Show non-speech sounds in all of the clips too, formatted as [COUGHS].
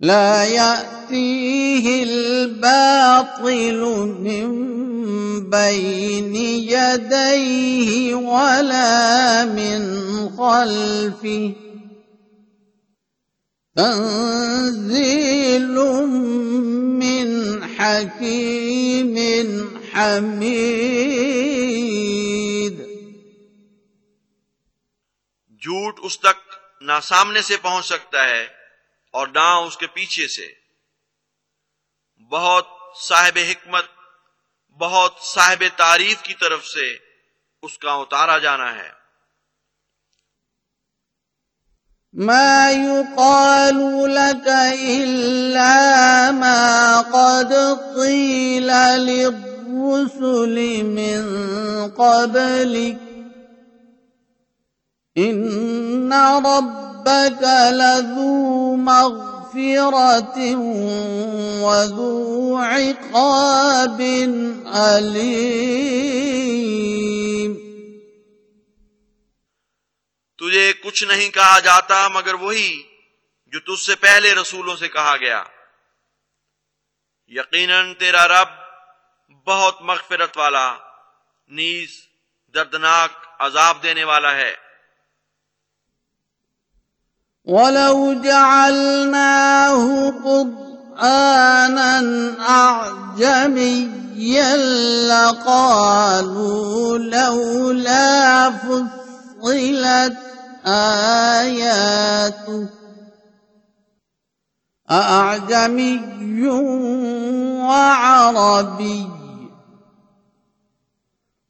لا يأتيه الباطل من بين يديه ولا من خلفه. تنزيل من حكيم حميد. جھوٹ اس تک نہ سامنے سے پہنچ سکتا ہے اور نہ اس کے پیچھے سے۔ بہت صاحب حکمت، بہت صاحب تعریف کی طرف سے اس کا اتارا جانا ہے۔ ما يقال لك إلا ما قد قيل للرسل من قبلك. إن رب ربك لذو مغفرة وذو عقاب أليم۔ تجھے کچھ نہیں کہا جاتا مگر وہی جو تجھ سے پہلے رسولوں سے کہا گیا۔ یقیناً تیرا رب بہت مغفرت والا، نیز دردناک عذاب دینے والا ہے۔ ولو جعلناه قرآنا أعجميا لقالوا لولا فصلت آياته أأعجمي وعربي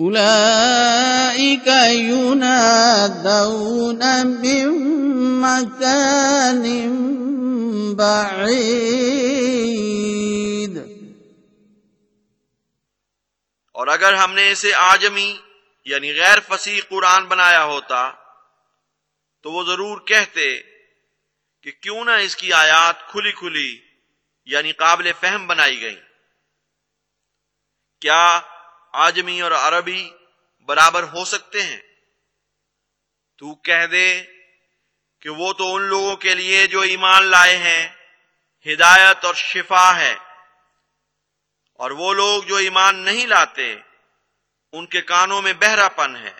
أولئك ينادون من مكان بعيد. اور اگر ہم نے اسے آجمی یعنی غیر فصیح قرآن بنایا ہوتا تو وہ ضرور کہتے کہ کیوں نہ اس کی آیات کھلی کھلی یعنی قابل فہم بنائی گئی کیا آجمی اور عربی برابر ہو سکتے ہیں۔ تو کہہ دے کہ وہ تو ان لوگوں کے لیے جو ایمان لائے ہیں، ہدایت اور شفا ہے۔ اور وہ لوگ جو ایمان نہیں لاتے، ان کے کانوں میں بہرا پن ہے،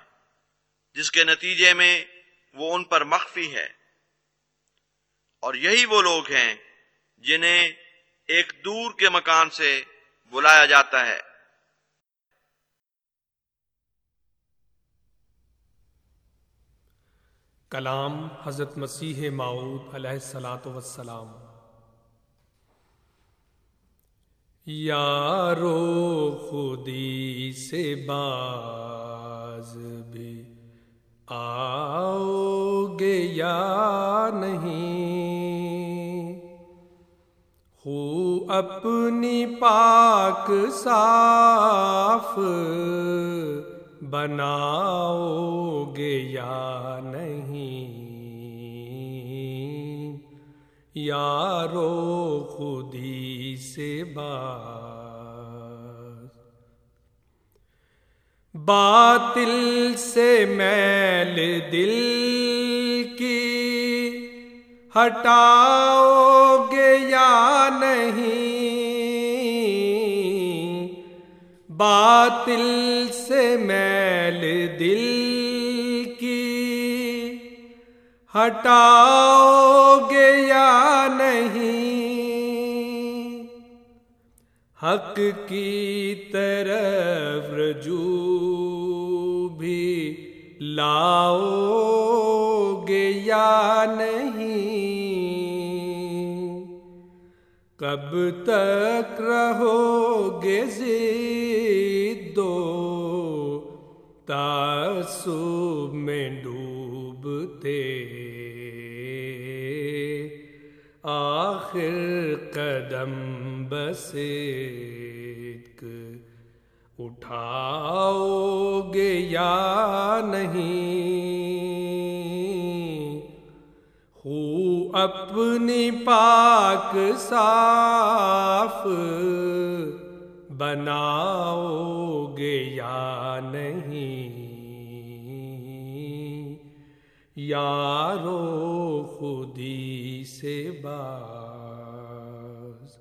جس کے نتیجے میں وہ ان پر مخفی ہے۔ اور یہی وہ لوگ ہیں جنہیں ایک دور کے مکان سے بلایا جاتا ہے۔ کلام حضرت مسیح معود علیہ السلاۃ وسلام یارو خودی سے باز بھی آؤ گے یا نہیں؟ ہو اپنی پاک صاف بناؤ گے یا نہیں؟ یارو خودی سے باطل سے میل دل کی ہٹاؤ گے یا نہیں؟ باطل سے میل دل کی ہٹاؤ گے یا نہیں؟ حق کی طرف رجوع بھی لاؤ گے یا نہیں؟ کب تک رہو گے دو تعصب میں ڈوبتے؟ آخر قدم بس اٹھاؤ گے یا نہیں؟ اپنی پاک صاف بناؤ گے یا نہیں؟ یارو خودی سے باز۔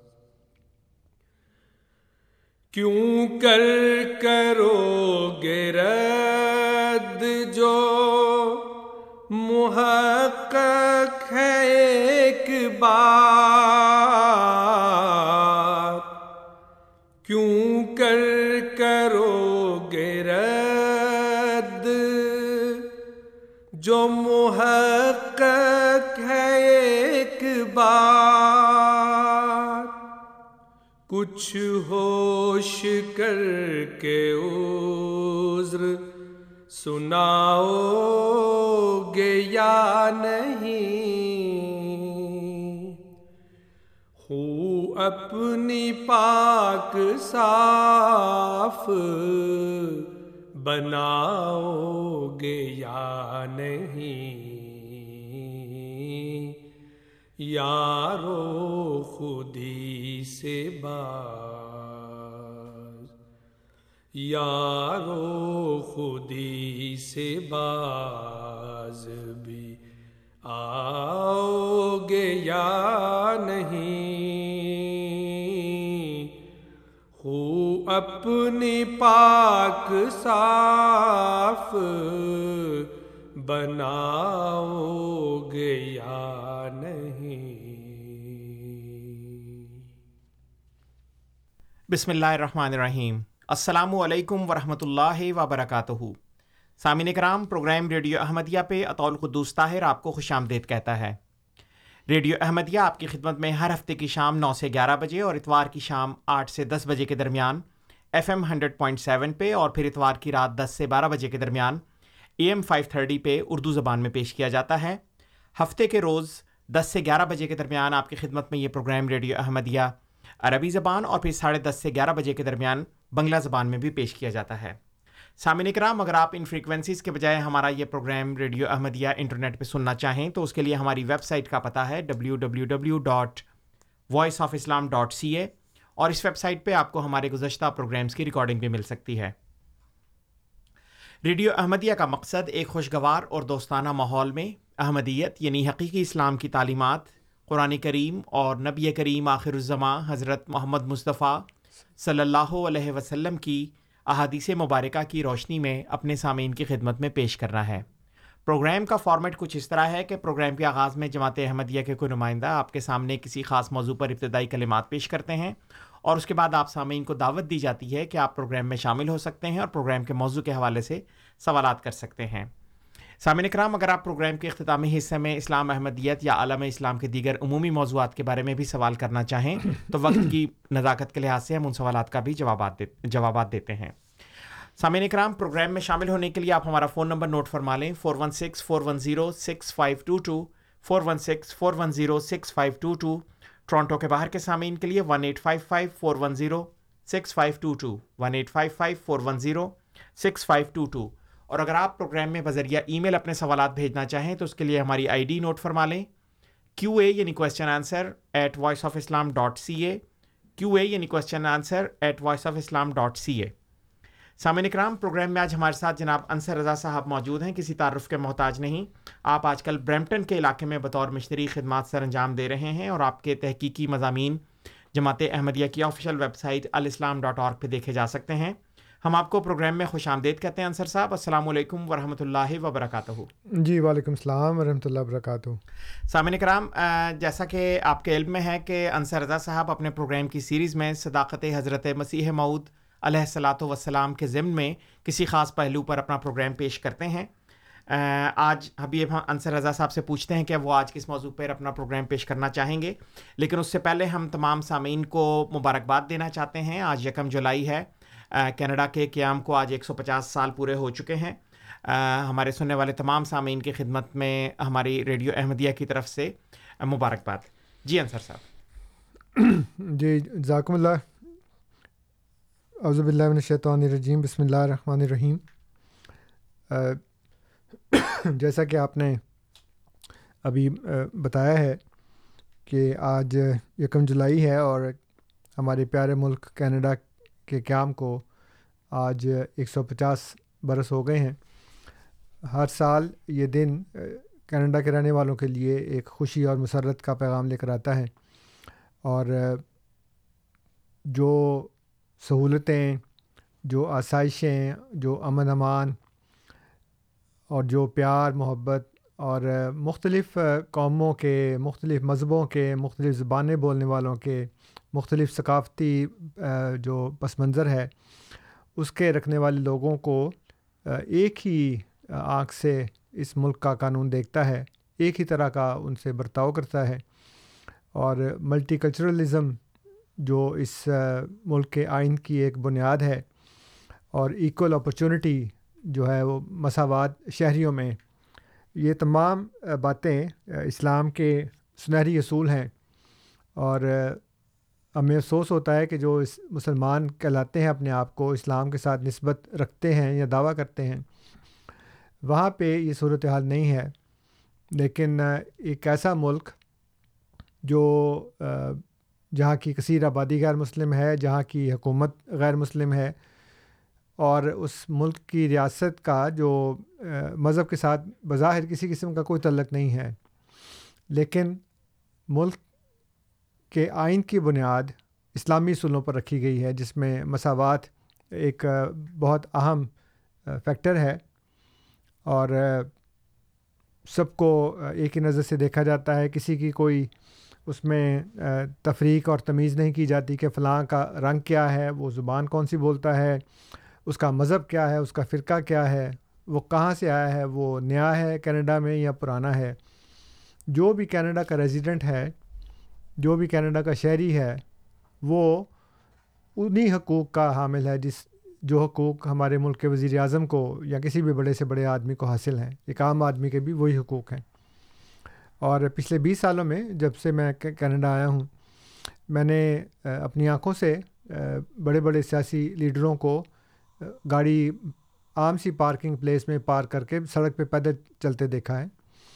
کیوں کر کرو گے رد جو محقق ہے ایک بار کیوں کر کرو گے رد؟ جو محقق ہے ایک بار کچھ ہوش کر کے عذر سناؤ گے یا نہیں؟ اپنی پاک صاف بناؤ گے یا نہیں؟ یارو خودی سے باز، یارو خودی سے باز بھی آؤ گے یا نہیں؟ اپنی پاک صاف بناؤ گے یا نہیں؟ بسم اللہ الرحمن الرحیم۔ السلام علیکم ورحمۃ اللہ وبرکاتہ۔ سامعین کرام پروگرام ریڈیو احمدیہ پہ اطول قدوس طاہر آپ کو خوش آمدید کہتا ہے۔ ریڈیو احمدیہ آپ کی خدمت میں ہر ہفتے کی شام نو سے گیارہ بجے اور اتوار کی شام آٹھ سے دس بجے کے درمیان F M hundred point seven پہ اور پھر اتوار کی رات دس سے بارہ بجے کے درمیان اے ایم فائیو تھرٹی پہ اردو زبان میں پیش کیا جاتا ہے۔ ہفتے کے روز دس سے گیارہ بجے کے درمیان آپ کی خدمت میں یہ پروگرام ریڈیو احمدیہ عربی زبان اور پھر ساڑھے دس سے گیارہ بجے کے درمیان بنگلہ زبان میں بھی پیش کیا جاتا ہے۔ سامعین کرام اگر آپ ان فریکوینسیز کے بجائے ہمارا یہ پروگرام ریڈیو احمدیہ انٹرنیٹ پہ سننا چاہیں تو اس کے لیے ہماری ویب سائٹ کا پتہ ہے W W W dot voice of Islam dot C A اور اس ویب سائٹ پہ آپ کو ہمارے گزشتہ پروگرامس کی ریکارڈنگ بھی مل سکتی ہے۔ ریڈیو احمدیہ کا مقصد ایک خوشگوار اور دوستانہ ماحول میں احمدیت یعنی حقیقی اسلام کی تعلیمات، قرآن کریم اور نبی کریم آخر الزماں حضرت محمد مصطفیٰ صلی اللہ علیہ وسلم کی احادیث مبارکہ کی روشنی میں اپنے سامعین کی خدمت میں پیش کرنا ہے۔ پروگرام کا فارمیٹ کچھ اس طرح ہے کہ پروگرام کے آغاز میں جماعت احمدیہ کے کوئی نمائندہ آپ کے سامنے کسی خاص موضوع پر ابتدائی کلمات پیش کرتے ہیں اور اس کے بعد آپ سامعین کو دعوت دی جاتی ہے کہ آپ پروگرام میں شامل ہو سکتے ہیں اور پروگرام کے موضوع کے حوالے سے سوالات کر سکتے ہیں۔ سامعین کرام اگر آپ پروگرام کے اختتامی حصے میں اسلام احمدیت یا عالم اسلام کے دیگر عمومی موضوعات کے بارے میں بھی سوال کرنا چاہیں تو وقت کی نزاکت کے لحاظ سے ہم ان سوالات کا بھی جوابات جوابات دیتے ہیں۔ سامعین کرام پروگرام میں شامل ہونے کے لیے آپ ہمارا فون نمبر نوٹ فرما لیں۔ Four one six, four one zero, six five two two. Four one six, four one zero, six five two two. Toronto کے باہر کے سامعین کے لیے one eight five five four one zero six five two two one eight five five four one zero six five two two اور اگر آپ programme میں بذریعہ ای میل اپنے سوالات بھیجنا چاہیں تو اس کے لیے ہماری آئی ڈی نوٹ فرما لیں۔ کیو اے یعنی question answer at voice of Islam dot C A Q A یعنی question answer at voice of Islam dot C A سامعین اکرام پروگرام میں آج ہمارے ساتھ جناب انصر رضا صاحب موجود ہیں کسی تعارف کے محتاج نہیں۔ آپ آج کل برمپٹن کے علاقے میں بطور مشتری خدمات سر انجام دے رہے ہیں اور آپ کے تحقیقی مضامین جماعت احمدیہ کی آفیشیل ویب سائٹ الاسلام ڈاٹ اور پہ دیکھے جا سکتے ہیں۔ ہم آپ کو پروگرام میں خوش آمدید کہتے ہیں انصر صاحب السلام علیکم ورحمۃ اللہ وبرکاتہ۔ جی وعلیکم السلام ورحمۃ اللہ وبرکاتہ۔ سامعین کرام جیسا کہ آپ کے علم میں ہے کہ انصر رضا صاحب اپنے پروگرام کی سیریز میں صداقت حضرت مسیح معود علیہ السلاۃ وسلام کے ضمن میں کسی خاص پہلو پر اپنا پروگرام پیش کرتے ہیں۔ آج حبیب ہاں، انصر رضا صاحب سے پوچھتے ہیں کہ وہ آج کس موضوع پر اپنا پروگرام پیش کرنا چاہیں گے۔ لیکن اس سے پہلے ہم تمام سامعین کو مبارکباد دینا چاہتے ہیں۔ آج یکم جولائی ہے۔ کینیڈا کے قیام کو آج ایک سو پچاس سال پورے ہو چکے ہیں۔ ہمارے سننے والے تمام سامعین کی خدمت میں ہماری ریڈیو احمدیہ کی طرف سے مبارکباد۔ جی انصر صاحب۔ جی ذاکم اللہ۔ اعوذ باللہ من الشیطان الرجیم، بسم اللہ الرحمن الرحیم۔ جیسا کہ آپ نے ابھی بتایا ہے کہ آج یکم جولائی ہے اور ہمارے پیارے ملک کینیڈا کے قیام کو آج ایک سو پچاس برس ہو گئے ہیں۔ ہر سال یہ دن کینیڈا کے رہنے والوں کے لیے ایک خوشی اور مسرت کا پیغام لے کر آتا ہے۔ اور جو سہولتیں، جو آسائشیں، جو امن امان اور جو پیار، محبت اور مختلف قوموں کے، مختلف مذہبوں کے، مختلف زبانیں بولنے والوں کے، مختلف ثقافتی جو پس منظر ہے، اس کے رکھنے والے لوگوں کو ایک ہی آنکھ سے اس ملک کا قانون دیکھتا ہے، ایک ہی طرح کا ان سے برتاؤ کرتا ہے اور ملٹی کلچرلزم جو اس ملک کے آئین کی ایک بنیاد ہے اور ایکول اپرچونٹی جو ہے وہ مساوات شہریوں میں، یہ تمام باتیں اسلام کے سنہری اصول ہیں اور ہمیں افسوس ہوتا ہے کہ جو اس مسلمان کہلاتے ہیں اپنے آپ کو، اسلام کے ساتھ نسبت رکھتے ہیں یا دعویٰ کرتے ہیں، وہاں پہ یہ صورت حال نہیں ہے، لیکن ایک ایسا ملک جو جہاں کی کثیر آبادی غیر مسلم ہے، جہاں کی حکومت غیر مسلم ہے۔ اور اس ملک کی ریاست کا جو مذہب کے ساتھ بظاہر کسی قسم کا کوئی تعلق نہیں ہے۔ لیکن ملک کے آئین کی بنیاد اسلامی اصولوں پر رکھی گئی ہے، جس میں مساوات ایک بہت اہم فیکٹر ہے۔ اور سب کو ایک ہی نظر سے دیکھا جاتا ہے، کسی کی کوئی اس میں تفریق اور تمیز نہیں کی جاتی کہ فلاں کا رنگ کیا ہے، وہ زبان کون سی بولتا ہے، اس کا مذہب کیا ہے، اس کا فرقہ کیا ہے، وہ کہاں سے آیا ہے، وہ نیا ہے کینیڈا میں یا پرانا ہے؟ جو بھی کینیڈا کا ریزیڈنٹ ہے، جو بھی کینیڈا کا شہری ہے، وہ انہی حقوق کا حامل ہے جس، جو حقوق ہمارے ملک کے وزیر اعظم کو یا کسی بھی بڑے سے بڑے آدمی کو حاصل ہیں، ایک عام آدمی کے بھی وہی حقوق ہیں۔ اور پچھلے بیس سالوں میں جب سے میں کینیڈا آیا ہوں میں نے اپنی آنکھوں سے بڑے بڑے سیاسی لیڈروں کو گاڑی عام سی پارکنگ پلیس میں پارک کر کے سڑک پہ پیدل چلتے دیکھا ہے۔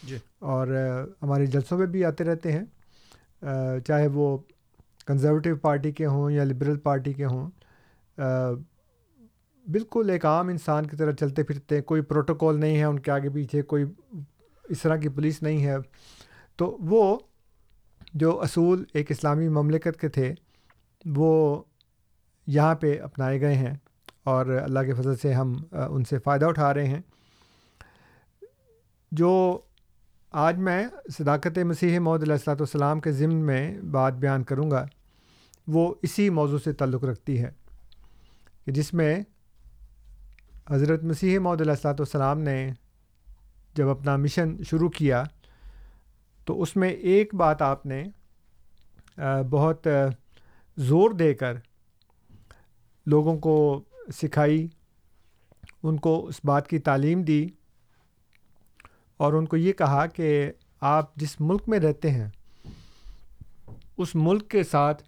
جی۔ اور ہمارے جلسوں میں بھی آتے رہتے ہیں۔ چاہے وہ کنزرویٹو پارٹی کے ہوں یا لبرل پارٹی کے ہوں بالکل ایک عام انسان کی طرح چلتے پھرتے کوئی پروٹوکول نہیں ہے ان کے آگے پیچھے کوئی اس طرح کی پولیس نہیں ہے۔ تو وہ جو اصول ایک اسلامی مملکت کے تھے، وہ یہاں پہ اپنائے گئے ہیں اور اللہ کے فضل سے ہم ان سے فائدہ اٹھا رہے ہیں۔ جو آج میں صداقت مسیح محدود علیہ السلاۃ والسلام کے ضمن میں بات بیان کروں گا، وہ اسی موضوع سے تعلق رکھتی ہے کہ جس میں حضرت مسیح محدود علیہ السلاۃ والسلام نے جب اپنا مشن شروع کیا، تو اس میں ایک بات آپ نے بہت زور دے کر لوگوں کو سکھائی، ان کو اس بات کی تعلیم دی اور ان کو یہ کہا کہ آپ جس ملک میں رہتے ہیں، اس ملک کے ساتھ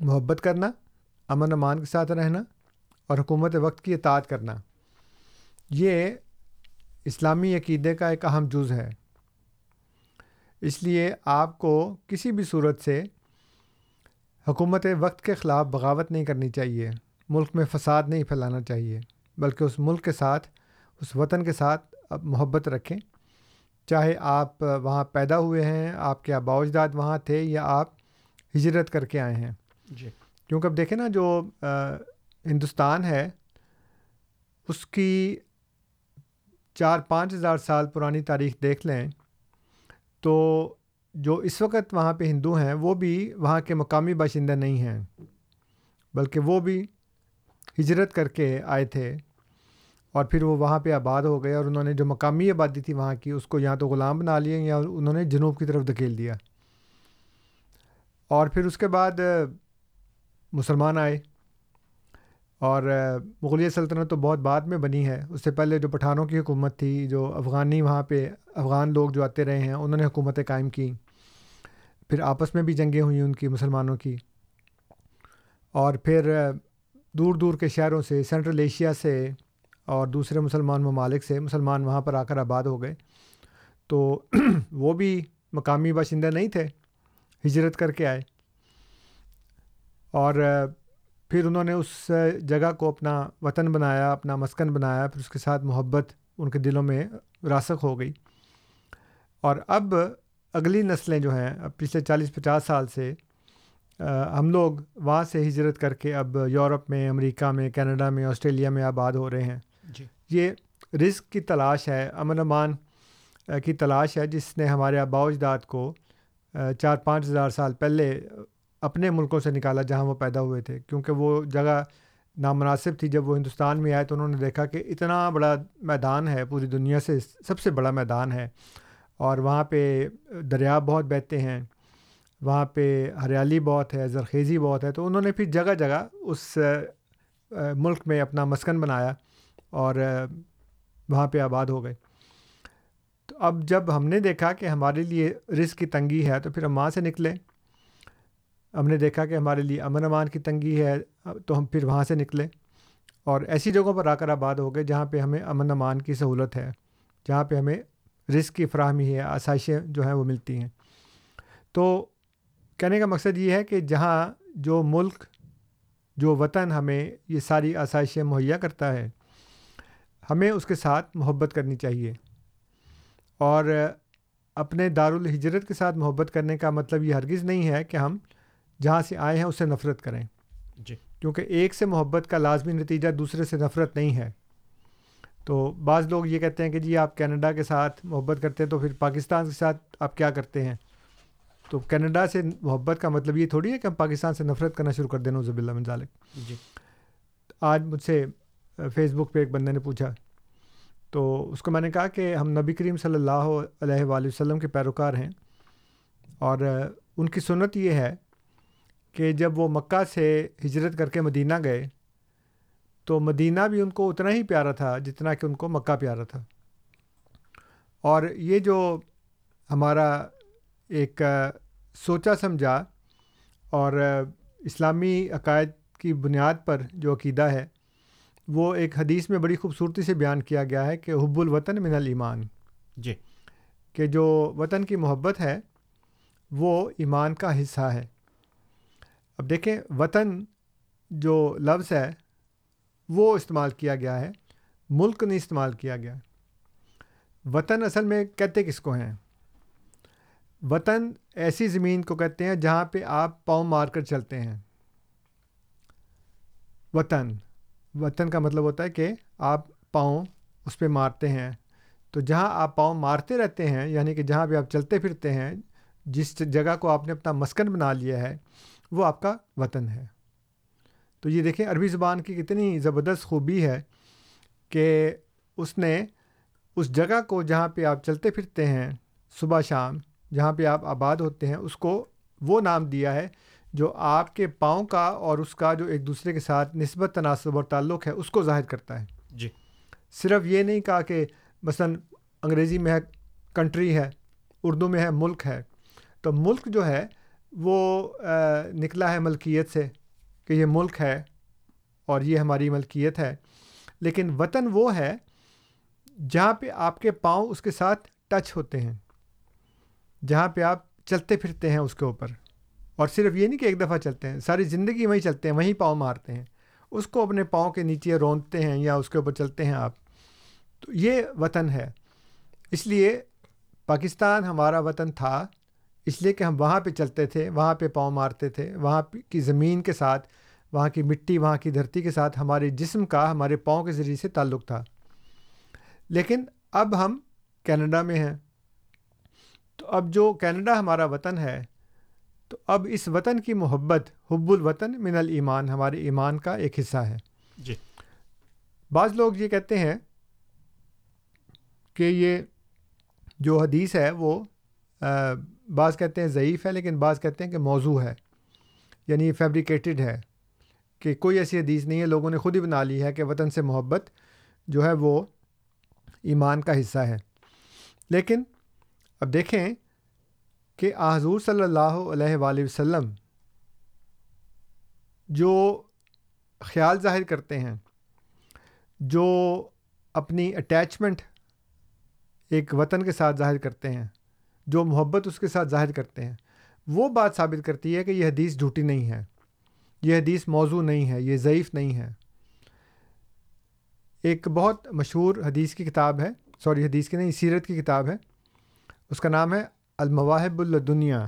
محبت کرنا، امن امان کے ساتھ رہنا اور حکومت وقت کی اطاعت کرنا، یہ اسلامی عقیدے کا ایک اہم جز ہے۔ اس لیے آپ کو کسی بھی صورت سے حکومت وقت کے خلاف بغاوت نہیں کرنی چاہیے۔ ملک میں فساد نہیں پھیلانا چاہیے بلکہ اس ملک کے ساتھ اس وطن کے ساتھ محبت رکھیں۔ چاہے آپ وہاں پیدا ہوئے ہیں آپ کے آبا اجداد وہاں تھے یا آپ ہجرت کر کے آئے ہیں۔ جی۔ کیونکہ اب دیکھیں نا جو ہندوستان ہے اس کی چار پانچ ہزار سال پرانی تاریخ دیکھ لیں تو جو اس وقت وہاں پہ ہندو ہیں، وہ بھی وہاں کے مقامی باشندہ نہیں ہیں، بلکہ وہ بھی ہجرت کر کے آئے تھے اور پھر وہ وہاں پہ آباد ہو گئے اور انہوں نے جو مقامی آبادی تھی وہاں کی، اس کو یا تو غلام بنا لیا یا انہوں نے جنوب کی طرف دھکیل دیا۔ اور پھر اس کے بعد مسلمان آئے۔ اور مغلیہ سلطنت تو بہت بعد میں بنی ہے۔ اس سے پہلے جو پٹھانوں کی حکومت تھی، جو افغانی وہاں پہ افغان لوگ جو آتے رہے ہیں، انہوں نے حکومتیں قائم کی پھر آپس میں بھی جنگیں ہوئیں ان کی، مسلمانوں کی۔ اور پھر دور دور کے شہروں سے، سینٹرل ایشیا سے اور دوسرے مسلمان ممالک سے مسلمان وہاں پر آ کر آباد ہو گئے۔ تو [CLEARS THROAT] وہ بھی مقامی باشندہ نہیں تھے، ہجرت کر کے آئے۔ اور پھر انہوں نے اس جگہ کو اپنا وطن بنایا اپنا مسکن بنایا پھر اس کے ساتھ محبت ان کے دلوں میں راسک ہو گئی۔ اور اب اگلی نسلیں جو ہیں اب پچھلے چالیس پچاس سال سے ہم لوگ وہاں سے ہجرت کر کے اب یورپ میں امریکہ میں کینیڈا میں آسٹریلیا میں آباد ہو رہے ہیں۔ جی۔ یہ رزق کی تلاش ہے امن امان کی تلاش ہے جس نے ہمارے آبا اجداد کو چار پانچ ہزار سال پہلے اپنے ملکوں سے نکالا جہاں وہ پیدا ہوئے تھے۔ کیونکہ وہ جگہ نامناسب تھی۔ جب وہ ہندوستان میں آئے تو انہوں نے دیکھا کہ اتنا بڑا میدان ہے، پوری دنیا سے سب سے بڑا میدان ہے۔ اور وہاں پہ دریا بہت بہتے ہیں، وہاں پہ ہریالی بہت ہے، زرخیزی بہت ہے۔ تو انہوں نے پھر جگہ جگہ اس ملک میں اپنا مسکن بنایا اور وہاں پہ آباد ہو گئے۔ تو اب جب ہم نے دیکھا کہ ہمارے لیے رزق کی تنگی ہے تو پھر ہم وہاں سے نکلے۔ ہم نے دیکھا کہ ہمارے لیے امن امان کی تنگی ہے، تو ہم پھر وہاں سے نکلے اور ایسی جگہوں پر آ کر آباد ہو گئے جہاں پہ ہمیں امن امان کی سہولت ہے، جہاں پہ ہمیں رزق کی فراہمی ہے، آسائشیں جو ہیں وہ ملتی ہیں۔ تو کہنے کا مقصد یہ ہے کہ جہاں جو ملک، جو وطن ہمیں یہ ساری آسائشیں مہیا کرتا ہے، ہمیں اس کے ساتھ محبت کرنی چاہیے۔ اور اپنے دارالحجرت کے ساتھ محبت کرنے کا مطلب یہ ہرگز نہیں ہے کہ ہم جہاں سے آئے ہیں اس سے نفرت کریں۔ جی۔ کیونکہ ایک سے محبت کا لازمی نتیجہ دوسرے سے نفرت نہیں ہے۔ تو بعض لوگ یہ کہتے ہیں کہ جی آپ کینیڈا کے ساتھ محبت کرتے ہیں تو پھر پاکستان کے ساتھ آپ کیا کرتے ہیں؟ تو کینیڈا سے محبت کا مطلب یہ تھوڑی ہے کہ ہم پاکستان سے نفرت کرنا شروع کر دیں نوزب اللہ منظالک جی۔ آج مجھ سے فیس بک پہ ایک بندے نے پوچھا۔ تو اس کو میں نے کہا کہ ہم نبی کریم صلی اللہ علیہ وآلہ وسلم کے پیروکار ہیں اور ان کی سنت یہ ہے کہ جب وہ مکہ سے ہجرت کر کے مدینہ گئے تو مدینہ بھی ان کو اتنا ہی پیارا تھا جتنا کہ ان کو مکہ پیارا تھا۔ اور یہ جو ہمارا ایک سوچا سمجھا اور اسلامی عقائد کی بنیاد پر جو عقیدہ ہے وہ ایک حدیث میں بڑی خوبصورتی سے بیان کیا گیا ہے کہ حب الوطن من الایمان۔ جی۔ کہ جو وطن کی محبت ہے وہ ایمان کا حصہ ہے۔ اب دیکھیں وطن جو لفظ ہے، وہ استعمال کیا گیا ہے، ملک نہیں استعمال کیا گیا۔ وطن اصل میں کہتے کس کو ہیں؟ وطن ایسی زمین کو کہتے ہیں جہاں پہ آپ پاؤں مار کر چلتے ہیں۔ وطن وطن کا مطلب ہوتا ہے کہ آپ پاؤں اس پہ مارتے ہیں۔ تو جہاں آپ پاؤں مارتے رہتے ہیں یعنی کہ جہاں پہ آپ چلتے پھرتے ہیں، جس جگہ کو آپ نے اپنا مسکن بنا لیا ہے وہ آپ کا وطن ہے۔ تو یہ دیکھیں عربی زبان کی کتنی زبردست خوبی ہے کہ اس نے اس جگہ کو جہاں پہ آپ چلتے پھرتے ہیں صبح شام جہاں پہ آپ آباد ہوتے ہیں اس کو وہ نام دیا ہے جو آپ کے پاؤں کا اور اس کا جو ایک دوسرے کے ساتھ نسبت تناسب اور تعلق ہے اس کو ظاہر کرتا ہے۔ جی۔ صرف یہ نہیں کہا کہ مثلا انگریزی میں ہے کنٹری ہے اردو میں ہے ملک ہے۔ تو ملک جو ہے وہ نکلا ہے ملکیت سے کہ یہ ملک ہے اور یہ ہماری ملکیت ہے۔ لیکن وطن وہ ہے جہاں پہ آپ کے پاؤں اس کے ساتھ ٹچ ہوتے ہیں، جہاں پہ آپ چلتے پھرتے ہیں اس کے اوپر۔ اور صرف یہ نہیں کہ ایک دفعہ چلتے ہیں، ساری زندگی وہیں چلتے ہیں، وہیں پاؤں مارتے ہیں۔ اس کو اپنے پاؤں کے نیچے رونتے ہیں یا اس کے اوپر چلتے ہیں آپ۔ تو یہ وطن ہے۔ اس لیے پاکستان ہمارا وطن تھا اس لیے کہ ہم وہاں پہ چلتے تھے وہاں پہ پاؤں مارتے تھے وہاں کی زمین کے ساتھ وہاں کی مٹی وہاں کی دھرتی کے ساتھ ہمارے جسم کا ہمارے پاؤں کے ذریعے سے تعلق تھا۔ لیکن اب ہم کینیڈا میں ہیں۔ تو اب جو کینیڈا ہمارا وطن ہے تو اب اس وطن کی محبت حب الوطن من الایمان ہمارے ایمان کا ایک حصہ ہے۔ جی۔ بعض لوگ یہ کہتے ہیں کہ یہ جو حدیث ہے وہ بعض کہتے ہیں ضعیف ہے، لیکن بعض کہتے ہیں کہ موضوع ہے یعنی فیبریکیٹڈ ہے، کہ کوئی ایسی حدیث نہیں ہے، لوگوں نے خود ہی بنا لی ہے کہ وطن سے محبت جو ہے وہ ایمان کا حصہ ہے۔ لیکن اب دیکھیں کہ حضور صلی اللہ علیہ وآلہ وسلم جو خیال ظاہر کرتے ہیں، جو اپنی اٹیچمنٹ ایک وطن کے ساتھ ظاہر کرتے ہیں جو محبت اس کے ساتھ ظاہر کرتے ہیں، وہ بات ثابت کرتی ہے کہ یہ حدیث جھوٹی نہیں ہے۔ یہ حدیث موضوع نہیں ہے، یہ ضعیف نہیں ہے۔ ایک بہت مشہور حدیث کی کتاب ہے، سوری، حدیث کی نہیں، سیرت کی کتاب ہے۔ اس کا نام ہے المواہب الدنیا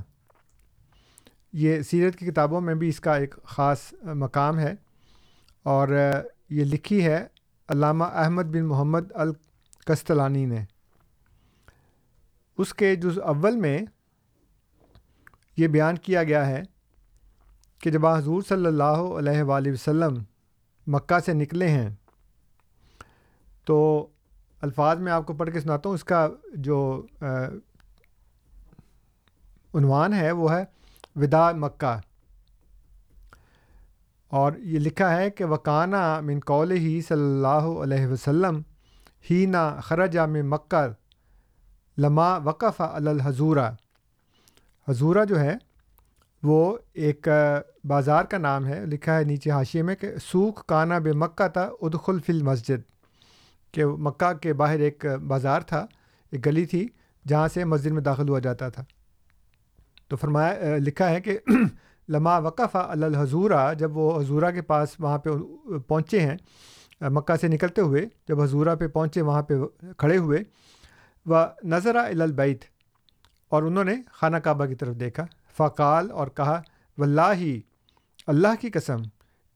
یہ سیرت کی کتابوں میں بھی اس کا ایک خاص مقام ہے۔ اور یہ لکھی ہے علامہ احمد بن محمد القستلانی نے۔ اس کے جز اول میں یہ بیان کیا گیا ہے کہ جب حضور صلی اللہ علیہ وآلہ وسلم مکہ سے نکلے ہیں، تو الفاظ میں آپ کو پڑھ کے سناتا ہوں۔ اس کا جو عنوان ہے، وہ ہے ودا مکہ۔ اور یہ لکھا ہے کہ وکانہ من قول ہی صلی اللہ علیہ وسلم ہی نا خرجہ میں مکہ۔ لما وقف الحضورہ۔ حضورہ جو ہے، وہ ایک بازار کا نام ہے۔ لکھا ہے نیچے حاشیے میں کہ سوکھ کانا بے مکہ تھا ادخل فل مسجد کہ مکہ کے باہر ایک بازار تھا، ایک گلی تھی، جہاں سے مسجد میں داخل ہوا جاتا تھا۔ تو فرمایا، لکھا ہے کہ [CLEARS THROAT] لمحہ وقف الحضورہ، جب وہ حضورہ کے پاس وہاں پہ پہنچے ہیں، مکہ سے نکلتے ہوئے، جب حضورہ پہ پہنچے، وہاں پہ کھڑے ہوئے و نظرہ البعت اور انہوں نے خانہ کعبہ کی طرف دیکھا۔ فقال اور کہا و اللہ کی قسم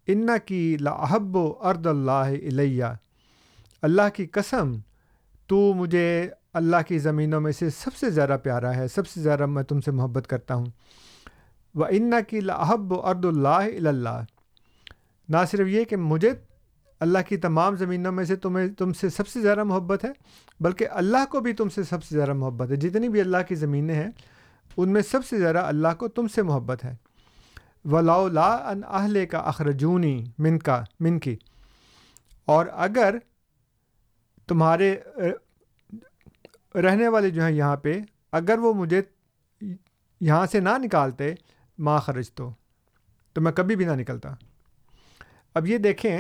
ان کی لاحب و ارد اللہ علیہ اللہ کی قسم، تو مجھے اللہ کی زمینوں میں سے سب سے زیادہ پیارا ہے، سب سے زیادہ میں تم سے محبت کرتا ہوں۔ و ان کی لاحب و ارد اللہ اللہ نہ صرف یہ کہ مجھے اللہ کی تمام زمینوں میں سے تمہیں تم سے سب سے زیادہ محبت ہے، بلکہ اللہ کو بھی تم سے سب سے زیادہ محبت ہے۔ جتنی بھی اللہ کی زمینیں ہیں، ان میں سب سے زیادہ اللہ کو تم سے محبت ہے۔ ولاء لا ان اہل کا اخرجونی من کا من کی اور اگر تمہارے، رہنے والے جو ہیں یہاں پہ، اگر وہ مجھے یہاں سے نہ نکالتے ماں خرچ تو تو میں کبھی بھی نہ نکلتا۔ اب یہ دیکھیں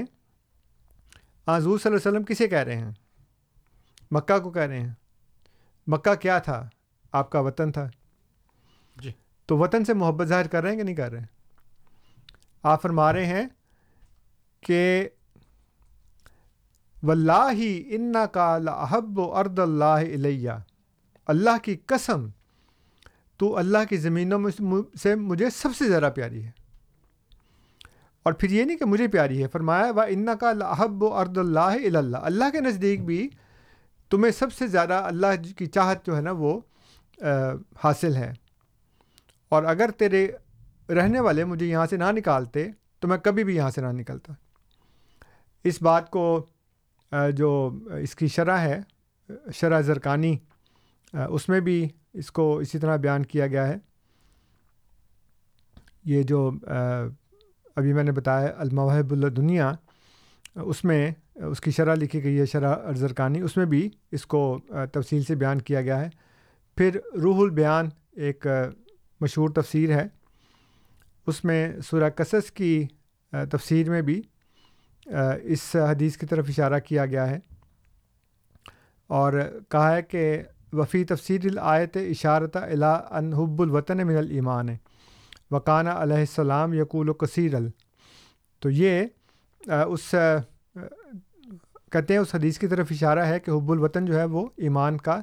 حضور صلی اللہ علیہ وسلم کسے کہہ رہے ہیں؟ مکہ کو کہہ رہے ہیں۔ مکہ کیا تھا؟ آپ کا وطن تھا۔ جی۔ تو وطن سے محبت ظاہر کر رہے ہیں کہ نہیں کر رہے؟ ہیں آپ فرما رہے ہیں کہ واللہ انا کا لحب و ارد اللہ علیہ اللہ کی قسم تو اللہ کی زمینوں میں سے مجھے سب سے زیادہ پیاری ہے۔ اور پھر یہ نہیں کہ مجھے پیاری ہے، فرمایا، و انا کا لحب و ارد اللہ۔ اللہ اللہ کے نزدیک بھی تمہیں سب سے زیادہ اللہ کی چاہت جو ہے نا وہ حاصل ہے۔ اور اگر تیرے رہنے والے مجھے یہاں سے نہ نکالتے، تو میں کبھی بھی یہاں سے نہ نکلتا۔ اس بات کو جو اس کی شرح ہے، شرح زرکانی اس میں بھی اس کو اسی طرح بیان کیا گیا ہے۔ یہ جو ابھی میں نے بتایا المواہب اللہ دنیا اس میں اس کی شرح لکھی گئی ہے، شرح زرکانی اس میں بھی اس کو تفصیل سے بیان کیا گیا ہے۔ پھر روح البیان ایک مشہور تفسیر ہے۔ اس میں سورہ قصص کی تفسیر میں بھی اس حدیث کی طرف اشارہ کیا گیا ہے۔ اور کہا ہے کہ وفی تفسیر الآیت اشارت الا ان حب الوطن من المان وقانہ علیہ السلام یقول و کثیر ال تو یہ اس کہتے ہیں اس حدیث کی طرف اشارہ ہے کہ حب الوطن جو ہے وہ ایمان کا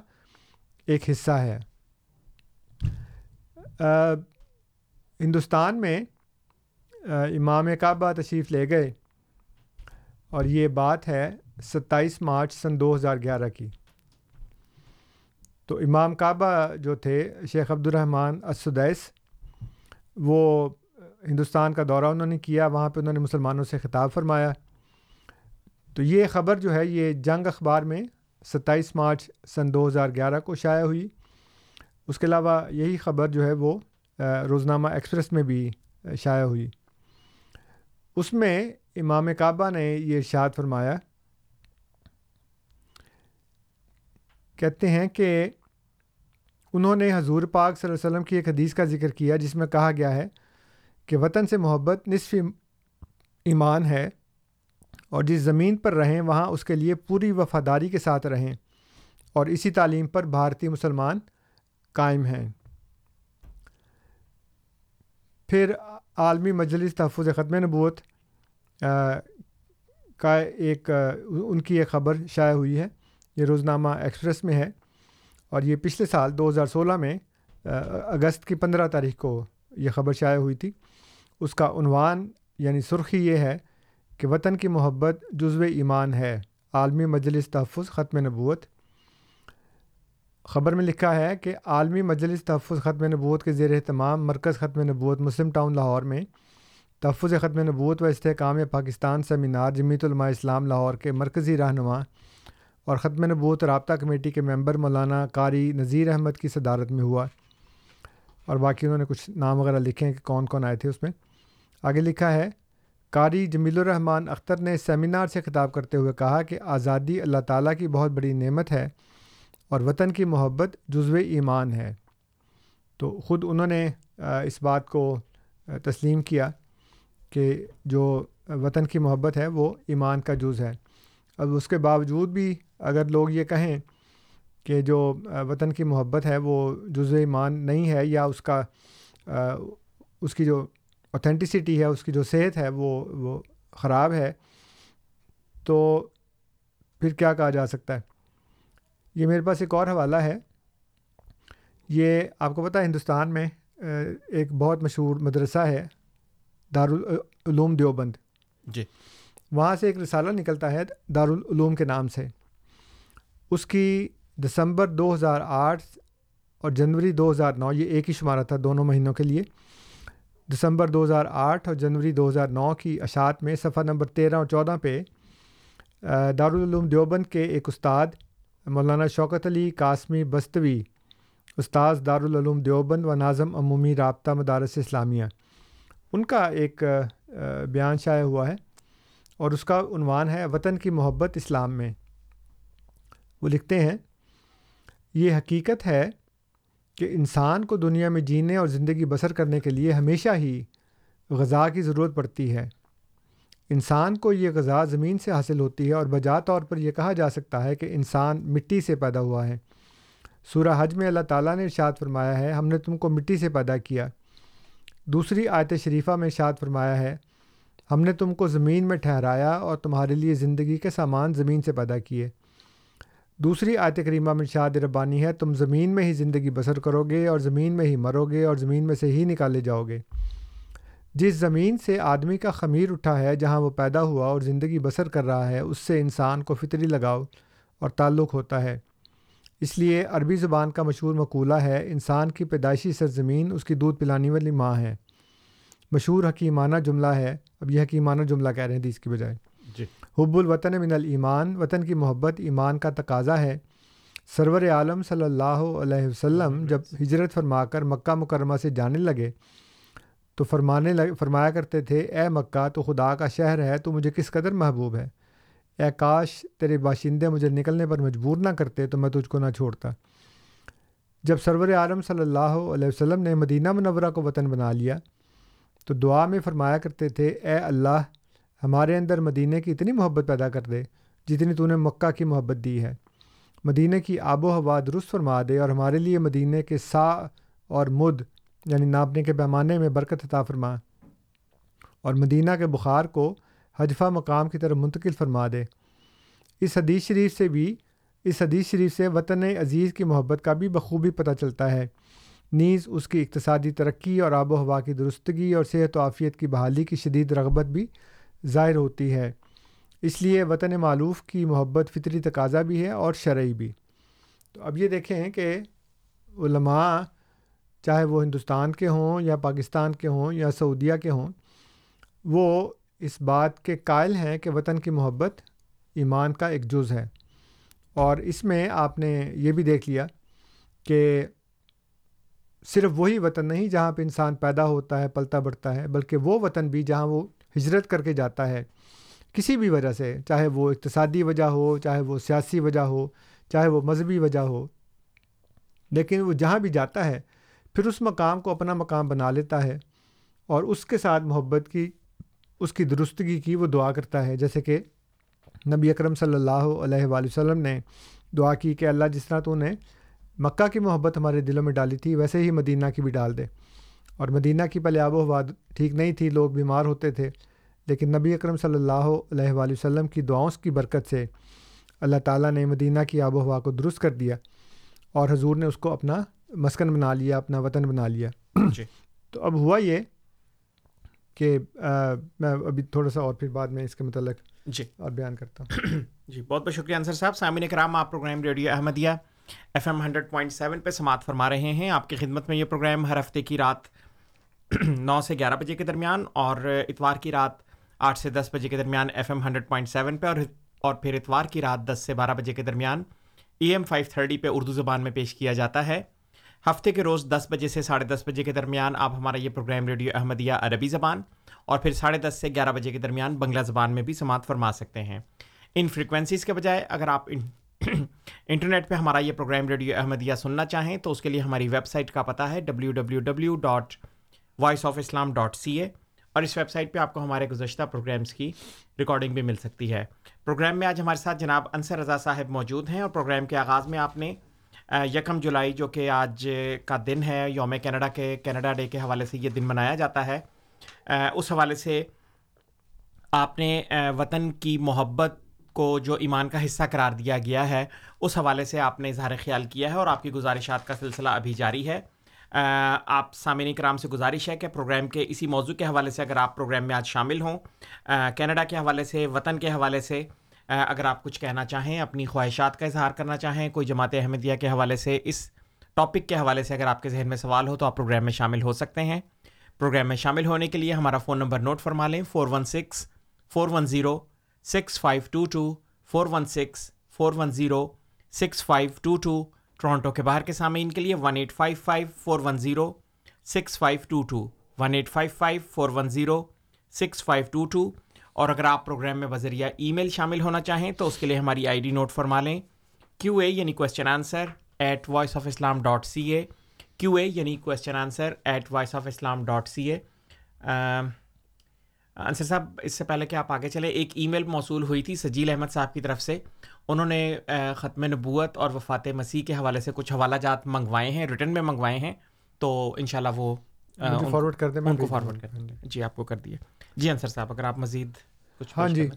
ایک حصہ ہے۔ ہندوستان میں امام کعبہ تشریف لے گئے اور یہ بات ہے ستائیس مارچ سن دو ہزار گیارہ کی۔ تو امام کعبہ جو تھے، شیخ عبد الرحمٰن اسدیس وہ ہندوستان کا دورہ انہوں نے کیا، وہاں پہ انہوں نے مسلمانوں سے خطاب فرمایا۔ تو یہ خبر جو ہے، یہ جنگ اخبار میں ستائیس مارچ سن دو ہزار گیارہ کو شائع ہوئی۔ اس کے علاوہ یہی خبر جو ہے، وہ روزنامہ ایکسپریس میں بھی شائع ہوئی۔ اس میں امام کعبہ نے یہ ارشاد فرمایا۔ کہتے ہیں کہ انہوں نے حضور پاک صلی اللہ علیہ وسلم کی ایک حدیث کا ذکر کیا جس میں کہا گیا ہے کہ وطن سے محبت نصف ایمان ہے اور جس زمین پر رہیں وہاں اس کے لیے پوری وفاداری کے ساتھ رہیں اور اسی تعلیم پر بھارتی مسلمان قائم ہیں۔ پھر عالمی مجلس تحفظ ختم نبوت کا ایک ان کی ایک خبر شائع ہوئی ہے، یہ روزنامہ ایکسپریس میں ہے۔ اور یہ پچھلے سال دو ہزار سولہ میں اگست کی پندرہ تاریخ کو یہ خبر شائع ہوئی تھی۔ اس کا عنوان یعنی سرخی یہ ہے کہ وطن کی محبت جزو ایمان ہے، عالمی مجلس تحفظ ختم نبوت۔ خبر میں لکھا ہے کہ عالمی مجلس تحفظ ختم نبوت کے زیر اہتمام مرکز ختم نبوت مسلم ٹاؤن لاہور میں۔ تحفظ ختم نبوت و استحکام پاکستان سیمینار جمیت علماء اسلام لاہور کے مرکزی رہنما اور ختم نبوت رابطہ کمیٹی کے ممبر مولانا قاری نذیر احمد کی صدارت میں ہوا۔ اور باقی انہوں نے کچھ نام وغیرہ لکھے ہیں کہ کون کون آئے تھے اس میں۔ آگے لکھا ہے، قاری جمیل الرحمٰن اختر نے سیمینار سے خطاب کرتے ہوئے کہا کہ آزادی اللہ تعالیٰ کی بہت بڑی نعمت ہے اور وطن کی محبت جزو ایمان ہے۔ تو خود انہوں نے اس بات کو تسلیم کیا کہ جو وطن کی محبت ہے وہ ایمان کا جز ہے۔ اب اس کے باوجود بھی اگر لوگ یہ کہیں کہ جو وطن کی محبت ہے وہ جزو ایمان نہیں ہے یا اس کا اس کی جو اوتھینٹسٹی ہے، اس کی جو صحت ہے وہ وہ خراب ہے، تو پھر کیا کہا جا سکتا ہے؟ یہ میرے پاس ایک اور حوالہ ہے۔ یہ آپ کو پتہ ہے، ہندوستان میں ایک بہت مشہور مدرسہ ہے، دارالعلوم دیوبند۔ جی۔ وہاں سے ایک رسالہ نکلتا ہے دارالعلوم کے نام سے۔ اس کی دسمبر دو ہزار آٹھ اور جنوری دو ہزار نو، یہ ایک ہی شمارہ تھا دونوں مہینوں کے لیے۔ دسمبر دو ہزار آٹھ اور جنوری دو ہزار نو کی اشاعت میں صفحہ نمبر تیرہ اور چودہ پہ دارالعلوم دیوبند کے ایک استاد مولانا شوکت علی قاسمی بستوی، استاذ دارالعلوم دیوبند و ناظم عمومی رابطہ مدارس اسلامیہ۔ ان کا ایک بیان شائع ہوا ہے۔ اور اس کا عنوان ہے وطن کی محبت اسلام میں۔ وہ لکھتے ہیں، یہ حقیقت ہے کہ انسان کو دنیا میں جینے اور زندگی بسر کرنے کے لیے ہمیشہ ہی غذا کی ضرورت پڑتی ہے۔ انسان کو یہ غذا زمین سے حاصل ہوتی ہے اور بجا طور پر یہ کہا جا سکتا ہے کہ انسان مٹی سے پیدا ہوا ہے۔ سورہ حج میں اللہ تعالیٰ نے ارشاد فرمایا ہے، ہم نے تم کو مٹی سے پیدا کیا۔ دوسری آیت شریفہ میں ارشاد فرمایا ہے ہم نے تم کو زمین میں ٹھہرایا اور تمہارے لیے زندگی کے سامان زمین سے پیدا کیے۔ دوسری آیت کریمہ میں ارشاد ربانی ہے، تم زمین میں ہی زندگی بسر کرو گے اور زمین میں ہی مرو گے اور زمین میں سے ہی نکالے جاؤ گے۔ جس زمین سے آدمی کا خمیر اٹھا ہے، جہاں وہ پیدا ہوا اور زندگی بسر کر رہا ہے، اس سے انسان کو فطری لگاؤ اور تعلق ہوتا ہے۔ اس لیے عربی زبان کا مشہور مقولہ ہے، انسان کی پیدائشی سرزمین اس کی دودھ پلانے والی ماں ہے۔ مشہور حکیمانہ جملہ ہے۔ اب یہ حکیمانہ جملہ کہہ رہے ہیں اس کی بجائے۔ جی۔ حب الوطن من الایمان وطن کی محبت ایمان کا تقاضا ہے۔ سرور عالم صلی اللہ علیہ وسلم جب ہجرت فرما کر مکہ مکرمہ سے جانے لگے تو فرمانے لگ فرمایا کرتے تھے اے مکہ تو خدا کا شہر ہے تو مجھے کس قدر محبوب ہے۔ اے کاش تیرے باشندے مجھے نکلنے پر مجبور نہ کرتے تو میں تجھ کو نہ چھوڑتا۔ جب سرور عالم صلی اللہ علیہ وسلم نے مدینہ منورہ کو وطن بنا لیا تو دعا میں فرمایا کرتے تھے، اے اللہ، ہمارے اندر مدینہ کی اتنی محبت پیدا کر دے جتنی تو نے مکہ کی محبت دی ہے۔ مدینہ کی آب و ہوا درست فرما دے اور ہمارے لیے مدینہ کے سا اور مد یعنی ناپنے کے پیمانے میں برکت عطا فرما۔ اور مدینہ کے بخار کو حجفہ مقام کی طرف منتقل فرما دے۔ اس حدیث شریف سے بھی، اس حدیث شریف سے وطن عزیز کی محبت کا بھی بخوبی پتہ چلتا ہے۔ نیز اس کی اقتصادی ترقی اور آب و ہوا کی درستگی اور صحت و عافیت کی بحالی کی شدید رغبت بھی ظاہر ہوتی ہے۔ اس لیے وطن معلوف کی محبت فطری تقاضا بھی ہے اور شرعی بھی۔ تو اب یہ دیکھیں کہ علماء چاہے وہ ہندوستان کے ہوں یا پاکستان کے ہوں یا سعودیہ کے ہوں، وہ اس بات کے قائل ہیں کہ وطن کی محبت ایمان کا ایک جز ہے۔ اور اس میں آپ نے یہ بھی دیکھ لیا کہ صرف وہی وطن نہیں جہاں پہ انسان پیدا ہوتا ہے، پلتا بڑھتا ہے، بلکہ وہ وطن بھی جہاں وہ ہجرت کر کے جاتا ہے۔ کسی بھی وجہ سے، چاہے وہ اقتصادی وجہ ہو، چاہے وہ سیاسی وجہ ہو، چاہے وہ مذہبی وجہ ہو۔ لیکن وہ جہاں بھی جاتا ہے، پھر اس مقام کو اپنا مقام بنا لیتا ہے اور اس کے ساتھ محبت کی، اس کی درستگی کی وہ دعا کرتا ہے۔ جیسے کہ نبی اکرم صلی اللہ علیہ وآلہ وسلم نے دعا کی کہ اللہ جس طرح تو نے مکہ کی محبت ہمارے دلوں میں ڈالی تھی ویسے ہی مدینہ کی بھی ڈال دے۔ اور مدینہ کی پہلے آب و ہوا ٹھیک نہیں تھی لوگ بیمار ہوتے تھے۔ لیکن نبی اکرم صلی اللہ علیہ وآلہ وسلم کی دعاؤں کی برکت سے اللہ تعالیٰ نے مدینہ کی آب و ہوا کو درست کر دیا اور حضور نے اس کو اپنا مسکن بنا لیا اپنا وطن بنا لیا۔ جی۔ تو اب ہوا یہ کہ میں ابھی تھوڑا سا اور پھر بعد میں اس کے متعلق جی۔ اور بیان کرتا ہوں۔ جی بہت بہت شکریہ انصر صاحب۔ سامعین کرام آپ program radio Ahmadiyya F M hundred point seven پہ سماعت فرما رہے ہیں۔ آپ کی خدمت میں یہ پروگرام ہر ہفتے کی رات [CLEARS THROAT] نو سے گیارہ بجے کے درمیان اور اتوار کی رات آٹھ سے دس بجے کے درمیان F M hundred point seven پہ اور اور پھر اتوار کی رات دس سے بارہ بجے کے درمیان ای ایم فائیو تھرٹی پہ اردو زبان میں پیش کیا جاتا ہے۔ ہفتے کے روز دس بجے سے ساڑھے دس بجے کے درمیان آپ ہمارا یہ پروگرام ریڈیو احمدیہ عربی زبان اور پھر ساڑھے دس سے گیارہ بجے کے درمیان بنگلہ زبان میں بھی سماعت فرما سکتے ہیں۔ ان فریکوینسیز کے بجائے اگر آپ [COUGHS] انٹرنیٹ پہ ہمارا یہ پروگرام ریڈیو احمدیہ سننا چاہیں تو اس کے لیے ہماری ویب سائٹ کا پتہ ہے W W W dot voice of Islam dot C A اور اس ویب سائٹ پہ آپ کو ہمارے گزشتہ پروگرامس کی ریکارڈنگ بھی مل سکتی ہے۔ پروگرام میں آج ہمارے ساتھ جناب انصر رضا صاحب موجود ہیں اور پروگرام کے آغاز میں آپ نے یکم جولائی جو کہ آج کا دن ہے، یوم کینیڈا کے، کینیڈا ڈے کے حوالے سے یہ دن منایا جاتا ہے۔ اس حوالے سے آپ نے وطن کی محبت کو جو ایمان کا حصہ قرار دیا گیا ہے، اس حوالے سے آپ نے اظہار خیال کیا ہے اور آپ کی گزارشات کا سلسلہ ابھی جاری ہے۔ آپ سامعین کرام سے گزارش ہے کہ پروگرام کے اسی موضوع کے حوالے سے اگر آپ پروگرام میں آج شامل ہوں کینیڈا کے حوالے سے، وطن کے حوالے سے اگر آپ کچھ کہنا چاہیں، اپنی خواہشات کا اظہار کرنا چاہیں، کوئی جماعت احمدیہ کے حوالے سے، اس ٹاپک کے حوالے سے اگر آپ کے ذہن میں سوال ہو تو آپ پروگرام میں شامل ہو سکتے ہیں۔ پروگرام میں شامل ہونے کے لیے ہمارا فون نمبر نوٹ فرما لیں، four one six, four one zero six five two two, four one six, four one zero, six five two two, Toronto کے باہر کے سامعین کے لیے one eight five five, four one zero, six five two two, one eight five five, four one zero, six five two two. اور اگر آپ programme میں بذریعہ ای میل شامل ہونا چاہیں تو اس کے لیے ہماری آئی ڈی نوٹ فرما لیں۔ کیو اے یعنی question answer at voice of Islam dot C A Q A یعنی question answer at voice of Islam dot C A Ansar صاحب اس سے پہلے کہ آپ آگے چلے ایک ای میل موصول ہوئی تھی سجیل احمد صاحب کی طرف سے۔ انہوں نے ختم نبوت اور وفات مسیح کے حوالے سے کچھ حوالہ جات منگوائے ہیں ریٹرن میں منگوائے ہیں تو انشاءاللہ وہ فارورڈ کر دیں ان کو فارورڈ کر دیں جی آپ کو کر دیے۔ جی انصر صاحب اگر آپ مزید کچھ ہاں جی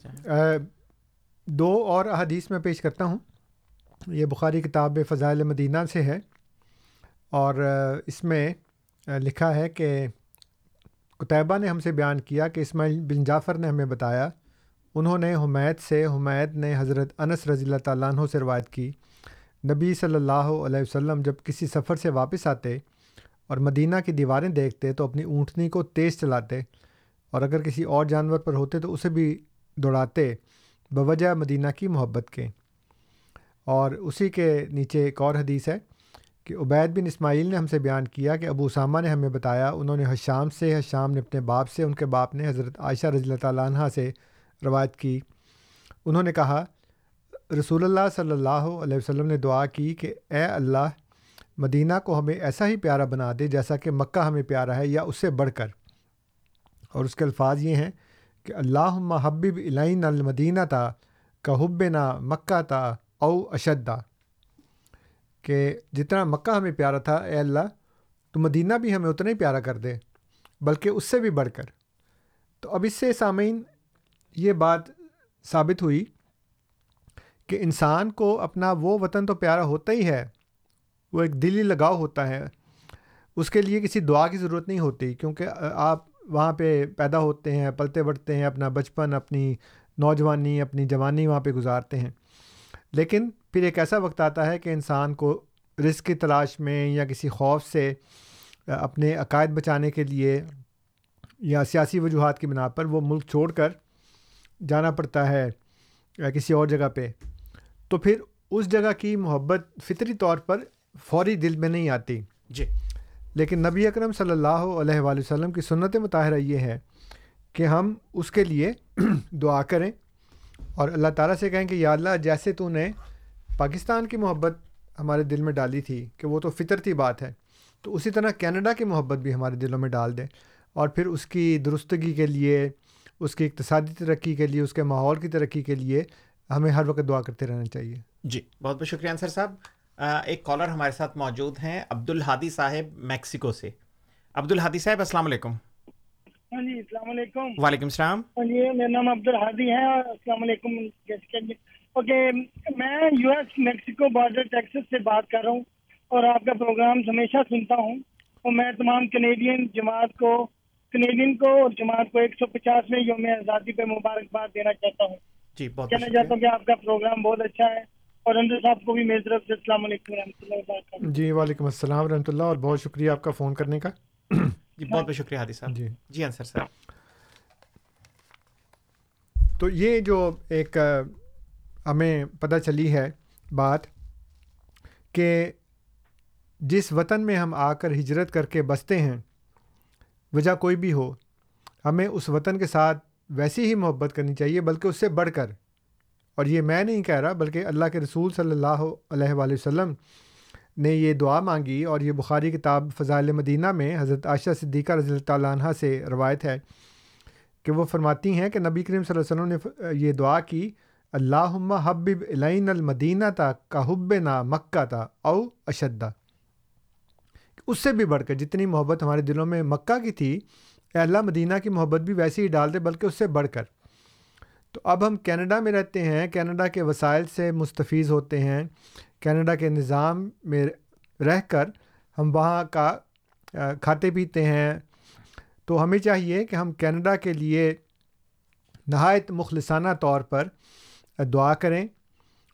دو اور احادیث میں پیش کرتا ہوں۔ یہ بخاری کتاب فضائل مدینہ سے ہے اور اس میں لکھا ہے کہ قطعبہ نے ہم سے بیان کیا کہ اسماعیل بن جعفر نے ہمیں بتایا، انہوں نے حمید سے حمید نے حضرت انس رضی اللہ تعالیٰ عنہ سے روایت کی۔ نبی صلی اللہ علیہ وسلم جب کسی سفر سے واپس آتے اور مدینہ کی دیواریں دیکھتے تو اپنی اونٹنی کو تیز چلاتے اور اگر کسی اور جانور پر ہوتے تو اسے بھی دوڑاتے بوجہ مدینہ کی محبت کے۔ اور اسی کے نیچے ایک اور حدیث ہے۔ کہ عبید بن اسماعیل نے ہم سے بیان کیا کہ ابو اسامہ نے ہمیں بتایا، انہوں نے حشام سے، حشام نے اپنے باپ سے، ان کے باپ نے حضرت عائشہ رضی اللہ تعالیٰ عنہ سے روایت کی۔ انہوں نے کہا، رسول اللہ صلی اللہ علیہ وسلم نے دعا کی کہ اے اللہ، مدینہ کو ہمیں ایسا ہی پیارا بنا دے جیسا کہ مکہ ہمیں پیارا ہے یا اس سے بڑھ کر۔ اور اس کے الفاظ یہ ہیں کہ اللہ حبب علین المدینہ تھا کہ حب مکہ تھا او اشدہ۔ کہ جتنا مکہ ہمیں پیارا تھا، اے اللہ، تو مدینہ بھی ہمیں اتنا ہی پیارا کر دے، بلکہ اس سے بھی بڑھ کر۔ تو اب اس سے سامعین یہ بات ثابت ہوئی کہ انسان کو اپنا وہ وطن تو پیارا ہوتا ہی ہے، وہ ایک دلی لگاؤ ہوتا ہے۔ اس کے لیے کسی دعا کی ضرورت نہیں ہوتی، کیونکہ آپ وہاں پہ پیدا ہوتے ہیں، پلتے بڑھتے ہیں، اپنا بچپن، اپنی نوجوانی، اپنی جوانی وہاں پہ گزارتے ہیں۔ لیکن پھر ایک ایسا وقت آتا ہے کہ انسان کو رزق کی تلاش میں یا کسی خوف سے اپنے عقائد بچانے کے لیے یا سیاسی وجوہات کی بنا پر وہ ملک چھوڑ کر جانا پڑتا ہے یا کسی اور جگہ پہ۔ تو پھر اس جگہ کی محبت فطری طور پر فوری دل میں نہیں آتی۔ جی۔ لیکن نبی اکرم صلی اللہ علیہ وآلہ وسلم کی سنت مطالعہ یہ ہے کہ ہم اس کے لیے [CLEARS THROAT] دعا کریں۔ اور اللہ تعالیٰ سے کہیں کہ یا اللہ جیسے تو نے پاکستان کی محبت ہمارے دل میں ڈالی تھی کہ وہ تو فطرتی بات ہے تو اسی طرح کینیڈا کی محبت بھی ہمارے دلوں میں ڈال دیں۔ اور پھر اس کی درستگی کے لیے اس کی اقتصادی ترقی کے لیے اس کے ماحول کی ترقی کے لیے ہمیں ہر وقت دعا کرتے رہنا چاہیے۔ جی۔ بہت بہت شکریہ انصر صاحب۔ ایک کالر ہمارے ساتھ موجود ہیں عبد الحادی صاحب میکسیکو سے۔ عبد الحادی صاحب السلام علیکم۔ ہاں جی السلام علیکم۔ وعلیکم السلام۔ ہاں جی میرا نام عبد الحادی ہے السلام علیکم اوکے میں U S Mexico border Texas سے بات کر رہا ہوں اور آپ کا پروگرام ہمیشہ سنتا ہوں۔ اور میں تمام کینیڈین جماعت کو کینیڈین کو اور جماعت کو ایک سو پچاس میں یوم آزادی پہ مبارکباد دینا چاہتا ہوں۔ جی بہت کہنا چاہتا ہوں کہ آپ کا پروگرام بہت اچھا ہے اور اندر صاحب کو بھی میری طرف سے السلام علیکم رحمۃ اللہ وبرکاتہ۔ جی وعلیکم السلام ورحمۃ اللہ اور بہت شکریہ آپ کا فون کرنے کا۔ جی بہت بہت شکریہ حادی صاحب جی جی انصر صاحب تو یہ جو ایک ہمیں پتہ چلی ہے بات کہ جس وطن میں ہم آ کر ہجرت کر کے بستے ہیں وجہ کوئی بھی ہو ہمیں اس وطن کے ساتھ ویسی ہی محبت کرنی چاہیے بلکہ اس سے بڑھ کر اور یہ میں نہیں کہہ رہا بلکہ اللہ کے رسول صلی اللہ علیہ وآلہ وسلم نے یہ دعا مانگی اور یہ بخاری کتاب فضائل مدینہ میں حضرت عائشہ صدیقہ رضی اللہ تعالیٰ عنہ سے روایت ہے کہ وہ فرماتی ہیں کہ نبی کریم صلی اللہ علیہ وسلم نے یہ دعا کی اللہ حبب علین المدینہ تا کا حب نا مکہ تا او اشدہ. اس سے بھی بڑھ کر جتنی محبت ہمارے دلوں میں مکہ کی تھی اللہ مدینہ کی محبت بھی ویسے ہی ڈال دے بلکہ اس سے بڑھ کر۔ تو اب ہم کینیڈا میں رہتے ہیں، کینیڈا کے وسائل سے مستفیض ہوتے ہیں، کینیڈا کے نظام میں رہ کر ہم وہاں کا کھاتے پیتے ہیں۔ تو ہمیں چاہیے کہ ہم کینیڈا کے لیے نہایت مخلصانہ طور پر دعا کریں،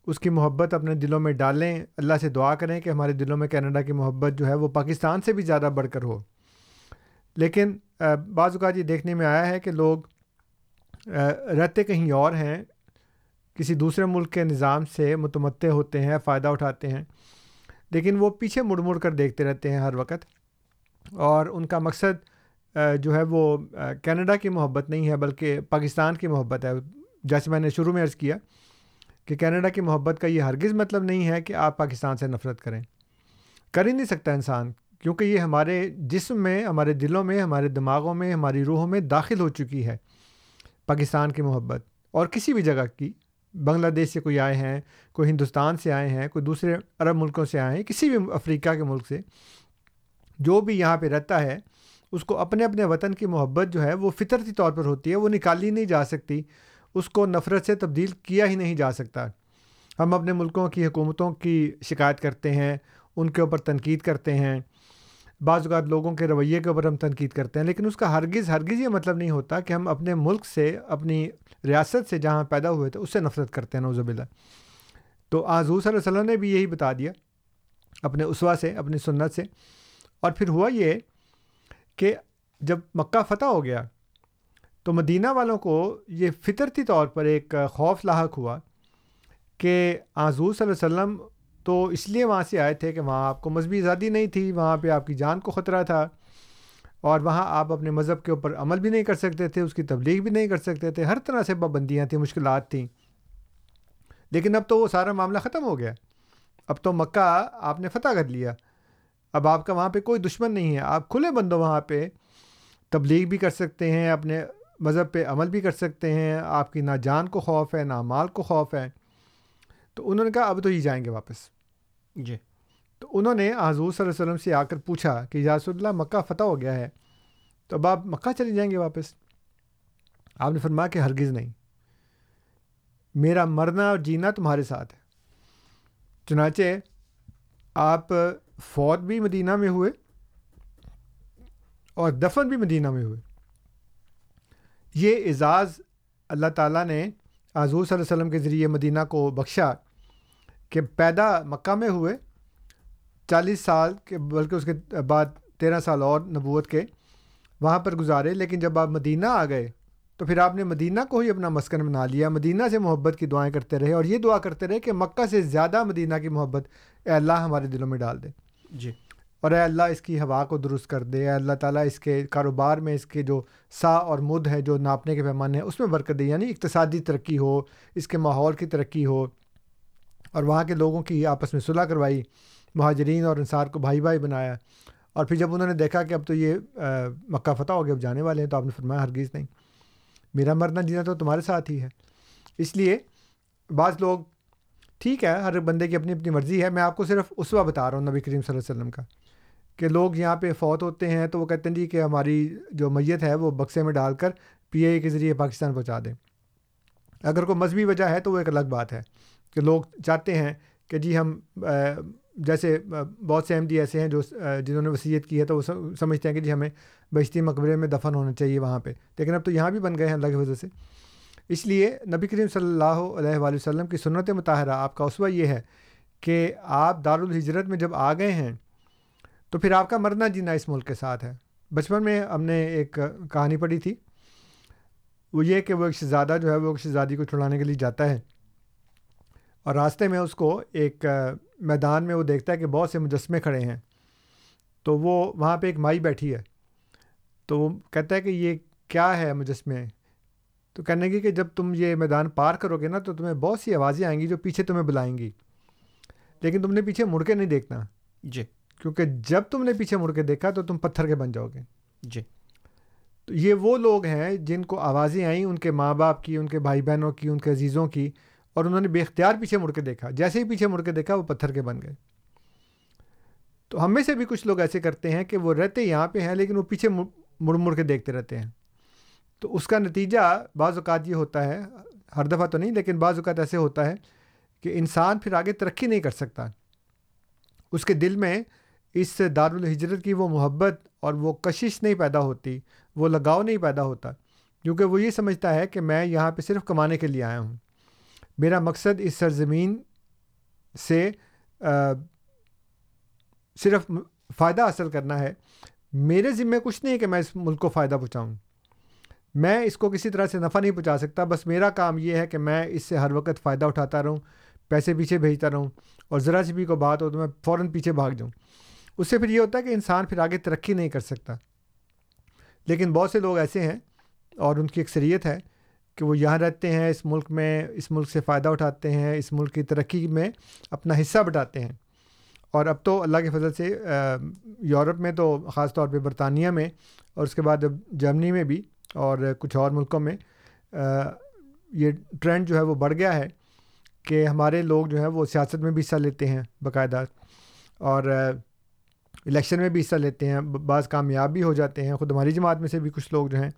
اس کی محبت اپنے دلوں میں ڈالیں۔ اللہ سے دعا کریں کہ ہمارے دلوں میں کینیڈا کی محبت جو ہے وہ پاکستان سے بھی زیادہ بڑھ کر ہو۔ لیکن بعض اوقات یہ دیکھنے میں آیا ہے کہ لوگ رہتے کہیں اور ہیں، کسی دوسرے ملک کے نظام سے متمدع ہوتے ہیں، فائدہ اٹھاتے ہیں، لیکن وہ پیچھے مڑ مڑ کر دیکھتے رہتے ہیں ہر وقت۔ اور ان کا مقصد جو ہے وہ کینیڈا کی محبت نہیں ہے، بلکہ پاکستان کی محبت ہے۔ جیسے میں نے شروع میں عرض کیا کہ کینیڈا کی محبت کا یہ ہرگز مطلب نہیں ہے کہ آپ پاکستان سے نفرت کریں۔ کر ہی نہیں سکتا انسان، کیونکہ یہ ہمارے جسم میں، ہمارے دلوں میں، ہمارے دماغوں میں، ہماری روحوں میں داخل ہو چکی ہے۔ پاکستان کی محبت اور کسی بھی جگہ کی، بنگلہ دیش سے کوئی آئے ہیں، کوئی ہندوستان سے آئے ہیں، کوئی دوسرے عرب ملکوں سے آئے ہیں، کسی بھی افریقہ کے ملک سے، جو بھی یہاں پہ رہتا ہے، اس کو اپنے اپنے وطن کی محبت جو ہے وہ فطرتی طور پر ہوتی ہے، وہ نکالی نہیں جا سکتی، اس کو نفرت سے تبدیل کیا ہی نہیں جا سکتا۔ ہم اپنے ملکوں کی حکومتوں کی شکایت کرتے ہیں، ان کے اوپر تنقید کرتے ہیں بعض اوقات لوگوں کے رویے کے اوپر ہم تنقید کرتے ہیں، لیکن اس کا ہرگز ہرگز یہ مطلب نہیں ہوتا کہ ہم اپنے ملک سے، اپنی ریاست سے جہاں پیدا ہوئے تھے اس سے نفرت کرتے ہیں نوزب اللہ تو آزو صلی اللہ علیہ وسلم نے بھی یہی بتا دیا، اپنے اسوا سے، اپنی سنت سے۔ اور پھر ہوا یہ کہ جب مکہ فتح ہو گیا تو مدینہ والوں کو یہ فطرتی طور پر ایک خوف لاحق ہوا کہ آزور صلی اللہ علیہ وسلم تو اس لیے وہاں سے آئے تھے کہ وہاں آپ کو مذہبی آزادی نہیں تھی، وہاں پہ آپ کی جان کو خطرہ تھا اور وہاں آپ اپنے مذہب کے اوپر عمل بھی نہیں کر سکتے تھے، اس کی تبلیغ بھی نہیں کر سکتے تھے، ہر طرح سے پابندیاں تھیں، مشکلات تھیں۔ لیکن اب تو وہ سارا معاملہ ختم ہو گیا۔ اب تو مکہ آپ نے فتح کر لیا۔ اب آپ کا وہاں پہ کوئی دشمن نہیں ہے۔ آپ کھلے بندو وہاں پہ تبلیغ بھی کر سکتے ہیں، اپنے مذہب پہ عمل بھی کر سکتے ہیں۔ آپ کی نہ جان کو خوف ہے، نہ مال کو خوف ہے۔ تو انہوں نے کہا، اب تو ہی جائیں گے واپس۔ جی۔ تو انہوں نے حضور صلی اللہ علیہ وسلم سے آ کر پوچھا کہ یاسر اللہ، مکہ فتح ہو گیا ہے۔ تو اب آپ مکہ چلے جائیں گے واپس۔ آپ نے فرمایا کہ ہرگز نہیں۔ میرا مرنا اور جینا تمہارے ساتھ ہے۔ چنانچہ آپ فوت بھی مدینہ میں ہوئے اور دفن بھی مدینہ میں ہوئے۔ یہ اعزاز اللہ تعالیٰ نے حضور صلی اللہ علیہ وسلم کے ذریعے مدینہ کو بخشا۔ کہ پیدا مکہ میں ہوئے چالیس سال کے بلکہ اس کے بعد تیرہ سال اور نبوت کے وہاں پر گزارے لیکن جب آپ مدینہ آ گئے تو پھر آپ نے مدینہ کو ہی اپنا مسکن بنا لیا مدینہ سے محبت کی دعائیں کرتے رہے اور یہ دعا کرتے رہے کہ مکہ سے زیادہ مدینہ کی محبت اے اللہ ہمارے دلوں میں ڈال دے۔ جی۔ اور اے اللہ اس کی ہوا کو درست کر دے اے اللہ تعالیٰ اس کے کاروبار میں اس کے جو سا اور مد ہے جو ناپنے کے پیمانے ہیں اس میں برکت دے یعنی اقتصادی ترقی ہو اس کے ماحول کی ترقی ہو اور وہاں کے لوگوں کی آپس میں صلاح کروائی، مہاجرین اور انصار کو بھائی بھائی بنایا۔ اور پھر جب انہوں نے دیکھا کہ اب تو یہ مکہ فتح ہو گیا، اب جانے والے ہیں، تو آپ نے فرمایا ہرگیز نہیں۔ میرا مرنا جینا تو تمہارے ساتھ ہی ہے۔ اس لیے بعض لوگ، ٹھیک ہے، ہر بندے کی اپنی اپنی مرضی ہے۔ میں آپ کو صرف اسوا بتا رہا ہوں نبی کریم صلی اللہ علیہ وسلم کا، کہ لوگ یہاں پہ فوت ہوتے ہیں تو وہ کہتے ہیں جی کہ ہماری جو میت ہے وہ بکسے میں ڈال کر پی اے کے ذریعے پاکستان پہنچا دیں۔ اگر کوئی مذہبی وجہ ہے تو وہ ایک الگ بات ہے۔ کہ لوگ چاہتے ہیں کہ جی ہم جیسے بہت سے احمدی ایسے ہیں جو جنہوں نے وصیت کی ہے تو وہ سمجھتے ہیں کہ جی ہمیں بشتی مقبرے میں دفن ہونا چاہیے وہاں پہ۔ لیکن اب تو یہاں بھی بن گئے ہیں اللہ کی وجہ سے۔ اس لیے نبی کریم صلی اللہ علیہ وآلہ وسلم کی سنت مطالعہ آپ کا اسوہ یہ ہے کہ آپ دارالحجرت میں جب آ گئے ہیں تو پھر آپ کا مرنا جینا اس ملک کے ساتھ ہے۔ بچپن میں ہم نے ایک کہانی پڑھی تھی۔ وہ یہ کہ وہ ایک شہزادہ جو ہے وہ ایک شہزادی کو چھڑانے کے لیے جاتا ہے۔ اور راستے میں اس کو ایک میدان میں وہ دیکھتا ہے کہ بہت سے مجسمے کھڑے ہیں۔ تو وہ وہاں پہ ایک مائی بیٹھی ہے۔ تو وہ کہتا ہے کہ یہ کیا ہے مجسمے؟ تو کہنے کی کہ جب تم یہ میدان پار کرو گے نا تو تمہیں بہت سی آوازیں آئیں گی جو پیچھے تمہیں بلائیں گی۔ لیکن تم نے پیچھے مڑ کے نہیں دیکھنا۔ جی۔ کیونکہ جب تم نے پیچھے مڑ کے دیکھا تو تم پتھر کے بن جاؤ گے۔ جی۔ تو یہ وہ لوگ ہیں جن کو آوازیں آئیں ان کے ماں باپ کی ان کے بھائی بہنوں کی ان کے عزیزوں کی۔ اور انہوں نے بے اختیار پیچھے مڑ کے دیکھا۔ جیسے ہی پیچھے مڑ کے دیکھا، وہ پتھر کے بن گئے۔ تو ہم میں سے بھی کچھ لوگ ایسے کرتے ہیں کہ وہ رہتے یہاں پہ ہیں، لیکن وہ پیچھے مڑ مڑ کے دیکھتے رہتے ہیں۔ تو اس کا نتیجہ بعض اوقات یہ ہوتا ہے، ہر دفعہ تو نہیں، لیکن بعض اوقات ایسے ہوتا ہے کہ انسان پھر آگے ترقی نہیں کر سکتا۔ اس کے دل میں اس دارالحجرت کی وہ محبت اور وہ کشش نہیں پیدا ہوتی، وہ لگاؤ نہیں پیدا ہوتا، کیونکہ وہ یہ سمجھتا ہے کہ میں یہاں پہ صرف کمانے کے لیے آیا ہوں۔ میرا مقصد اس سرزمین سے صرف فائدہ حاصل کرنا ہے۔ میرے ذمے کچھ نہیں کہ میں اس ملک کو فائدہ پہنچاؤں۔ میں اس کو کسی طرح سے نفع نہیں پہنچا سکتا، بس میرا کام یہ ہے کہ میں اس سے ہر وقت فائدہ اٹھاتا رہوں، پیسے پیچھے بھیجتا رہوں اور ذرا سی بھی کو بات ہو تو میں فوراً پیچھے بھاگ جاؤں۔ اس سے پھر یہ ہوتا ہے کہ انسان پھر آگے ترقی نہیں کر سکتا۔ لیکن بہت سے لوگ ایسے ہیں اور ان کی اکثریت ہے کہ وہ یہاں رہتے ہیں، اس ملک میں، اس ملک سے فائدہ اٹھاتے ہیں، اس ملک کی ترقی میں اپنا حصہ بٹاتے ہیں۔ اور اب تو اللہ کے فضل سے یورپ میں تو خاص طور پہ برطانیہ میں اور اس کے بعد جرمنی میں بھی اور کچھ اور ملکوں میں یہ ٹرینڈ جو ہے وہ بڑھ گیا ہے کہ ہمارے لوگ جو ہیں وہ سیاست میں بھی حصہ لیتے ہیں باقاعدہ اور الیکشن میں بھی حصہ لیتے ہیں بعض کامیاب بھی ہو جاتے ہیں۔ خود ہماری جماعت میں سے بھی کچھ لوگ جو ہیں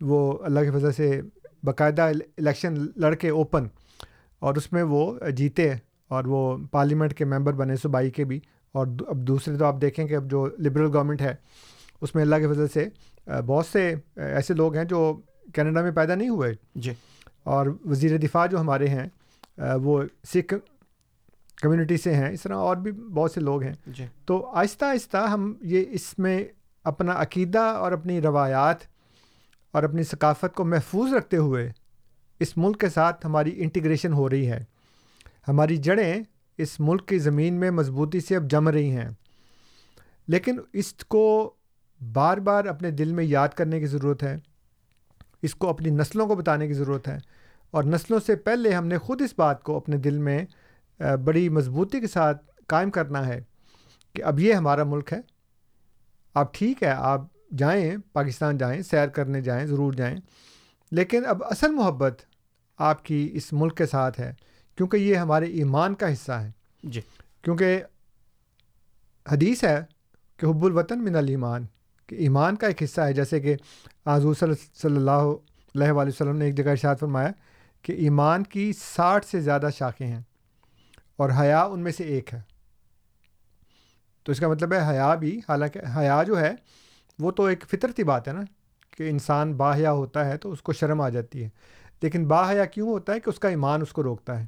وہ اللہ کی وجہ سے باقاعدہ الیکشن لڑ کے اوپن اور اس میں وہ جیتے اور وہ پارلیمنٹ کے ممبر بنے صوبائی کے بھی۔ اور اب دوسرے تو آپ دیکھیں کہ اب جو لبرل گورنمنٹ ہے اس میں اللہ کی وجہ سے بہت سے ایسے لوگ ہیں جو کینیڈا میں پیدا نہیں ہوئے۔ جی۔ اور وزیر دفاع جو ہمارے ہیں وہ سکھ کمیونٹی سے ہیں اس طرح اور بھی بہت سے لوگ ہیں۔ جی۔ تو آہستہ آہستہ ہم یہ اس میں اپنا عقیدہ اور اپنی روایات اور اپنی ثقافت کو محفوظ رکھتے ہوئے اس ملک کے ساتھ ہماری انٹیگریشن ہو رہی ہے۔ ہماری جڑیں اس ملک کی زمین میں مضبوطی سے اب جم رہی ہیں۔ لیکن اس کو بار بار اپنے دل میں یاد کرنے کی ضرورت ہے۔ اس کو اپنی نسلوں کو بتانے کی ضرورت ہے۔ اور نسلوں سے پہلے ہم نے خود اس بات کو اپنے دل میں بڑی مضبوطی کے ساتھ قائم کرنا ہے کہ اب یہ ہمارا ملک ہے۔ آپ ٹھیک ہے، آپ جائیں پاکستان جائیں سیر کرنے جائیں ضرور جائیں۔ لیکن اب اصل محبت آپ کی اس ملک کے ساتھ ہے کیونکہ یہ ہمارے ایمان کا حصہ ہے۔ جی۔ کیونکہ حدیث ہے کہ حب الوطن من الایمان کہ ایمان کا ایک حصہ ہے۔ جیسے کہ آضور صلی اللہ علیہ وآلہ وسلم نے ایک جگہ ارشاد فرمایا کہ ایمان کی ساٹھ سے زیادہ شاخیں ہیں اور حیا ان میں سے ایک ہے۔ تو اس کا مطلب ہے حیا بھی حالانکہ حیا جو ہے وہ تو ایک فطرتی بات ہے نا کہ انسان باحیا ہوتا ہے تو اس کو شرم آ جاتی ہے۔ لیکن باحیا کیوں ہوتا ہے کہ اس کا ایمان اس کو روکتا ہے۔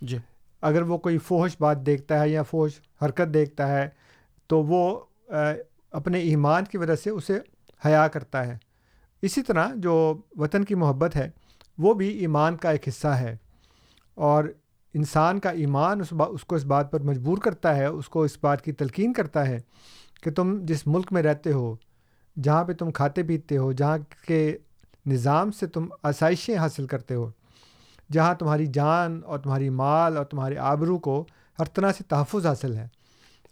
جی۔ اگر وہ کوئی فوش بات دیکھتا ہے یا فوش حرکت دیکھتا ہے تو وہ اپنے ایمان کی وجہ سے اسے حیا کرتا ہے۔ اسی طرح جو وطن کی محبت ہے وہ بھی ایمان کا ایک حصہ ہے۔ اور انسان کا ایمان اس با اس کو اس بات پر مجبور کرتا ہے اس کو اس بات کی تلقین کرتا ہے کہ تم جس ملک میں رہتے ہو جہاں پہ تم کھاتے پیتے ہو، جہاں کے نظام سے تم آسائشیں حاصل کرتے ہو، جہاں تمہاری جان اور تمہاری مال اور تمہارے آبرو کو ہر طرح سے تحفظ حاصل ہے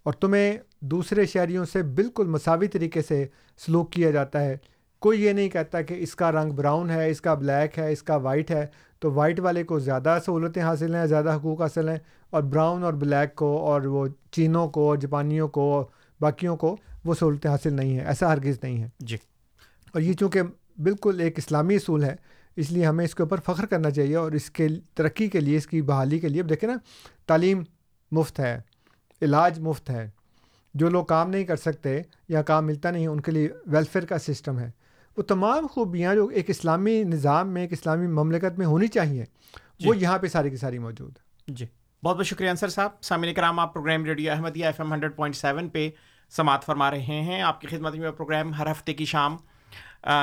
اور تمہیں دوسرے شہریوں سے بالکل مساوی طریقے سے سلوک کیا جاتا ہے۔ کوئی یہ نہیں کہتا کہ اس کا رنگ براؤن ہے، اس کا بلیک ہے، اس کا وائٹ ہے، تو وائٹ والے کو زیادہ سہولتیں حاصل ہیں، زیادہ حقوق حاصل ہیں اور براؤن اور بلیک کو اور وہ چینوں کو اور جاپانیوں کو، باقیوں کو وہ سہولتیں حاصل نہیں ہیں ایسا ہرگز نہیں ہے۔ جی۔ اور یہ چونکہ بالکل ایک اسلامی اصول ہے اس لیے ہمیں اس کے اوپر فخر کرنا چاہیے اور اس کے ترقی کے لیے اس کی بحالی کے لیے۔ اب دیکھیں نا تعلیم مفت ہے علاج مفت ہے۔ جو لوگ کام نہیں کر سکتے یا کام ملتا نہیں ان کے لیے ویلفیئر کا سسٹم ہے۔ وہ تمام خوبیاں جو ایک اسلامی نظام میں ایک اسلامی مملکت میں ہونی چاہیے جی۔ وہ یہاں پہ ساری کی ساری موجود جی۔ بہت بہت شکریہ انصر صاحب۔ سامعین کرام آپ program radio Ahmadiyya F M hundred point seven پہ سماعت فرما رہے ہیں۔ آپ کی خدمت میں پروگرام ہر ہفتے کی شام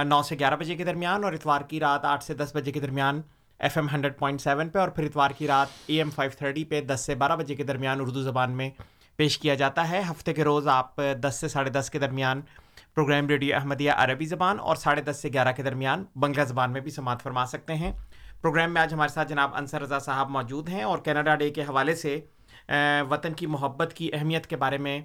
نو سے گیارہ بجے کے درمیان اور اتوار کی رات آٹھ سے دس بجے کے درمیان F M hundred point seven پہ اور پھر اتوار کی رات اے ایم فائیو تھرٹی پہ دس سے بارہ بجے کے درمیان اردو زبان میں پیش کیا جاتا ہے۔ ہفتے کے روز آپ دس سے ساڑھے دس کے درمیان پروگرام ریڈیو احمدیہ عربی زبان اور ساڑھے دس سے گیارہ کے درمیان بنگلہ زبان میں بھی سماعت فرما سکتے ہیں۔ پروگرام میں آج ہمارے ساتھ جناب انصر رضا صاحب موجود ہیں اور کینیڈا ڈے کے حوالے سے وطن کی محبت کی اہمیت کے بارے میں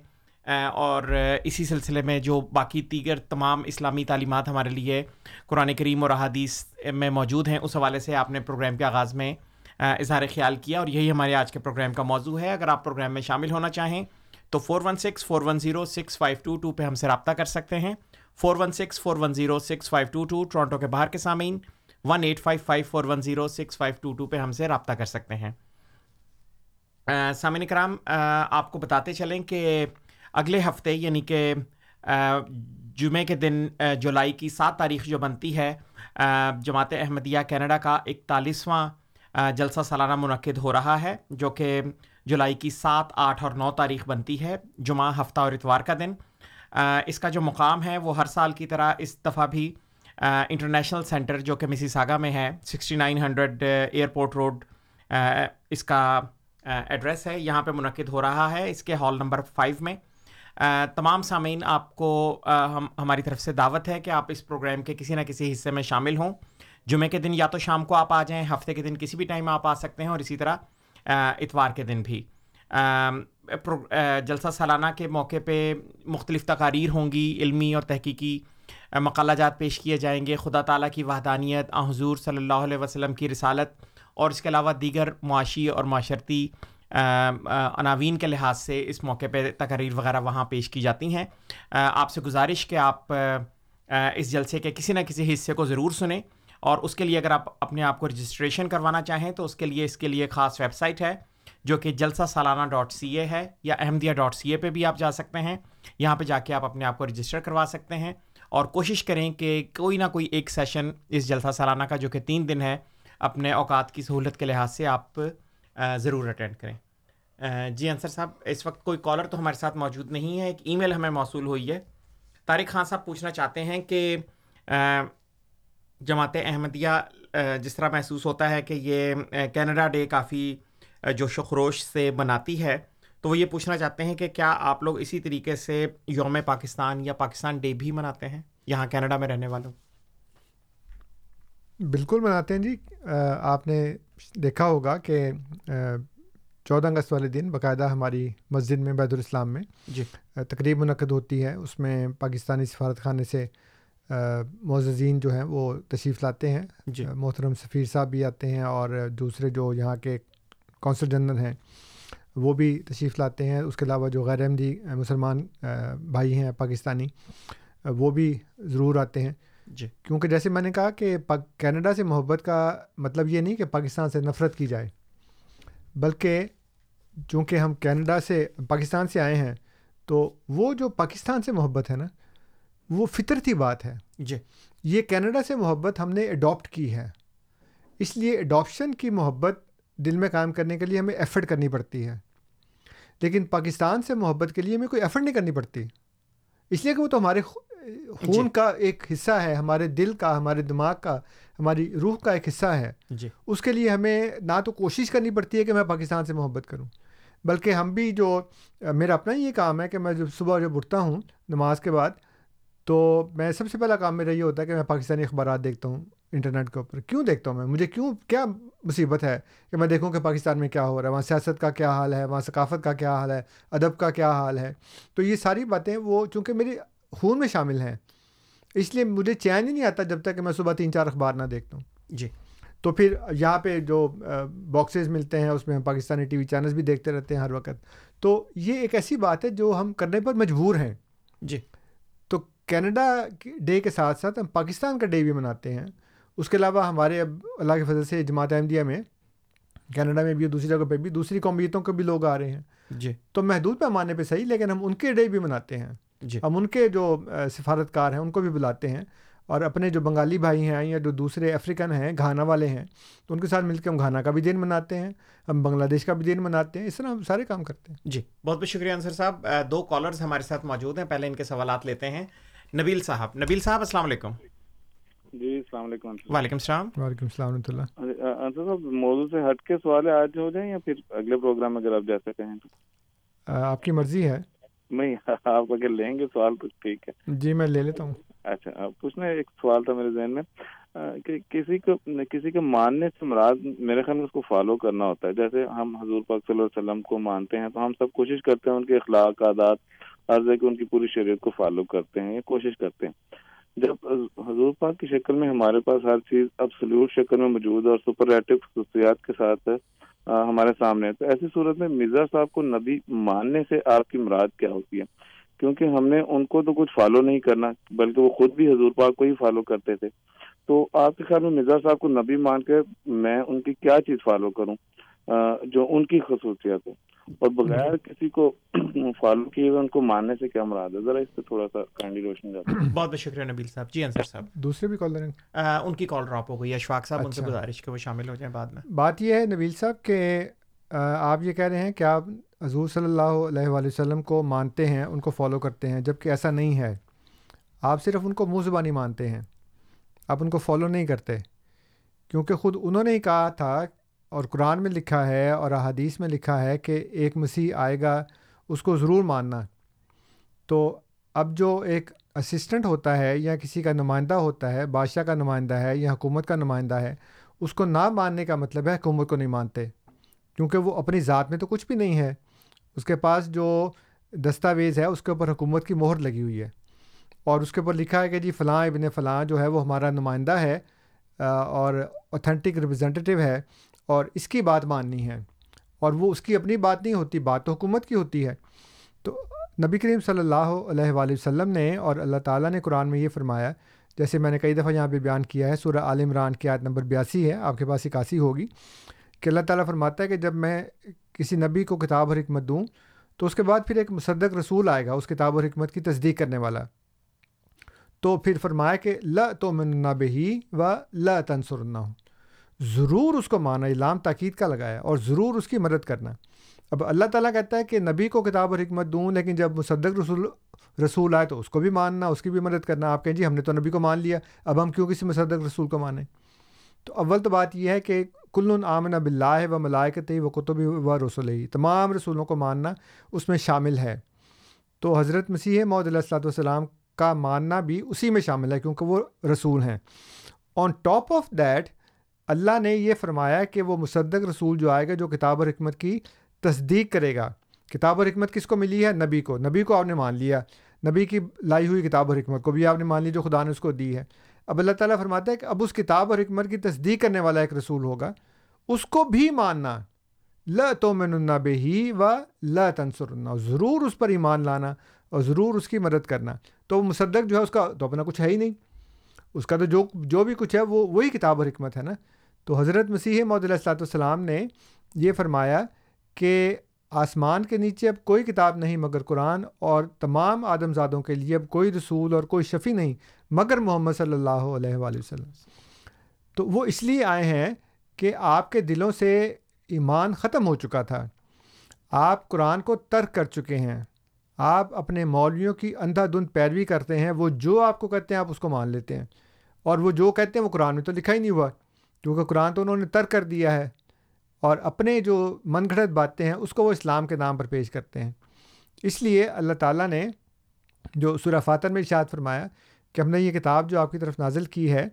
اور اسی سلسلے میں جو باقی دیگر تمام اسلامی تعلیمات ہمارے لیے قرآن کریم اور احادیث میں موجود ہیں، اس حوالے سے آپ نے پروگرام کے آغاز میں اظہار خیال کیا اور یہی ہمارے آج کے پروگرام کا موضوع ہے۔ اگر آپ پروگرام میں شامل ہونا چاہیں تو four one six four one zero six five two two پہ ہم سے رابطہ کر سکتے ہیں۔ Four one six four one zero six five two two Toronto کے باہر کے سامعین one eight five five four one zero six five two two پہ ہم سے رابطہ کر سکتے ہیں۔ سامعین کرام آپ کو بتاتے چلیں کہ اگلے ہفتے یعنی کہ جمعے کے دن جولائی کی سات تاریخ جو بنتی ہے جماعت احمدیہ کینیڈا کا اکتالیسواں جلسہ سالانہ منعقد ہو رہا ہے، جو کہ جولائی کی سات، آٹھ اور نو تاریخ بنتی ہے، جمعہ، ہفتہ اور اتوار کا دن۔ اس کا جو مقام ہے، وہ ہر سال کی طرح اس دفعہ بھی انٹرنیشنل سینٹر جو کہ مسی ساگا میں ہے، sixty nine hundred airport road اس کا ایڈریس ہے، یہاں پہ منعقد ہو رہا ہے۔ اس کے ہال نمبر فائیو میں۔ تمام سامعین، آپ کو ہم، ہماری طرف سے دعوت ہے کہ آپ اس پروگرام کے کسی نہ کسی حصے میں شامل ہوں۔ جمعے کے دن یا تو شام کو آپ آ جائیں، ہفتے کے دن کسی بھی ٹائم آپ آ سکتے ہیں اور اسی طرح اتوار کے دن بھی۔ جلسہ سالانہ کے موقع پہ مختلف تقاریر ہوں گی، علمی اور تحقیقی مقالہ جات پیش کیے جائیں گے۔ خدا تعالیٰ کی وحدانیت حضور صلی اللہ علیہ وسلم کی رسالت اور اس کے علاوہ دیگر معاشی اور معاشرتی عناوین کے لحاظ سے اس موقع پہ تقریر وغیرہ وہاں پیش کی جاتی ہیں۔ آپ سے گزارش کہ آپ اس جلسے کے کسی نہ کسی حصے کو ضرور سنیں اور اس کے لیے اگر آپ اپنے آپ کو رجسٹریشن کروانا چاہیں تو اس کے لیے، اس کے لیے خاص ویب سائٹ ہے جو کہ جلسہ سالانہ ڈاٹ سی اے ہے یا احمدیہ ڈاٹ سی اے پہ بھی آپ جا سکتے ہیں۔ یہاں پہ جا کے آپ اپنے آپ کو رجسٹر کروا سکتے ہیں اور کوشش کریں کہ کوئی نہ کوئی ایک سیشن اس جلسہ سالانہ کا جو کہ تین دن ہے، اپنے اوقات کی سہولت کے لحاظ سے آپ ضرور اٹینڈ کریں۔ جی انصر صاحب، اس وقت کوئی کالر تو ہمارے ساتھ موجود نہیں ہے، ایک ای میل ہمیں موصول ہوئی ہے۔ طارق خان صاحب پوچھنا چاہتے ہیں کہ جماعت احمدیہ جس طرح محسوس ہوتا ہے کہ یہ کینیڈا ڈے کافی جوش و خروش سے بناتی ہے، تو وہ یہ پوچھنا چاہتے ہیں کہ کیا آپ لوگ اسی طریقے سے یوم پاکستان یا پاکستان ڈے بھی مناتے ہیں؟ یہاں کینیڈا میں رہنے والوں۔ بالکل مناتے ہیں جی۔ آپ نے دیکھا ہوگا کہ چودہ اگست والے دن باقاعدہ ہماری مسجد میں بیت الاسلام میں جی۔ تقریب منعقد ہوتی ہے۔ اس میں پاکستانی سفارت خانے سے معززین جو ہیں وہ تشریف لاتے ہیں۔ جی۔ محترم سفیر صاحب بھی آتے ہیں اور دوسرے جو یہاں کے کونسل جنرل ہیں وہ بھی تشریف لاتے ہیں۔ اس کے علاوہ جو غیر احمدی مسلمان بھائی ہیں پاکستانی وہ بھی ضرور آتے ہیں۔ جی۔ کیونکہ جیسے میں نے کہا کہ کینیڈا سے محبت کا مطلب یہ نہیں کہ پاکستان سے نفرت کی جائے بلکہ چونکہ ہم کینیڈا سے پاکستان سے آئے ہیں تو وہ جو پاکستان سے محبت ہے نا وہ فطرتی بات ہے۔ جی۔ یہ کینیڈا سے محبت ہم نے اڈاپٹ کی ہے۔ اس لیے اڈاپشن کی محبت دل میں قائم کرنے کے لیے ہمیں ایفرٹ کرنی پڑتی ہے۔ لیکن پاکستان سے محبت کے لیے ہمیں کوئی ایفرٹ نہیں کرنی پڑتی۔ اس لیے کہ وہ تو ہمارے خون جی۔ کا ایک حصہ ہے ہمارے دل کا ہمارے دماغ کا ہماری روح کا ایک حصہ ہے۔ جی۔ اس کے لیے ہمیں نہ تو کوشش کرنی پڑتی ہے کہ میں پاکستان سے محبت کروں بلکہ ہم بھی جو میرا اپنا یہ کام ہے کہ میں جب صبح جب اٹھتا ہوں نماز کے بعد تو میں سب سے پہلا کام میرا یہ ہوتا ہے کہ میں پاکستانی اخبارات دیکھتا ہوں انٹرنیٹ کے اوپر۔ کیوں دیکھتا ہوں میں؟ مجھے کیوں کیا مصیبت ہے کہ میں دیکھوں کہ پاکستان میں کیا ہو رہا ہے؟ وہاں سیاست کا کیا حال ہے؟ وہاں ثقافت کا کیا حال ہے؟ ادب کا کیا حال ہے؟ تو یہ ساری باتیں وہ چونکہ میری خون میں شامل ہیں۔ اس لیے مجھے چین ہی نہیں آتا جب تک کہ میں صبح تین چار اخبار نہ دیکھتا ہوں جی۔ تو پھر یہاں پہ جو باکسز ملتے ہیں اس میں ہم پاکستانی ٹی وی چینلز بھی دیکھتے رہتے ہیں ہر وقت۔ تو یہ ایک ایسی بات ہے جو ہم کرنے پر مجبور ہیں۔ جی۔ تو کینیڈا ڈے کے ساتھ ساتھ ہم پاکستان کا ڈے بھی مناتے ہیں۔ اس کے علاوہ ہمارے اب اللہ کے فضل سے جماعت احمدیہ میں کینیڈا میں بھی دوسری جگہ پہ بھی دوسری قومیتوں کے بھی لوگ آ رہے ہیں۔ جی۔ تو محدود پیمانے پہ صحیح لیکن ہم ان کے ڈے بھی مناتے ہیں۔ جی۔ ہم ان کے جو سفارت کار ہیں ان کو بھی بلاتے ہیں۔ اور اپنے جو بنگالی بھائی ہیں یا جو دوسرے افریقن ہیں گھانا والے ہیں تو ان کے ساتھ مل کے ہم گھانا کا بھی دن مناتے ہیں ہم بنگلہ دیش کا بھی دن مناتے ہیں اس طرح ہم سارے کام کرتے ہیں۔ جی۔ بہت بہت شکریہ انصر صاحب۔ دو کالرز ہمارے ساتھ موجود ہیں پہلے ان کے سوالات لیتے ہیں۔ نبیل صاحب۔ نبیل صاحب السلام علیکم۔ جی السلام علیکم وعلیکم السلام۔ وعلیکم السلام ورحمۃ اللہ۔ انصر صاحب موضوع سے ہٹ کے سوال آج ہو جائیں یا پھر اگلے پروگرام میں اگر آپ جا سکتے ہیں تو آپ کی مرضی ہے۔ نہیں آپ اگر لیں گے سوال تو ٹھیک ہے۔ جی میں لے لیتا ہوں۔ اچھا پوچھنا ایک سوال تھا میرے ذہن میں کہ کسی کو کسی کے ماننے سے مراد میرے خیال میں اس کو فالو کرنا ہوتا ہے۔ جیسے ہم حضور پاک صلی اللہ علیہ وسلم کو مانتے ہیں تو ہم سب کوشش کرتے ہیں ان کے اخلاق عادات عرض ہے کہ ان کی پوری شریعت کو فالو کرتے ہیں یا کوشش کرتے ہیں۔ جب حضور پاک کی شکل میں ہمارے پاس ہر چیز اب سلیوٹ شکل میں موجود ہے اور سپر خصوصیات کے ساتھ ہمارے سامنے۔ تو ایسی صورت میں مرزا صاحب کو نبی ماننے سے آپ کی مراد کیا ہوتی ہے؟ کیونکہ ہم نے ان کو تو کچھ فالو نہیں کرنا، بلکہ وہ خود بھی حضور پاک کو ہی فالو کرتے تھے۔ تو آپ کے خیال میں مرزا صاحب کو نبی مان کے میں ان کی کیا چیز فالو کروں؟ جو ان کی خصوصیت ہو اور بغیر کسی کو فالو کیے ہوئے ان کو ماننے سے کیا مراد ہے؟ ذرا اس پہ تھوڑا سا کائنڈلی روشن بہت بہت شکریہ نبیل صاحب۔ جی انصر صاحب۔ دوسرے بھی کال ان کی کال ڈراپ ہو گئی اشفاق صاحب ان سے گزارش کہ وہ شامل ہو جائیں بعد میں۔ بات یہ ہے نبیل صاحب کہ آپ یہ کہہ رہے ہیں کہ آپ حضور صلی اللہ علیہ وآلہ وسلم کو مانتے ہیں ان کو فالو کرتے ہیں جبکہ ایسا نہیں ہے۔ آپ صرف ان کو منہ زبانی مانتے ہیں۔ آپ ان کو فالو نہیں کرتے۔ کیونکہ خود انہوں نے ہی کہا تھا اور قرآن میں لکھا ہے اور احادیث میں لکھا ہے کہ ایک مسیح آئے گا، اس کو ضرور ماننا۔ تو اب جو ایک اسسٹنٹ ہوتا ہے یا کسی کا نمائندہ ہوتا ہے، بادشاہ کا نمائندہ ہے یا حکومت کا نمائندہ ہے، اس کو نہ ماننے کا مطلب ہے حکومت کو نہیں مانتے۔ کیونکہ وہ اپنی ذات میں تو کچھ بھی نہیں ہے۔ اس کے پاس جو دستاویز ہے، اس کے اوپر حکومت کی مہر لگی ہوئی ہے۔ اور اس کے اوپر لکھا ہے کہ جی فلاں ابن فلاں جو ہے، وہ ہمارا نمائندہ ہے اور اوتھینٹک ریپرزینٹیو ہے۔ اور اس کی بات ماننی ہے اور وہ اس کی اپنی بات نہیں ہوتی، بات تو حکومت کی ہوتی ہے۔ تو نبی کریم صلی اللہ علیہ وآلہ وسلم نے اور اللہ تعالیٰ نے قرآن میں یہ فرمایا، جیسے میں نے کئی دفعہ یہاں پہ بیان کیا ہے، سورہ عال عمران کی آیت نمبر بیاسی ہے، آپ کے پاس اکاسی ہوگی، کہ اللہ تعالیٰ فرماتا ہے کہ جب میں کسی نبی کو کتاب اور حکمت دوں، تو اس کے بعد پھر ایک مصدق رسول آئے گا، اس کتاب اور حکمت کی تصدیق کرنے والا۔ تو پھر فرمایا کہ ل تو من بہی و ل تنسر ہوں ضرور اس کو مانا علام تاکید کا لگایا اور ضرور اس کی مدد کرنا۔ اب اللہ تعالیٰ کہتا ہے کہ نبی کو کتاب اور حکمت دوں، لیکن جب مصدق رسول رسول آئے تو اس کو بھی ماننا، اس کی بھی مدد کرنا۔ آپ کہیں جی ہم نے تو نبی کو مان لیا، اب ہم کیوں کسی مصدق رسول کو مانیں؟ تو اول تو بات یہ ہے کہ کل آمن اب اللہ و ملائکت و کتب و رسول ہی تمام رسولوں کو ماننا اس میں شامل ہے۔ تو حضرت مسیح محدود علیہ السلّۃ والسلام کا ماننا بھی اسی میں شامل ہے، کیونکہ وہ رسول ہیں۔ آن ٹاپ آف دیٹ اللہ نے یہ فرمایا کہ وہ مصدق رسول جو آئے گا، جو کتاب اور حکمت کی تصدیق کرے گا۔ کتاب اور حکمت کس کو ملی ہے؟ نبی کو۔ نبی کو آپ نے مان لیا۔ نبی کی لائی ہوئی کتاب اور حکمت کو بھی آپ نے مان لی جو خدا نے اس کو دی ہے۔ اب اللہ تعالیٰ فرماتا ہے کہ اب اس کتاب اور حکمت کی تصدیق کرنے والا ایک رسول ہوگا۔ اس کو بھی ماننا۔ ل تو من بے ہی و ل تنسر ضرور اس پر ایمان لانا اور ضرور اس کی مدد کرنا۔ تو وہ مصدق جو ہے، اس کا تو اپنا کچھ ہے ہی نہیں۔ اس کا تو جو جو بھی کچھ ہے وہ وہی کتاب اور حکمت ہے نا۔ تو حضرت مسیح محدود السلاۃ والسلام نے یہ فرمایا کہ آسمان کے نیچے اب کوئی کتاب نہیں مگر قرآن اور تمام آدم زادوں کے لیے اب کوئی رسول اور کوئی شفیع نہیں مگر محمد صلی اللہ علیہ وآلہ وسلم۔ تو وہ اس لیے آئے ہیں کہ آپ کے دلوں سے ایمان ختم ہو چکا تھا۔ آپ قرآن کو ترک کر چکے ہیں۔ آپ اپنے مولویوں کی اندھا دھند پیروی کرتے ہیں، وہ جو آپ کو کہتے ہیں آپ اس کو مان لیتے ہیں۔ اور وہ جو کہتے ہیں وہ قرآن میں تو لکھا ہی نہیں ہوا، کیونکہ قرآن تو انہوں نے ترک کر دیا ہے۔ اور اپنے جو من گھڑت باتیں ہیں، اس کو وہ اسلام کے نام پر پیش کرتے ہیں۔ اس لیے اللہ تعالیٰ نے جو سورہ فاتر میں اشاعت فرمایا کہ ہم نے یہ کتاب جو آپ کی طرف نازل کی ہے،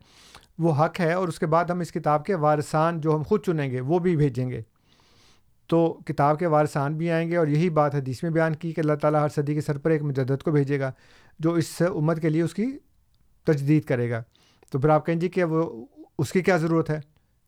وہ حق ہے اور اس کے بعد ہم اس کتاب کے وارثان جو ہم خود چنیں گے، وہ بھی بھیجیں گے۔ تو کتاب کے وارثان بھی آئیں گے اور یہی بات حدیث میں بیان کی کہ اللہ تعالیٰ ہر صدی کے سر پر ایک مجدد کو بھیجے گا جو اس امت کے لیے اس کی تجدید کرے گا۔ تو پھر آپ کہیں جی کہ وہ اس کی کیا ضرورت ہے؟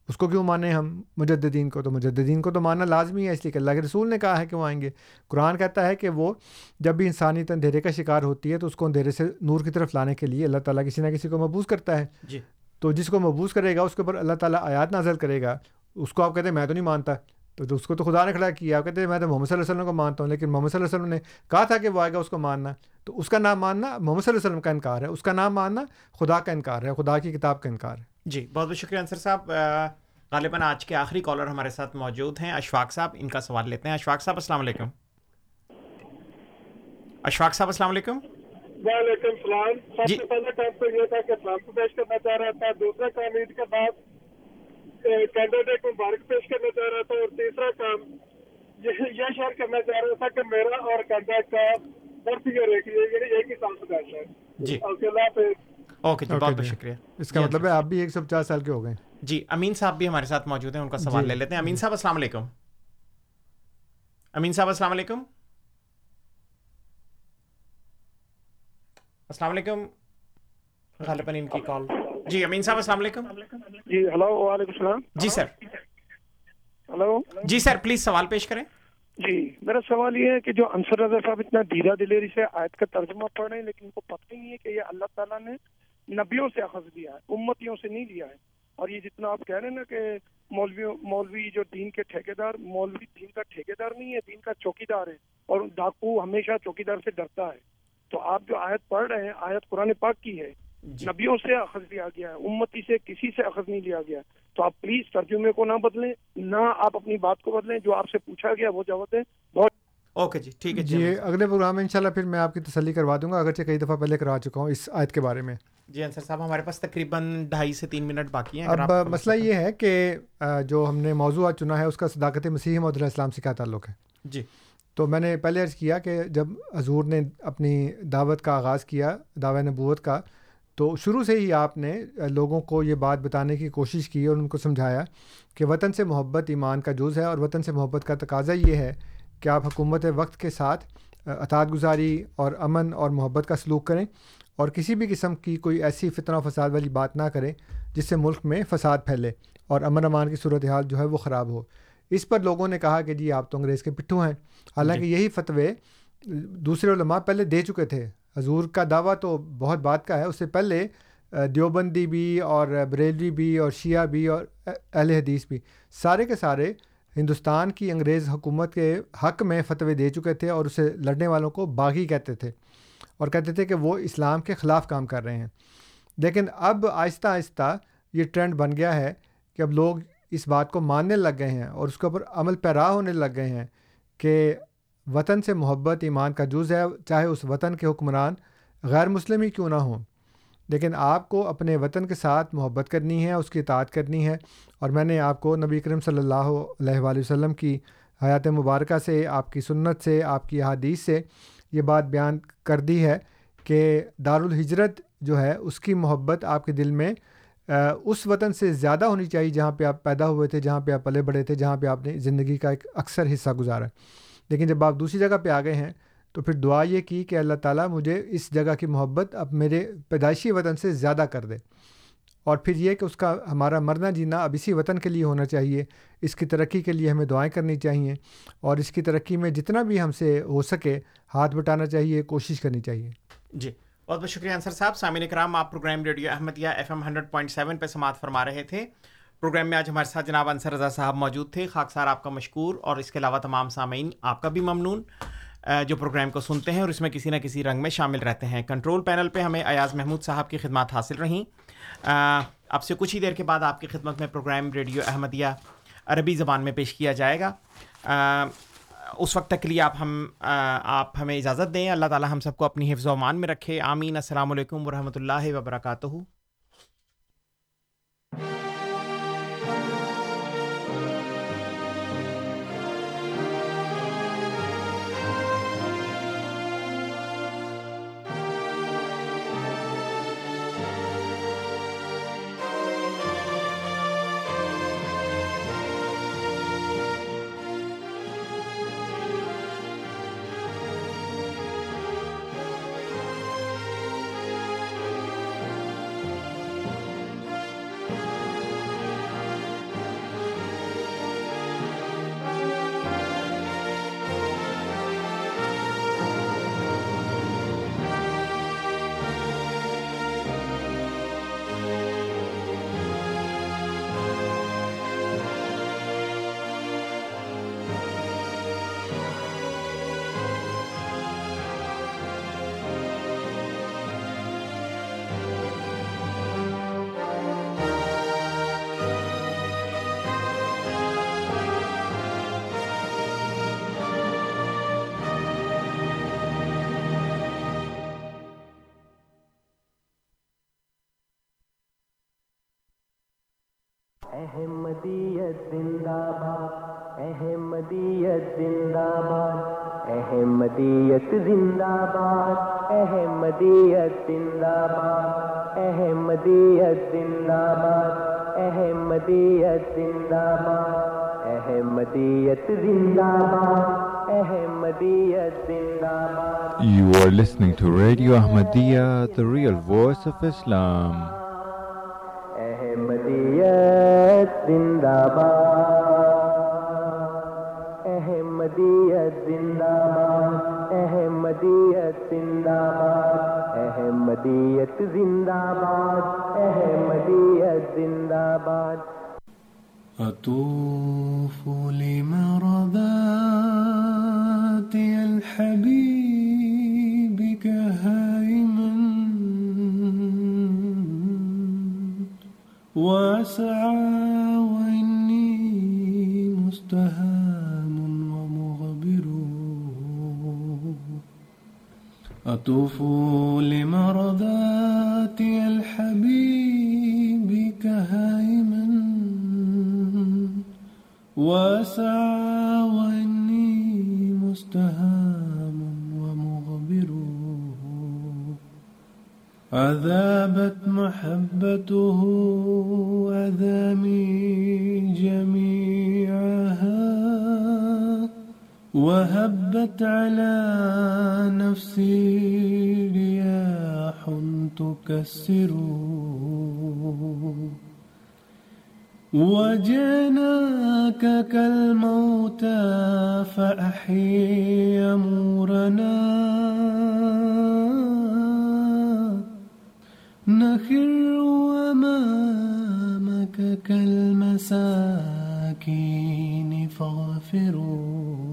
اس کو کیوں مانیں ہم مجددین کو؟ تو مجددین کو تو ماننا لازمی ہے اس لیے کہ اللہ کے رسول نے کہا ہے کہ وہ آئیں گے۔ قرآن کہتا ہے کہ وہ جب بھی انسانی اندھیرے کا شکار ہوتی ہے تو اس کو اندھیرے سے نور کی طرف لانے کے لیے اللہ تعالیٰ کسی نہ کسی کو محبوس کرتا ہے۔ جی۔ تو جس کو محبوس کرے گا اس کے اوپر اللہ تعالیٰ آیات نازل کرے گا۔ اس کو آپ کہتے ہیں میں تو نہیں مانتا۔ تو اس کو تو خدا نے کھڑا کیا آپ کہتے ہیں میں تو محمد صلی اللہ علیہ وسلم کو مانتا ہوں لیکن محمد صلی اللہ علیہ وسلم نے کہا تھا کہ وہ آئے گا اس کو ماننا۔ تو اس کا نام ماننا محمد صلی اللہ علیہ وسلم کا انکار ہے اس کا نام ماننا خدا کا انکار ہے خدا کی کتاب کا انکار ہے۔ جی بہت بہت شکریہ انصر صاحب۔ غالباً آج کے آخری کالر ہمارے ساتھ موجود ہیں۔ اشفاق صاحب ان کا سوال لیتے ہیں۔ اشفاق صاحب السلام علیکم۔ اشفاق صاحب السلام علیکم۔ وعلیکم السلام۔ سب جی۔ سے پہلے کام تو یہ تھا کہ سلام پیش کرنا چاہ رہا تھا دوسرا کام عید کے بعد کینڈیڈیٹ مبارک پیش کرنا چاہ رہا تھا اور تیسرا کام یہ شیئر کرنا چاہ رہا تھا کہ میرا اور کینڈیڈیٹ کا برتھ ایئر ایک یعنی ایک ہی سال پیدائش ہے جی۔ اوکے اللہ حافظ۔ اوکے جی بہت بہت شکریہ۔ اس کا جی، مطلب ہے آپ بھی ایک سو پچاس سال کے ہو گئے۔ جی امین صاحب بھی ہمارے ساتھ موجود ہیں ان کا سوال جی۔ لے لیتے ہیں۔ امین صاحب السلام علیکم۔ امین صاحب السلام علیکم۔ السلام علیکم۔ غالباً ان کی کال۔ جی امین صاحب السلام علیکم۔ جی ہلو وعلیکم السلام۔ جی سر۔ ہلو۔ جی سر پلیز سوال پیش کریں۔ جی میرا سوال یہ ہے کہ جو انصر رضا صاحب اتنا دھیرا دلیری سے آیت کا ترجمہ پڑھ رہے ہیں لیکن ان کو پتہ نہیں ہے کہ یہ اللہ تعالیٰ نے نبیوں سے اخذ لیا ہے امتیوں سے نہیں لیا ہے۔ اور یہ جتنا آپ کہہ رہے ہیں نا کہ مولوی مولوی جو دین کے ٹھیکے دار مولوی دین کا ٹھیکے دار نہیں ہے دین کا چوکی دار ہے اور ڈاکو ہمیشہ چوکی دار سے ڈرتا ہے۔ تو آپ جو آیت پڑھ رہے ہیں آیت قرآن پاک کی ہے نبیوں سے اخذ لیا گیا ہے امتی سے کسی سے اخذ نہیں لیا گیا۔ تو آپ پلیز ترجمے کو نہ بدلیں نہ آپ اپنی بات کو بدلیں جو آپ سے پوچھا گیا وہ جواب دیں۔ بہت اوکے جی ٹھیک ہے جی۔ اگلے پروگرام میں انشاءاللہ پھر میں آپ کی تسلی کروا دوں گا اگرچہ کئی دفعہ پہلے کروا چکا ہوں اس آیت کے بارے میں۔ جی انصر صاحب ہمارے پاس تقریباً ڈھائی سے تین منٹ باقی ہیں۔ اب مسئلہ یہ ہے کہ جو ہم نے موضوع چنا ہے اس کا صداقت مسیح محدود السلام سے کیا تعلق ہے؟ جی۔ تو میں نے پہلے عرض کیا کہ جب حضور نے اپنی دعوت کا آغاز کیا دعوی نبوت کا تو شروع سے ہی آپ نے لوگوں کو یہ بات بتانے کی کوشش کی اور ان کو سمجھایا کہ وطن سے محبت ایمان کا جز ہے اور وطن سے محبت کا تقاضا یہ ہے کہ آپ حکومت وقت کے ساتھ اطاعت گزاری اور امن اور محبت کا سلوک کریں اور کسی بھی قسم کی کوئی ایسی فتنہ و فساد والی بات نہ کریں جس سے ملک میں فساد پھیلے اور امن امان کی صورتحال جو ہے وہ خراب ہو۔ اس پر لوگوں نے کہا کہ جی آپ تو انگریز کے پٹھو ہیں۔ حالانکہ جی۔ یہی فتوے دوسرے علماء پہلے دے چکے تھے۔ حضور کا دعویٰ تو بہت بات کا ہے۔ اس سے پہلے دیوبندی بھی اور بریلوی بھی اور شیعہ بھی اور اہل حدیث بھی سارے کے سارے ہندوستان کی انگریز حکومت کے حق میں فتوے دے چکے تھے اور اسے لڑنے والوں کو باغی کہتے تھے اور کہتے تھے کہ وہ اسلام کے خلاف کام کر رہے ہیں۔ لیکن اب آہستہ آہستہ یہ ٹرینڈ بن گیا ہے کہ اب لوگ اس بات کو ماننے لگ گئے ہیں اور اس کے اوپر عمل پیرا ہونے لگ گئے ہیں کہ وطن سے محبت، ایمان کا جز ہے، چاہے اس وطن کے حکمران غیر مسلم ہی کیوں نہ ہوں۔ لیکن آپ کو اپنے وطن کے ساتھ محبت کرنی ہے، اس کی اطاعت کرنی ہے۔ اور میں نے آپ کو نبی کرم صلی اللہ علیہ وآلہ وسلم کی حیات مبارکہ سے، آپ کی سنت سے، آپ کی احادیث سے یہ بات بیان کر دی ہے کہ دارالحجرت جو ہے، اس کی محبت آپ کے دل میں اس وطن سے زیادہ ہونی چاہیے جہاں پہ آپ پیدا ہوئے تھے، جہاں پہ آپ پلے بڑے تھے، جہاں پہ آپ نے زندگی کا ایک اکثر حصہ گزارا۔ لیکن جب آپ دوسری جگہ پہ آ گئے ہیں، تو پھر دعا یہ کی کہ اللہ تعالیٰ مجھے اس جگہ کی محبت اب میرے پیدائشی وطن سے زیادہ کر دے۔ اور پھر یہ کہ اس کا ہمارا مرنا جینا اب اسی وطن کے لیے ہونا چاہیے، اس کی ترقی کے لیے ہمیں دعائیں کرنی چاہیے اور اس کی ترقی میں جتنا بھی ہم سے ہو سکے ہاتھ بٹانا چاہیے، کوشش کرنی چاہیے۔ جی بہت بہت شکریہ انصر صاحب۔ سامعین کرام، آپ program radio Ahmadiyya F M hundred point seven پہ سماعت فرما رہے تھے۔ پروگرام میں آج ہمارے ساتھ جناب انصر رضا صاحب موجود تھے، خاک سار آپ کا مشکور، اور اس کے علاوہ تمام سامعین، آپ کا بھی ممنون جو پروگرام کو سنتے ہیں اور اس میں کسی نہ کسی رنگ میں شامل رہتے ہیں۔ کنٹرول پینل پہ ہمیں ایاز محمود صاحب کی خدمات حاصل رہیں۔ اب سے کچھ ہی دیر کے بعد آپ کی خدمت میں پروگرام ریڈیو احمدیہ عربی زبان میں پیش کیا جائے گا۔ اس وقت تک کے لیے آپ ہم آپ ہمیں اجازت دیں۔ اللہ تعالیٰ ہم سب کو اپنی حفظ و امان میں رکھے۔ آمین۔ السلام علیکم ورحمۃ اللہ وبرکاتہ۔ احمدیت زندہ باد احمدیت زندہ باد احمدیت زندہ باد احمدیت زندہ باد احمدیت زندہ باد You are listening to Radio Ahmadiyya, the real voice of Islam. احمدیت زندہ باد احمدیت زندہ باد احمدیت زندہ باد احمدیت زندہ باد احمدیت زندہ باد أطوف لمرضات الحبيب كهائما وأسعى وإني مستهام أطوف لمرضات الحبيب كهائما وأسعى وإني مستهام ومغبر عذابت محبته أذامي جميعها. وهبت على نفسي رياح تكسر وجئناك كالموتى فأحيي أمورنا نخر أمامك كالمساكين فاغفروا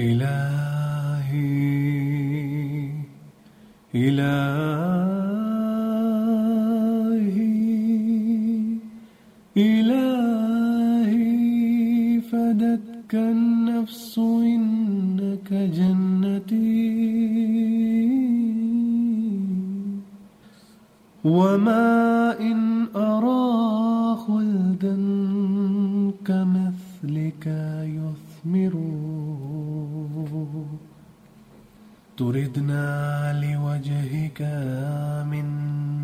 إلهي إلهي إلهي فدتك النفس إنك جنتي. وما إن أرى خلدا كمثلك يثمر تردنا لوجهك من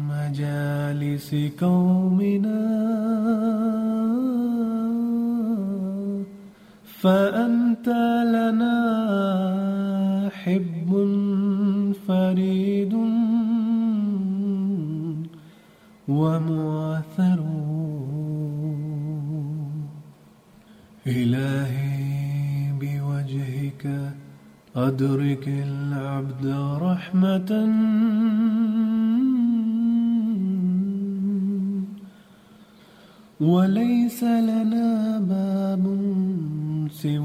مجالس قومنا. فأنت لنا حب فريد ومعثر. إلهي بوجهك أدرك العبد رحمة. وليس لنا باب سواك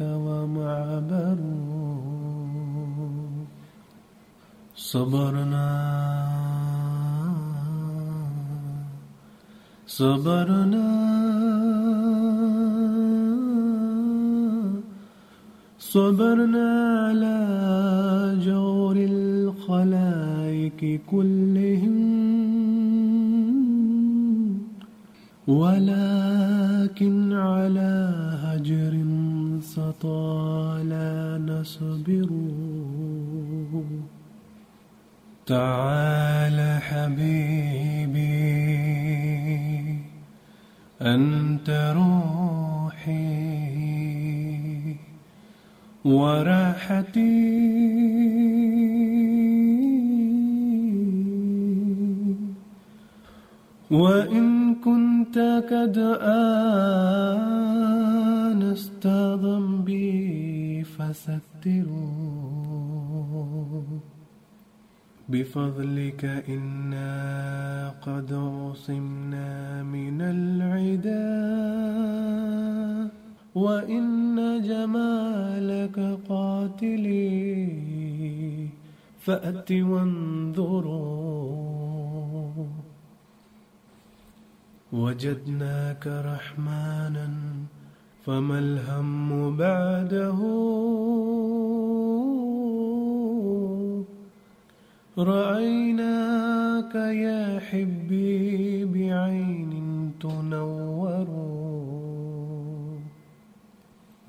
ومعبر. صبرنا. صبرنا. صبرنا على جور الخلائق كلهم ولكن على هجر سطال نصبر. تعال حبيبي أنت روحي. وراحتي. وإن كنت قد آنست ذنبي فستره بفضلك إنا قد عصمنا من العدا. وإن جمالك قاتلي فأت وانظروا. وجدناك رحمانا فما الهم بعده. رأيناك يا حبي بعين تنور.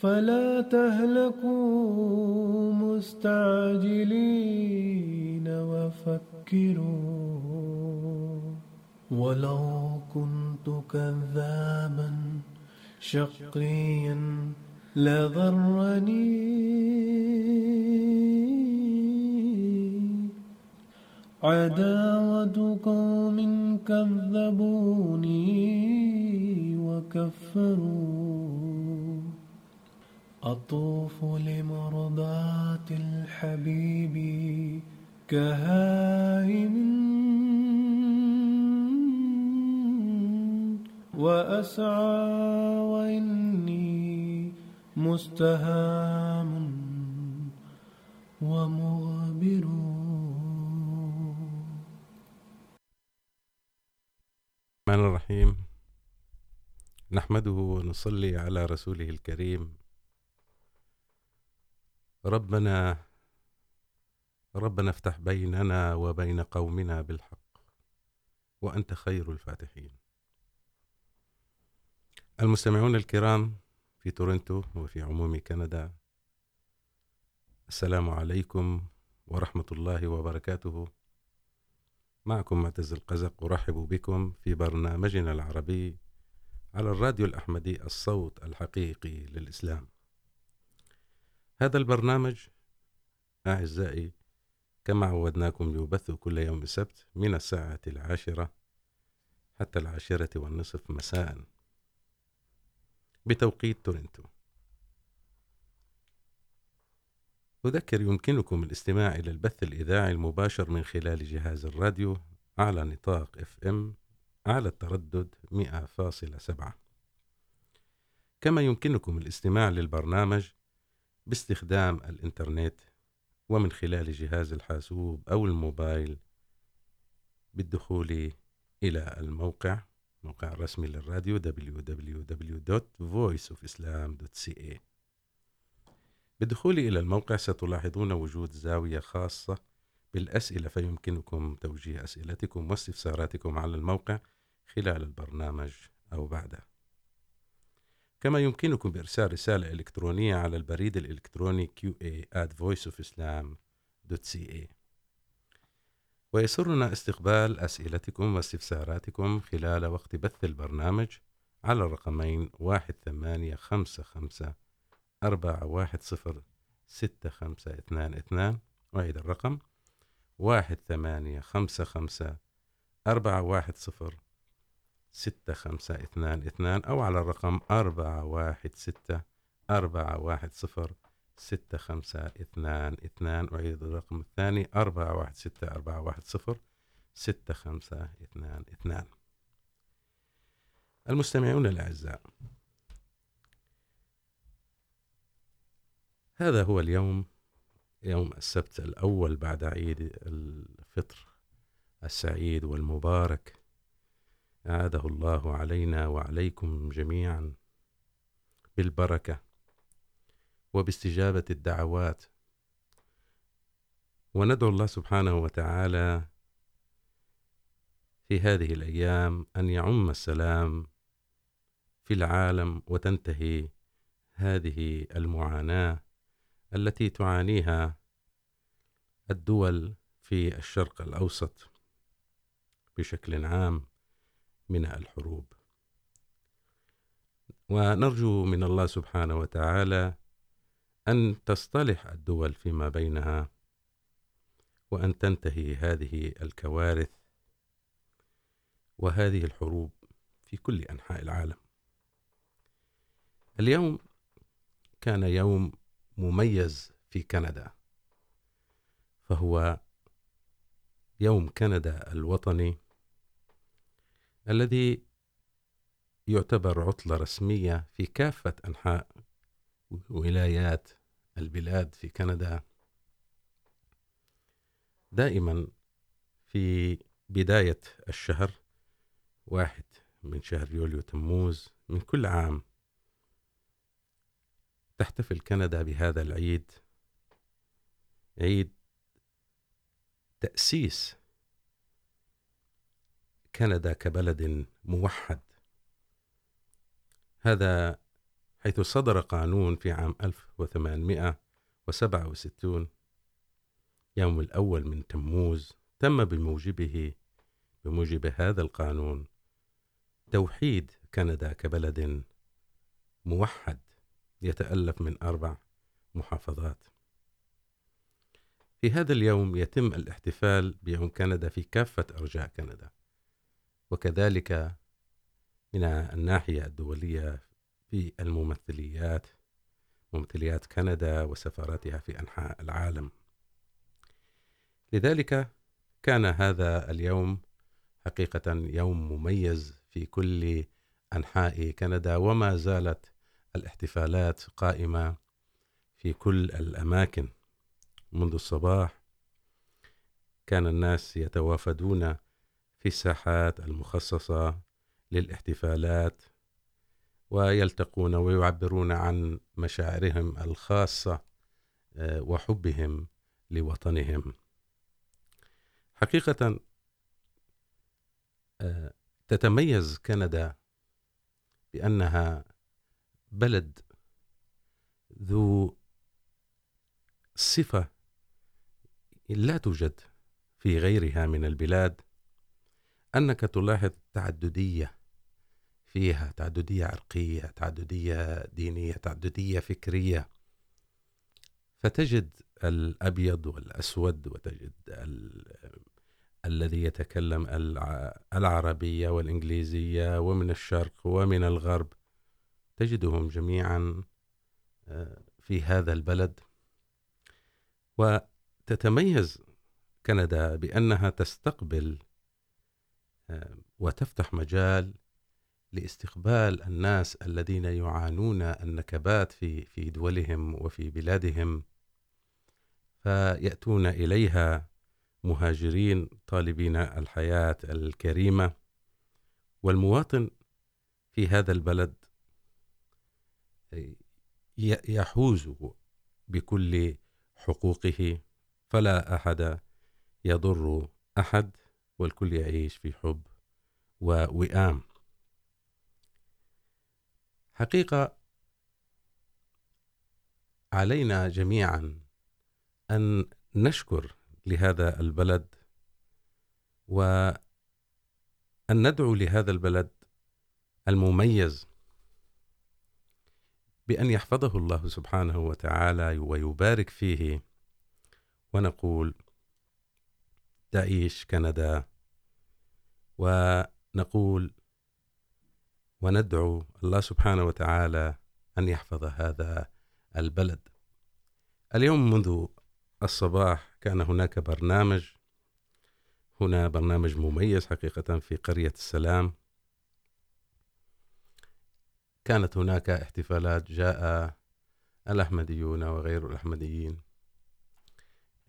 فلا تهلكوا مستعجلين وفكروا ولو كنت كذابا شقيا لضرني عداوة قوم كذبوني وكفروا. أطوف لمرضاة الحبيب كهائم وأسعى وإني مستهام ومغبر. الرحمن الرحيم. نحمده ونصلي على رسوله الكريم. ربنا ربنا افتح بيننا وبين قومنا بالحق، وأنت خير الفاتحين. المستمعون الكرام في تورنتو وفي عموم كندا، السلام عليكم ورحمة الله وبركاته. معكم معتز القزق، أرحب بكم في برنامجنا العربي على الراديو الأحمدي، الصوت الحقيقي للإسلام. هذا البرنامج أعزائي، كما عودناكم يبث كل يوم السبت من الساعة العاشرة حتى العاشرة والنصف مساء. بتوقيت تورنتو. أذكر يمكنكم الاستماع إلى البث الإذاعي المباشر من خلال جهاز الراديو على نطاق اف ام على التردد 100.7 كما يمكنكم الاستماع للبرنامج باستخدام الإنترنت ومن خلال جهاز الحاسوب أو الموبايل بالدخول إلى الموقع، موقع الرسمي للراديو www.voiceofislam.ca بالدخول إلى الموقع ستلاحظون وجود زاوية خاصة بالأسئلة، فيمكنكم توجيه أسئلتكم واستفساراتكم على الموقع خلال البرنامج أو بعده. كما يمكنكم بإرسال رسالة إلكترونية على البريد الإلكتروني qa@voiceofislam.ca ويسرنا استقبال أسئلتكم واستفساراتكم خلال وقت بث البرنامج على الرقمين 1-855-410-6522 وعيد الرقم 1-855-410-6522 ستة خمسة اثنان اثنان أو على الرقم أربعة واحد ستة أربعة واحد صفر ستة خمسة اثنان اثنان أعيد الرقم الثاني أربعة واحد ستة أربعة واحد صفر ستة خمسة اثنان اثنان. المستمعون الأعزاء، هذا هو اليوم، يوم السبت الأول بعد عيد الفطر السعيد والمبارك. أعاده الله علينا وعليكم جميعا بالبركة وباستجابة الدعوات. وندعو الله سبحانه وتعالى في هذه الأيام أن يعم السلام في العالم وتنتهي هذه المعاناة التي تعانيها الدول في الشرق الأوسط بشكل عام. من الحروب. ونرجو من الله سبحانه وتعالى أن تصطلح الدول فيما بينها وأن تنتهي هذه الكوارث وهذه الحروب في كل أنحاء العالم. اليوم كان يوم مميز في كندا، فهو يوم كندا الوطني الذي يعتبر عطلة رسمية في كافة أنحاء ولايات البلاد في كندا، دائما في بداية الشهر، واحد من شهر يوليو تموز من كل عام، تحتفل كندا بهذا العيد، عيد تأسيس كندا كبلد موحد. هذا حيث صدر قانون في عام 1867 يوم الأول من تموز، تم بموجبه، بموجب هذا القانون توحيد كندا كبلد موحد، يتألف من أربع محافظات. في هذا اليوم يتم الاحتفال بيوم كندا في كافة أرجاء كندا. وكذلك من الناحية الدولية في الممثليات، ممثليات كندا وسفاراتها في أنحاء العالم. لذلك كان هذا اليوم حقيقة يوم مميز في كل أنحاء كندا، وما زالت الاحتفالات قائمة في كل الأماكن. منذ الصباح كان الناس يتوافدون في الساحات المخصصة للاحتفالات، ويلتقون ويعبرون عن مشاعرهم الخاصة وحبهم لوطنهم. حقيقة تتميز كندا بأنها بلد ذو صفة لا توجد في غيرها من البلاد. أنك تلاحظ تعددية فيها، تعددية عرقية، تعددية دينية، تعددية فكرية. فتجد الأبيض والأسود، وتجد ال... الذي يتكلم العربية والإنجليزية، ومن الشرق ومن الغرب. تجدهم جميعا في هذا البلد. وتتميز كندا بأنها تستقبل وتفتح مجال لاستقبال الناس الذين يعانون النكبات في في دولهم وفي بلادهم. فيأتون إليها مهاجرين طالبين الحياة الكريمة. والمواطن في هذا البلد يحوز بكل حقوقه. فلا أحد يضر أحد. والكل يعيش في حب ووئام. حقيقة، علينا جميعا أن نشكر لهذا البلد وأن ندعو لهذا البلد المميز بأن يحفظه الله سبحانه وتعالى ويبارك فيه ونقول تعيش كندا ونقول وندعو الله سبحانه وتعالى أن يحفظ هذا البلد. اليوم منذ الصباح كان هناك برنامج، هنا برنامج مميز حقيقة في قرية السلام. كانت هناك احتفالات، جاء الأحمديون وغير الأحمديين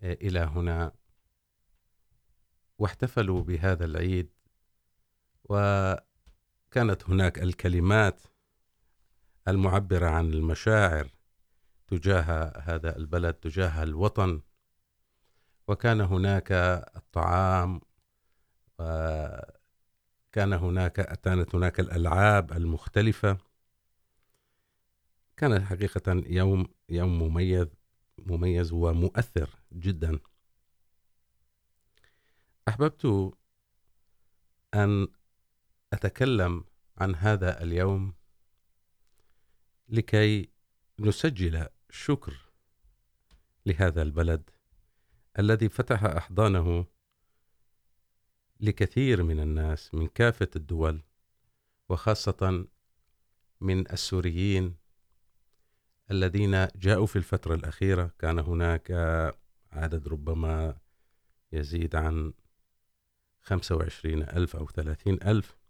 إلى هنا واحتفلوا بهذا العيد وكانت هناك الكلمات المعبرة عن المشاعر تجاه هذا البلد، تجاه الوطن. وكان هناك الطعام، وكان هناك، كانت هناك الألعاب المختلفة. كان حقيقة يوم يوم مميز مميز ومؤثر جدا. أحببت أن أتكلم عن هذا اليوم لكي نسجل شكر لهذا البلد الذي فتح أحضانه لكثير من الناس من كافة الدول وخاصة من السوريين الذين جاءوا في الفترة الأخيرة. كان هناك عدد ربما يزيد عن 25 ألف أو 30 ألف.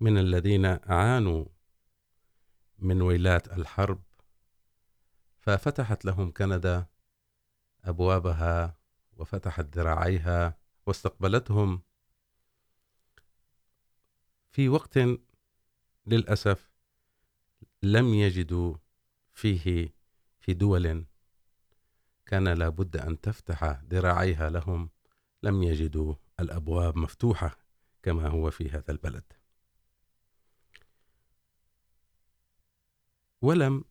من الذين عانوا من ويلات الحرب، ففتحت لهم كندا أبوابها وفتحت ذراعيها واستقبلتهم. في وقت للأسف لم يجدوا فيه في دول كان لابد أن تفتح ذراعيها لهم، لم يجدوا الأبواب مفتوحة كما هو في هذا البلد. ولم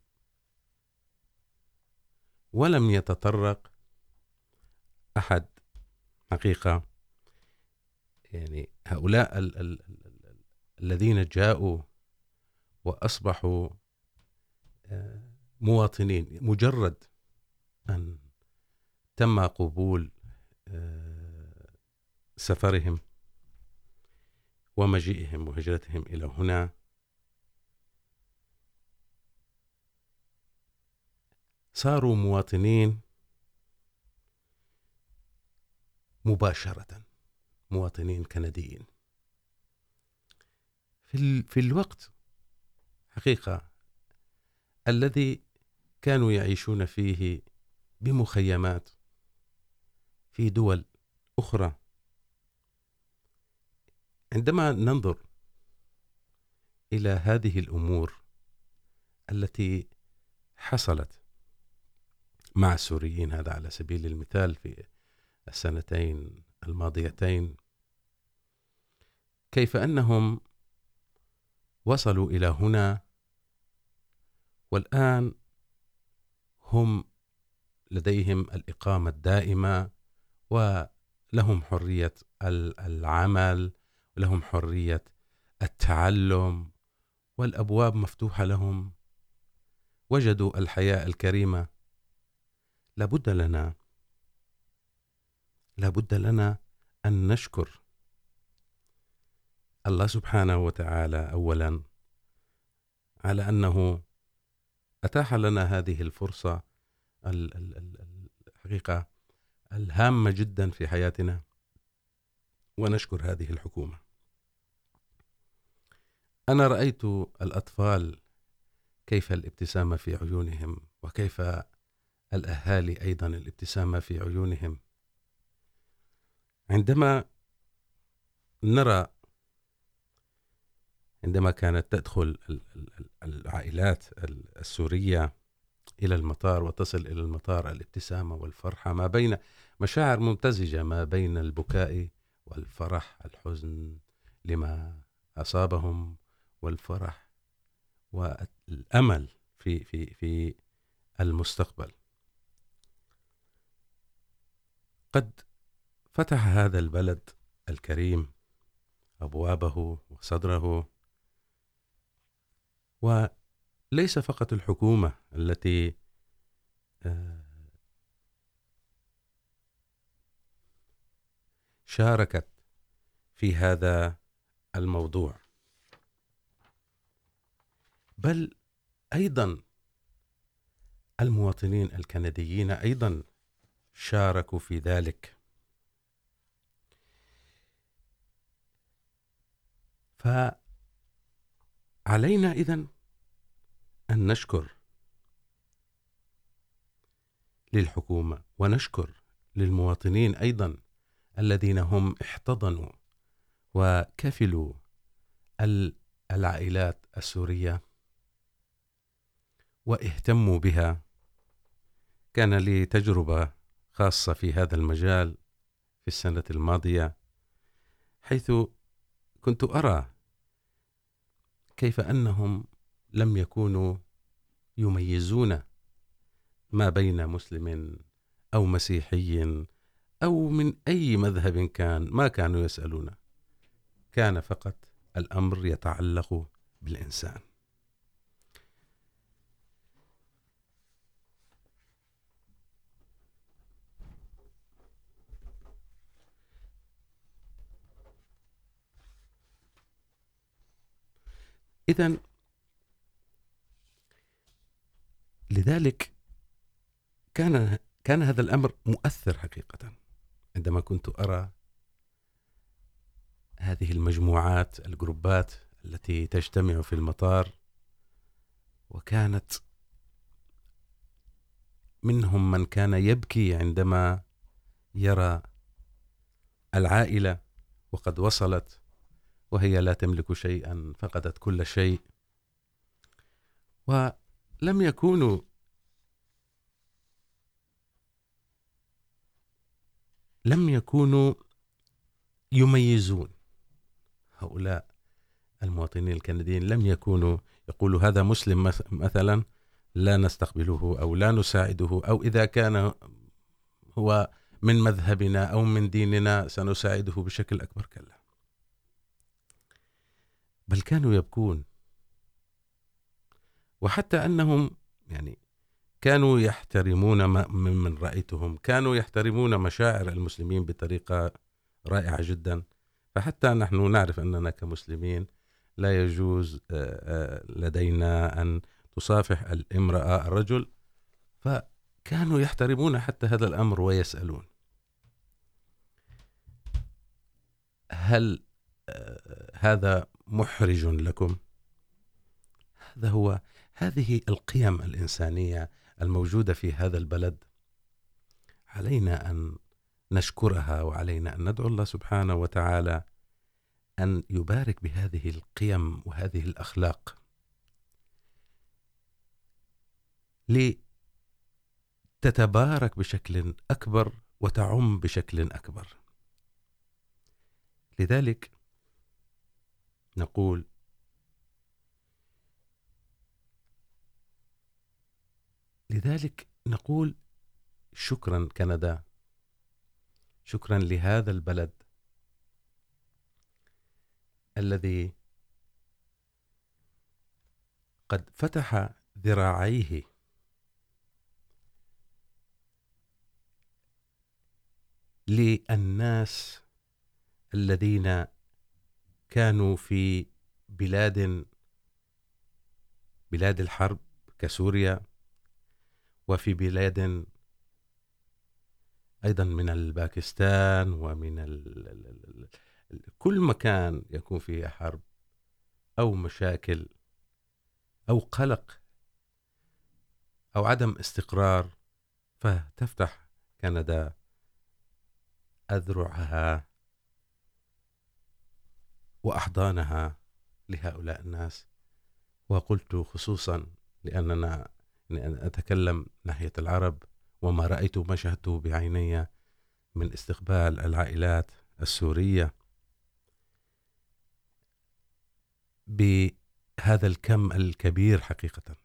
ولم يتطرق أحد. حقيقة، يعني هؤلاء ال ال ال الذين جاءوا وأصبحوا مواطنين. مجرد أن تم قبول سفرهم ومجيئهم وهجرتهم إلى هنا صاروا مواطنين مباشرة مواطنين كنديين. في, في الوقت حقيقة الذي كانوا يعيشون فيه بمخيمات في دول أخرى. عندما ننظر إلى هذه الأمور التي حصلت مع السوريين هذا على سبيل المثال في السنتين الماضيتين. كيف انهم وصلوا الى هنا؟ والان هم لديهم الاقامه الدائمه ولهم حريه العمل، ولهم حريه التعلم والابواب مفتوحه لهم. وجدوا الحياه الكريمه لابد لنا لابد لنا ان نشكر الله سبحانه وتعالى اولا على انه اتاح لنا هذه الفرصه الحقيقه الهامه جدا في حياتنا ونشكر هذه الحكومه انا رايت الاطفال كيف الابتسامه في عيونهم وكيف الاهالي ايضا الابتسامه في عيونهم. عندما نرى، عندما كانت تدخل العائلات السورية إلى المطار وتصل إلى المطار الابتسامة والفرحة، ما بين مشاعر ممتزجة، ما بين البكاء والفرح، الحزن لما أصابهم والفرح والأمل في في في المستقبل. قد فتح هذا البلد الكريم أبوابه وصدره، وليس فقط الحكومة التي شاركت في هذا الموضوع، بل أيضا المواطنين الكنديين أيضا شاركوا في ذلك. فعلينا إذن أن نشكر للحكومة ونشكر للمواطنين أيضا الذين هم احتضنوا وكفلوا العائلات السورية واهتموا بها. كان لي تجربة خاصة في هذا المجال في السنة الماضية، حيث كنت أرى كيف أنهم لم يكونوا يميزون ما بين مسلم أو مسيحي أو من أي مذهب كان، ما كانوا يسألون. كان فقط الأمر يتعلق بالإنسان. إذن لذلك كان كان هذا الأمر مؤثر حقيقة عندما كنت أرى هذه المجموعات، الجروبات التي تجتمع في المطار، وكانت منهم من كان يبكي عندما يرى العائلة وقد وصلت وهي لا تملك شيئا، فقدت كل شيء. ولم يكونوا لم يكونوا يميزون. هؤلاء المواطنين الكنديين لم يكونوا يقولوا هذا مسلم مثلا لا نستقبله أو لا نساعده، أو إذا كان هو من مذهبنا أو من ديننا سنساعده بشكل أكبر كلا. بل كانوا يبكون. وحتى أنهم يعني كانوا يحترمون ممن رأيتهم، كانوا يحترمون مشاعر المسلمين بطريقة رائعة جدا. فحتى نحن نعرف أننا كمسلمين لا يجوز لدينا أن تصافح الامرأة، الرجل. فكانوا يحترمون حتى هذا الأمر ويسألون. هل هذا محرج لكم. هذا هو هذه القيم الإنسانية الموجودة في هذا البلد. علينا أن نشكرها وعلينا أن ندعو الله سبحانه وتعالى أن يبارك بهذه القيم وهذه الأخلاق. تتبارك بشكل أكبر وتعم بشكل أكبر. لذلك نقول. لذلك نقول شكرا كندا. شكرا لهذا البلد. الذي قد فتح ذراعيه. للناس الذين كانوا في بلاد بلاد الحرب كسوريا، وفي بلاد ايضا من الباكستان ومن ال كل مكان يكون فيه حرب او مشاكل او قلق او عدم استقرار، فتفتح كندا اذرعها واحضانها لهؤلاء الناس. وقلت خصوصا لاننا اتكلم ناحيه العرب وما رأيت ما شاهدته بعيني من استقبال العائلات السورية. بهذا الكم الكبير حقيقة.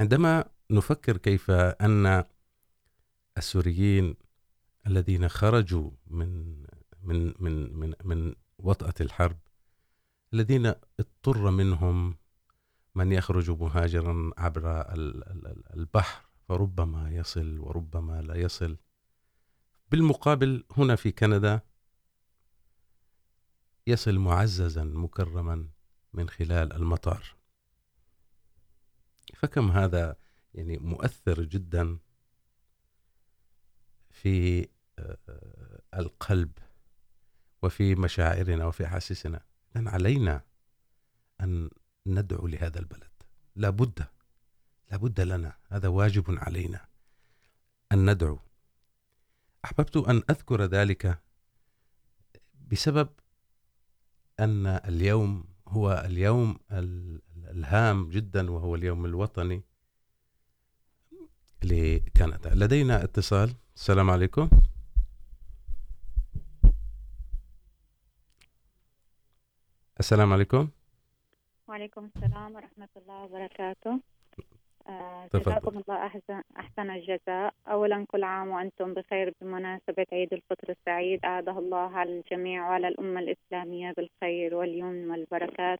عندما نفكر كيف أن السوريين الذين خرجوا من من من من من وطأة الحرب. الذين اضطر منهم من يخرج مهاجرا عبر البحر، فربما يصل وربما لا يصل. بالمقابل هنا في كندا يصل معززا مكرما من خلال المطار. فكم هذا يعني مؤثر جدا في القلب وفي مشاعرنا وفي احاسيسنا لان علينا ان ندعو لهذا البلد. لا بد لابد لنا. هذا واجب علينا أن ندعو. أحببت أن أذكر ذلك بسبب أن اليوم هو اليوم الهام جدا، وهو اليوم الوطني لكندا. لدينا اتصال. السلام عليكم. السلام عليكم وعليكم السلام ورحمة الله وبركاته جزاكم الله أحسن, أحسن الجزاء۔ أولا كل عام وأنتم بخير بمناسبة عيد الفطر السعيد أعاده الله على الجميع وعلى الأمة الإسلامية بالخير واليمن والبركات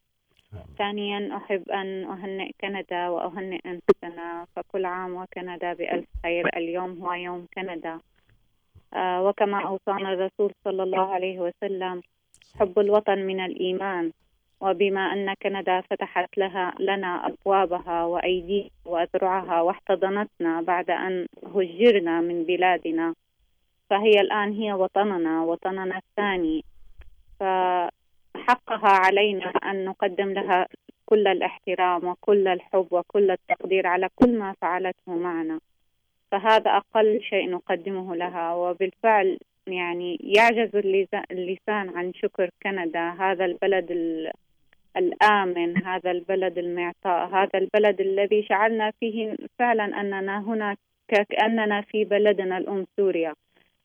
ثانيا أحب أن أهنئ كندا وأهنئ أنفسنا فكل عام وكندا بألف خير اليوم هو يوم كندا وكما أوصانا الرسول صلى الله عليه وسلم حب الوطن من الإيمان، وبما أن كندا فتحت لها لنا أبوابها وأيديها وأذرعها واحتضنتنا بعد أن هجرنا من بلادنا. فهي الآن هي وطننا وطننا الثاني. فحقها علينا أن نقدم لها كل الاحترام وكل الحب وكل التقدير على كل ما فعلته معنا. فهذا أقل شيء نقدمه لها، وبالفعل يعني يعجز اللسان عن شكر كندا. هذا البلد الآمن، هذا البلد المعطاء، هذا البلد الذي شعرنا فيه فعلا أننا هنا كأننا في بلدنا الأم سوريا.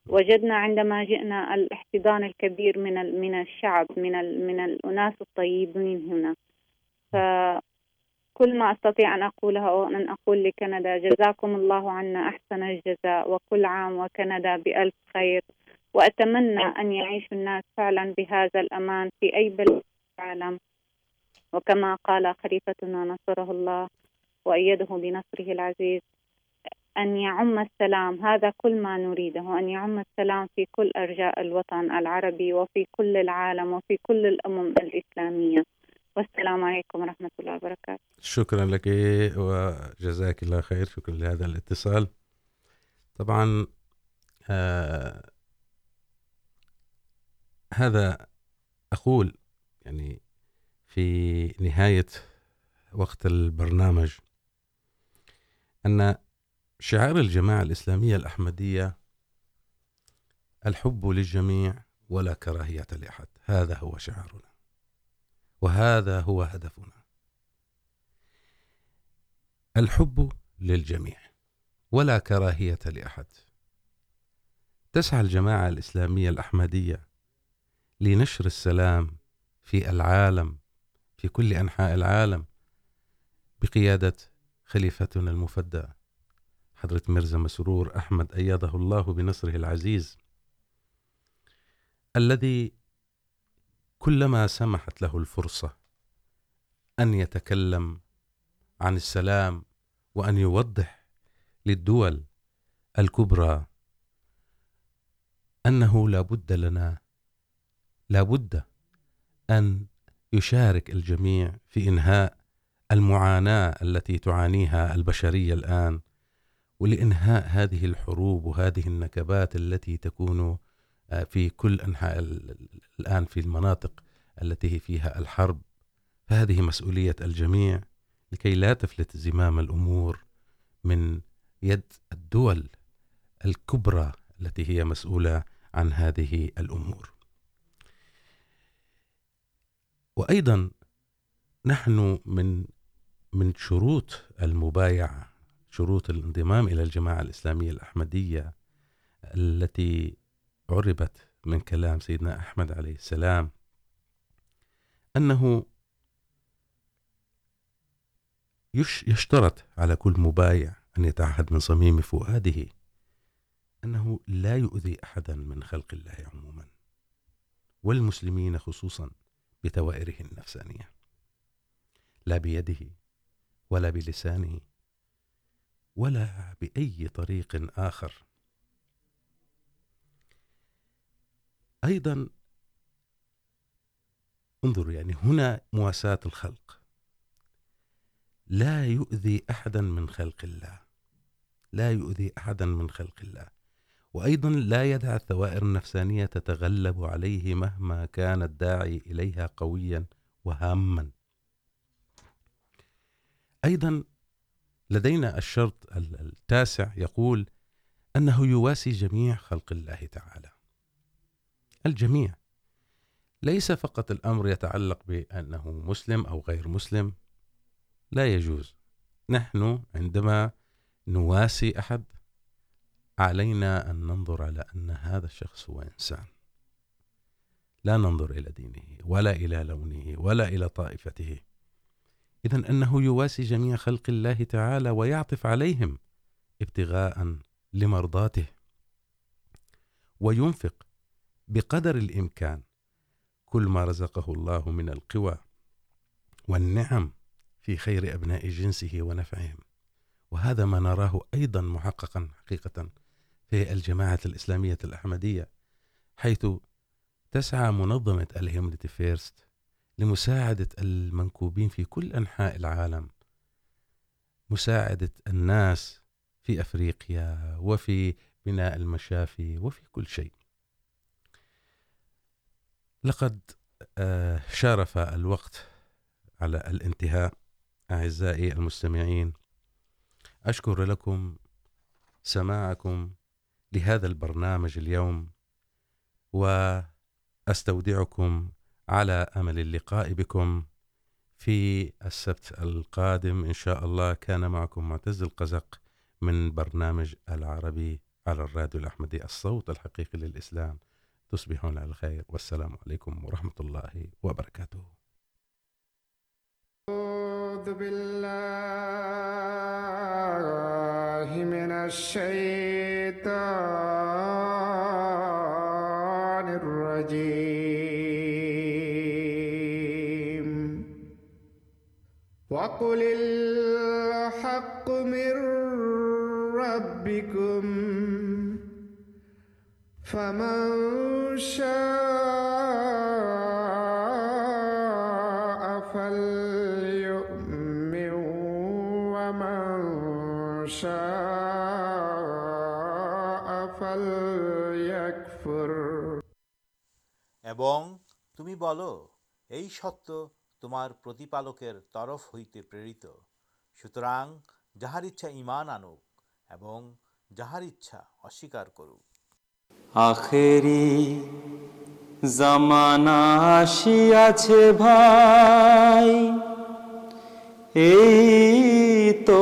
وجدنا عندما جئنا الاحتضان الكبير من من الشعب، من من الأناس الطيبين هنا. فكل ما أستطيع أن أقوله أن أقول لكندا، جزاكم الله عنا أحسن الجزاء، وكل عام وكندا بألف خير. وأتمنى أن يعيش الناس فعلا بهذا الأمان في أي بلد في العالم. وكما قال خليفتنا نصره الله وأيده بنصره العزيز، أن يعم السلام، هذا كل ما نريده، أن يعم السلام في كل أرجاء الوطن العربي وفي كل العالم وفي كل الأمم الإسلامية. والسلام عليكم ورحمة الله وبركاته. شكرا لك، وجزاك الله خير، شكرا لهذا الاتصال. طبعا، آه هذا أقول يعني في نهاية وقت البرنامج أن شعار الجماعة الإسلامية الأحمدية الحب للجميع ولا كراهية لأحد. هذا هو شعارنا. وهذا هو هدفنا. الحب للجميع ولا كراهية لأحد. تسعى الجماعة الإسلامية الأحمدية لنشر السلام في العالم، في كل أنحاء العالم بقيادة خليفتنا المفدى، حضرة مرزا مسرور أحمد أيده الله بنصره العزيز، الذي كلما سمحت له الفرصة أن يتكلم عن السلام وأن يوضح للدول الكبرى أنه لا بد لنا لا بد أن يشارك الجميع في إنهاء المعاناة التي تعانيها البشرية الآن، ولإنهاء هذه الحروب وهذه النكبات التي تكون في كل أنحاء الآن في المناطق التي فيها الحرب. فهذه مسؤولية الجميع لكي لا تفلت زمام الأمور من يد الدول الكبرى التي هي مسؤولة عن هذه الأمور. وأيضا نحن من من شروط المبايعة، شروط الانضمام إلى الجماعة الإسلامية الأحمدية التي عربت من كلام سيدنا أحمد عليه السلام أنه يشترط على كل مبايع أن يتعهد من صميم فؤاده أنه لا يؤذي أحدا من خلق الله عموما، والمسلمين خصوصا. بتوائره النفسانية لا بيده ولا بلسانه ولا بأي طريق آخر. أيضا انظروا يعني هنا مواساة الخلق. لا يؤذي أحدا من خلق الله. لا يؤذي أحدا من خلق الله. وأيضا لا يدع الثوائر النفسانية تتغلب عليه مهما كان الداعي إليها قويا وهاما. أيضا لدينا الشرط التاسع يقول أنه يواسي جميع خلق الله تعالى. الجميع. ليس فقط الأمر يتعلق بأنه مسلم أو غير مسلم. لا يجوز. نحن عندما نواسي أحد علينا أن ننظر على أن هذا الشخص هو إنسان. لا ننظر إلى دينه، ولا إلى لونه، ولا إلى طائفته. إذن أنه يواسي جميع خلق الله تعالى ويعطف عليهم ابتغاء لمرضاته. وينفق بقدر الإمكان كل ما رزقه الله من القوى والنعم في خير أبناء جنسه ونفعهم. وهذا ما نراه أيضا محققا، حقيقة. في الجماعة الإسلامية الأحمدية، حيث تسعى منظمة الهيومنيتي فيرست لمساعدة المنكوبين في كل أنحاء العالم، مساعدة الناس في أفريقيا وفي بناء المشافي وفي كل شيء. لقد شارف الوقت على الانتهاء. أعزائي المستمعين، أشكر لكم سماعكم لهذا البرنامج اليوم، وأستودعكم على أمل اللقاء بكم في السبت القادم. إن شاء الله كان معكم معتز القزق من برنامج العربي على الراديو الأحمدي، الصوت الحقيقي للإسلام. تصبحون على خير والسلام عليكم ورحمة الله وبركاته. أعوذ بالله من الشيطان الرجيم. وقل الحق من ربكم فمن شاء تمی بول ستارکر طرف ہوئی سوتر جہار آنکار کرویرا تو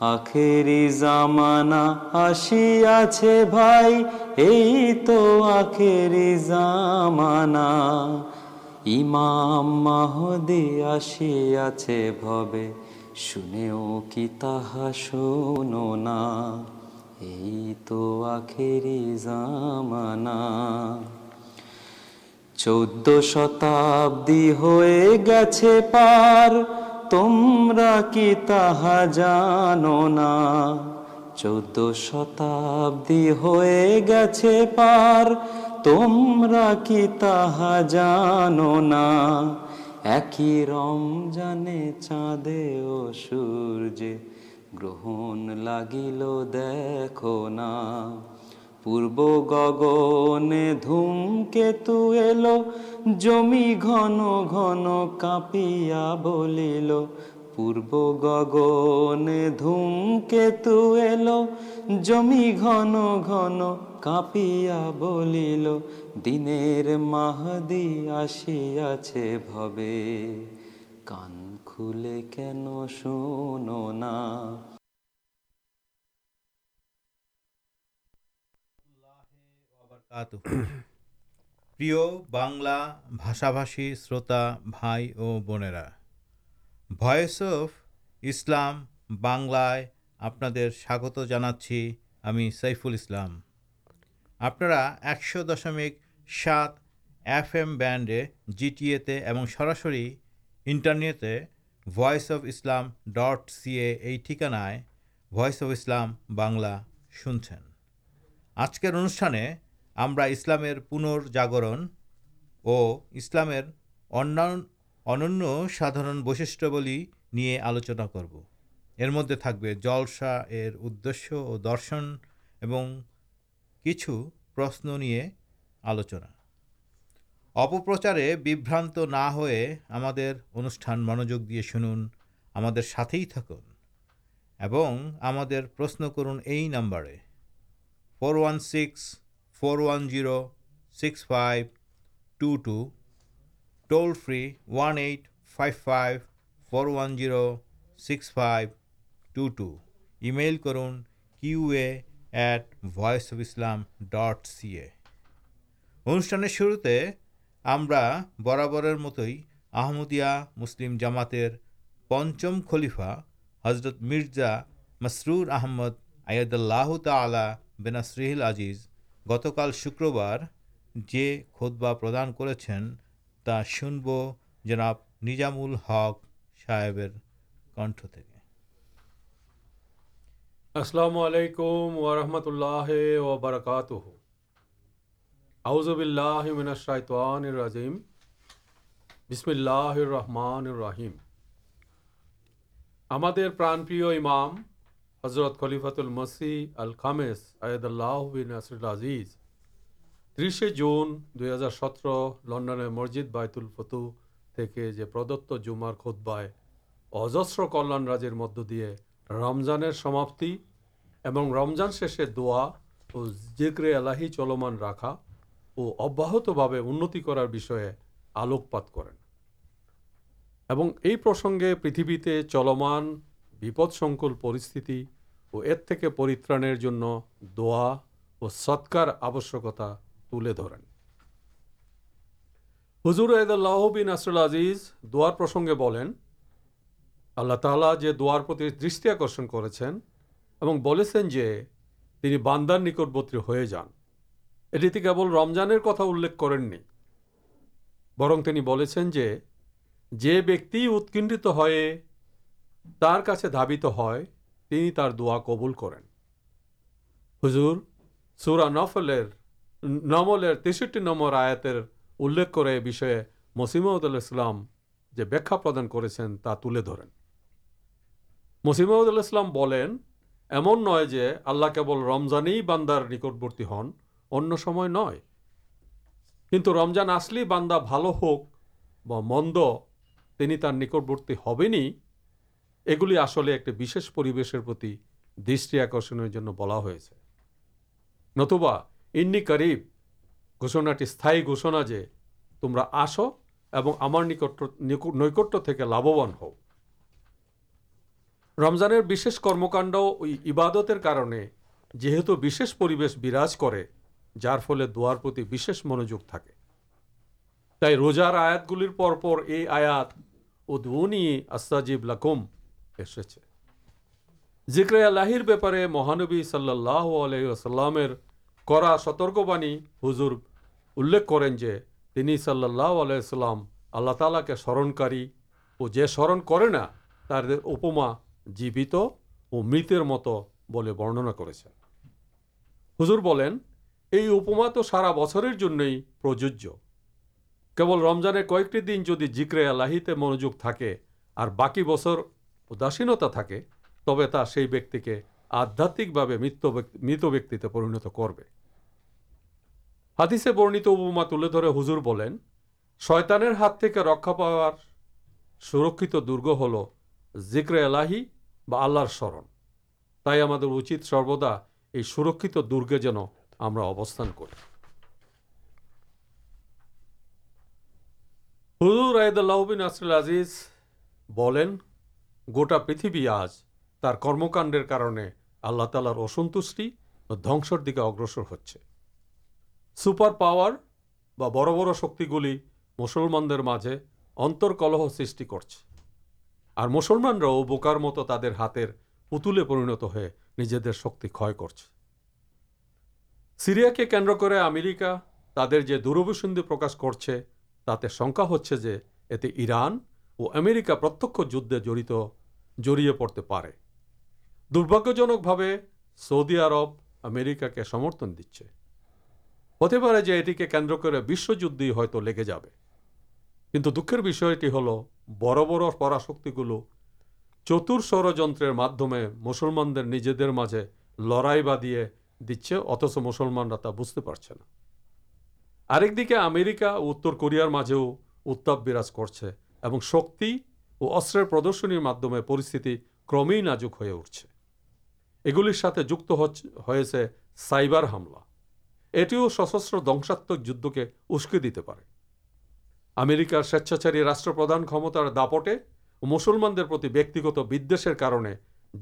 شاہانا چود شتابی ہو گیا پار تمر کی ایک رم جانے چاندے سورج گرہن لگل دیکھنا پورو گگنے دوم کے تل جمیل پور گنیا محدیہ سے کان خولی کن شاہر شی شروتا بھائی اور بنیرا بس اف اسلام بنائے آپ ساگت جانا چاہیے ہمیں سیفول اسلام آپ ایکش دشمک سات ایف ایم بینڈے جی ٹی ایم سراسٹرنیٹ اف اسلام ڈٹ سیے ٹھکانا ویس اف اسلام بنلا سنچین آجکر انوشانے ہمارا اسلام پنرجاگرن اور اسلام اندار بش آلوچنا کرو ار مدد تک جل سا ادش اور درشن اور کچھ پرشن نہیں آلوچنا اپپرچارے بھیبرانت نہ ہوشٹھان منوج دے شن ساتھ ہی تھکن اور ہم یہ number four one six four one zero six five two two toll free one eight five five four one zero six five two two email کرون Q A at voice of Islam dot C A انوشان شروع ہمارا برابر متوئی متحمد مسلم جامات پنچم خلیفہ حضرت مرزا مسرور احمد اید اللہ تعالی بنا سریل عزیز গতকাল শুক্রবার যে খোদবা প্রদান করেছেন তা শুনব জনাব নিজামুল হক সাহেবের কণ্ঠ থেকে। السلام علیکم ورحمۃ اللہ وبرکاتہ اعوذ باللہ من الشیطان الرجیم بسم اللہ الرحمن الرحیم আমাদের প্রাণপ্রিয় ইমাম حضرت خلیفۃ المسیح الخامس عید اللہ ترسے جون دو ہزار জুমার খোদ্বায় مسجد কল্যাণ রাজের جمار দিয়ে রমজানের اجسر এবং مد دے رمضان ও জিক্রে رمضان شیشے রাখা ও অব্যাহতভাবে چلمان رکھا اور আলোকপাত انتی এবং এই প্রসঙ্গে পৃথিবীতে چلمان بپدکول پرستتر کےترا دعا اور ستکار آشکتا تجور عید اللہ دعار پرسنگ اللہ تعالی جو دعار کراندار نکبی جان یہ کیول رمضان کتا انکتی اتکنڈیت دابیت دا کبول کریں ہجور سورا نفل نولر تیسٹری نمر آیات کر مسیم عدد السلام جو بھیا پردان کر مسیم عودلام بولیں ایمن نئے جو آللہ کے بل رمضان باندار نکٹورتی ہن ان آسلی باندہ بال ہوکنی تر نکت ہبینی یہ گلے آس ایکشرتی دشی آکرش بلا ہوتبا انیب گھوشناٹی استائی گھوشنا جو تمہیں آس اور ہمارے لبھوان ہو رمضان کرمکنڈ عبادت کرنے جیت بھیراج کر جار فل دشے منجو تجار آیا گلر پرپر یہ آیا ادونی اصطیب لاکوم بےپارے مہانبی سلیہ ہزر انہ تا کے سرن کری اور جی سر ترما جیوت اور متر متو برننا کرجور بولیں یہ اپما تو سارا بچر پرجوج کیمزان کو کن جدید منوجے اور باقی بچر داسین تب سے آدھاتمکے مت متبدی پرینت کرتان پہ سرک ہل زکر اللہ تبدیل اچت سروا یہ سرکت درگے جین ابستان کرد اللہ گوٹا پتھوی آج ترمکر کارے آللہ تالر اسنٹی دنسر دیکھ اگرسر ہوپار پاوار بڑ شکی گل مسلمان سچ مسلمانا بوکار مت تر ہاتر پتلے پرینت ہو نجی شکر سیریا کے کنندر کر دور سن پرکاش کران وہ ہمرکا پرتکے پڑتے پڑے درباگے سعدی آربا کے سمرتن دے ہوتے جو اٹیجیت لگے جائے کچھ دکھ بڑا شکی گلو چتر ثڑجنے مسلمان دجے داجے لڑائی بھیا دے ات مسلمان بجتے پر اتر کوریا مجھے اتپراج کر شکی اور اصر پردرشن پرستی نازک ہوگل سائبر یہ سشست دنساتے اسکی ہمریکار سچاچاردان کمتار داپٹے مسلمانگت بھیشے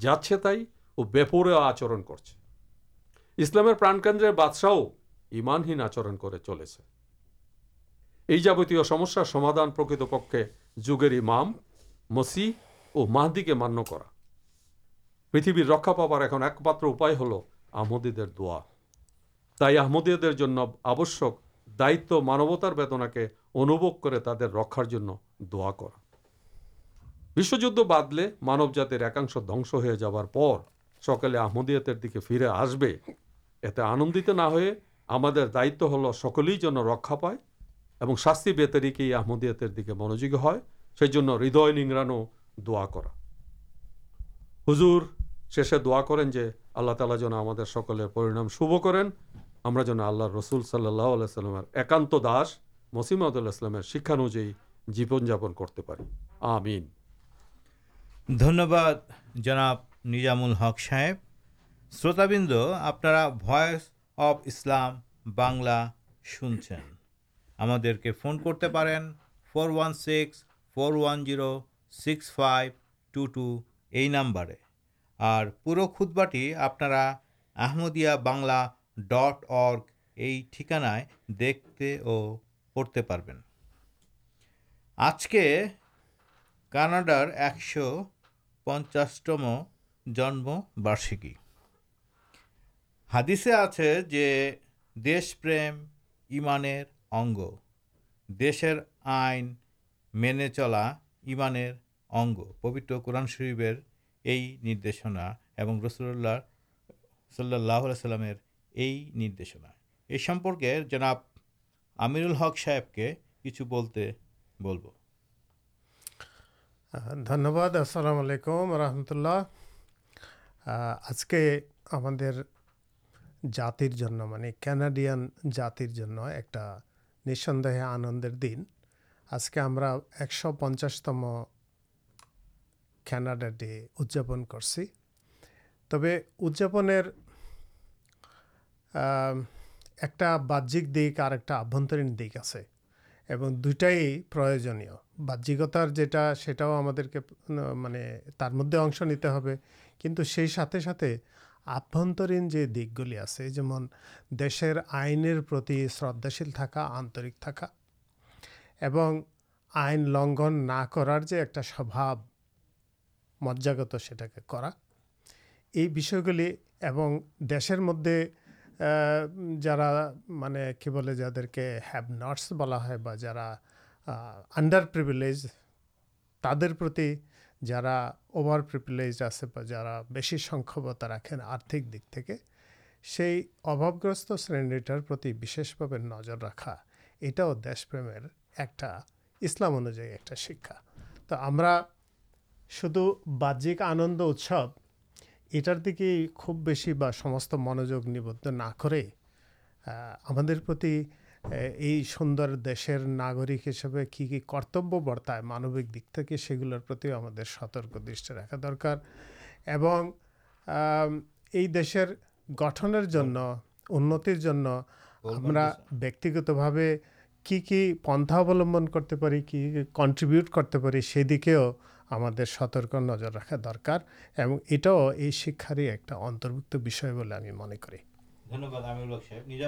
جا سے تھی وہ بےپور آچر اسلامکند بادشاہ آچر چلے جسان پکے جگر مسی اور محدی کے مانا پتہ رکھا پا رہا ایک مطلب آمدید دعا تحمدی آشیہ دائت مانوتار بےدنا کے انوکو کرا کرج بدلے مانو جاتی ایکس ہو جا رہے آمدیت دیکھے فری آسے اتنے آنند نہ دائت ہل سکل جن رکھا پائے شاستیتمد منوی ہے جو اللہ تعالی جنگام شرم جن رسول صلی اللہ ایکانت داش مسیمۃ اللہ شکان جیون جاپن کرتے ہق صاحب شروت بند آپ اب اسلام ہم کرتے four one six four one six five two two یہ نمبر اور پورا خود باٹی آپ بنلا ڈٹ ارگ یہ ٹھکانے دیکھتے اور پڑھتے پڑے آج کے کاناڈار ایک سو پچاستم جنم بار ہادثے آسپرم ایمان آئن مینے چلا امان اگنگ پوتر قورن شہیبر یہدنا اللہ رسلام یہدیشنا یہ سمپرکے جناب آمر الحق صاحب کے کچھ بولتے بولباد السلام علیکم رحمت اللہ آج کے ہم میری کناڈیا جاتر جن ایک نسند آنند دن آج کے ہمارا ایکش پچاستم کاناڈا ڈی ادجن کردیاپن ایک باہرک دک اور ایک آب دکے اور دوٹائی پر باہرتار مطلب مدد اشتے کنٹے ساتھ آب جو دکے جمن دیشر آئن شرداشیل تھا آنرک تھا آئن لنگن نہ کرارے ایک سباب مجاگت سکے کردے جا مطلب کہ بول جا کے ہب نٹس بلا جاڈار پر ترتی جا اوارج آپ بہت ساخین آرتھک دک ابرست شرنیٹرتی نظر رکھا یہ ایک اسلام انویا ایک شکا تو ہمارا شدو باہرک آنند اتسب یہٹر دیکھے خوب بسمت منجوگ نبد نہ یہ سوندر دیش ناگرک ہسپی کیبرت ہے مانوک دکی سیگلے ہم سترک دست رکھا درکار اور یہ دیشر گھٹنگ کی پامبن کرتے کری کہ کنٹریوٹ کرتے پڑی سی دیکھ کے سترک نظر رکھا درکار اور یہ شکار ہی ایک اطرب ہمیں من کر شارکھ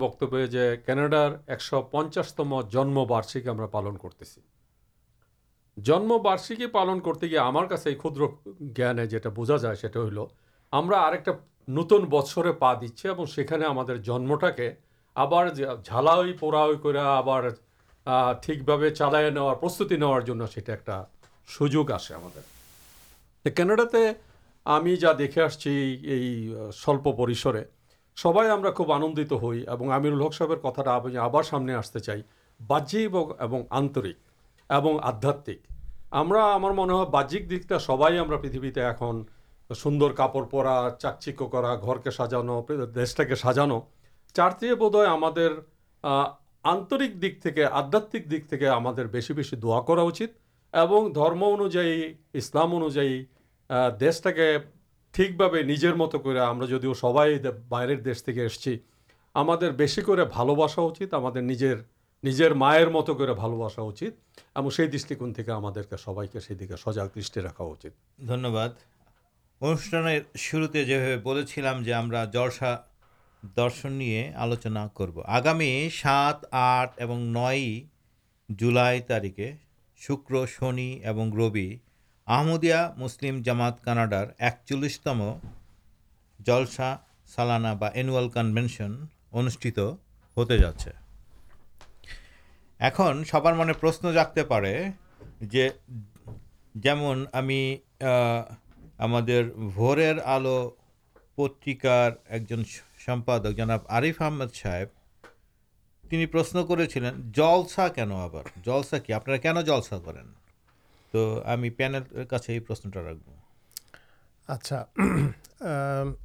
کرکبے کناڈار ایک سو پچاستم جنم بارش پالن کرتے جنم بارش پالن کرتے گیا ہمارے کھیانے بوجھا جائے نتن بسرے پا دے اور جنمٹا کے اب جالا پورا کر آپ ٹھیک بھا چالیے نوارتی نوار ایک سوجوگ آدھا کاناڈا ہمیں جا دیکھے آسپرسے سب خوب آنند ہوئی اور صاحب کتاب آپ سامنے آستے چاہیے باہر آنرک اور آدھات باہرک سبائ پہ ایم سوندر کپڑ پڑا چاک چاہا گھر کے سجانو دیشان چارجیہ بوئر آنرک دکات بہت بس داچت اور دم انوائسل انوجائش ٹھیک بھاج مت کردیو سب باہر دیش اس بھل بساچت ہماچ دشک سب کے سجا دش رکھا چھواد انوشان شروطے جو ہمیں جلسا درشن نہیں آلوچنا کرو آگام سات آٹھ نئی جلائی تاریخ شکر شنی اور روی آمدیہ مسلم جامات کاناڈار ایکچلستم جلسا سالانہ اینوال کنوینشن انوٹ ہوتے جا سب پرشن جگتے پڑے جی جی ہمر آلو پترکار ایک جنپادیف آمد صاحب پرشن کرلسا کن آپ جلسا کہ آپ کن جلسا کریں تو ہمیں پینل کا پرشنٹا رکھب اچھا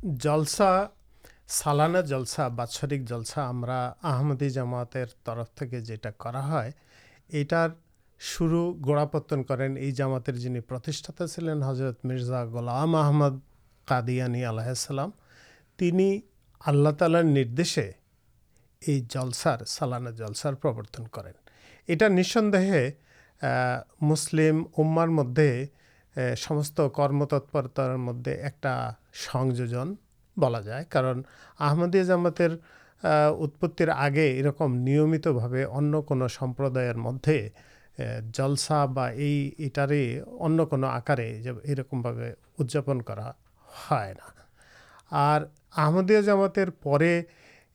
جلسا سالان جلسا بس جلسا ہمرف جیتا کرا یہ شروع گوڑاپتن کریں یہ جاماتا چلین حضرت مرزا گولام آمد قادیانسلام تعلق یہ جلسار سالانہ جلسار پرورتن کریں اٹھاردے مسلم امار مدد کرم ترتار مدد ایک بلا جائے کارن آمدی جامات آگے یہ رکم نمتہ انپردی مدد جلسا یہ ان کو آکر یہ رکمن کردیہ جامات پہ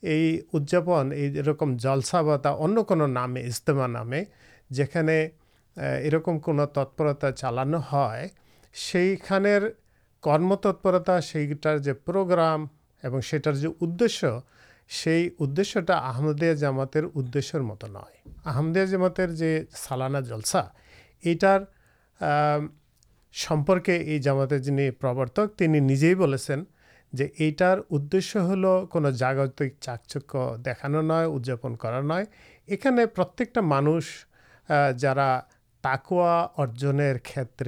یہ ادجن جلسا بات کو نام اجتما نامے جرکم کو تتپرتا چالانا ہے سیخان کرم ترتا جو پروگرام جو ادش آمدیا جماتدیہ جامات جو سالانا جلسا یہٹر سمپرکے یہ جامات پرجے یہ جاگتک چاکچک دکھانا نئے ادجن کر نئے یہ پریکٹا مانوش جا تکوا ارجن کھیت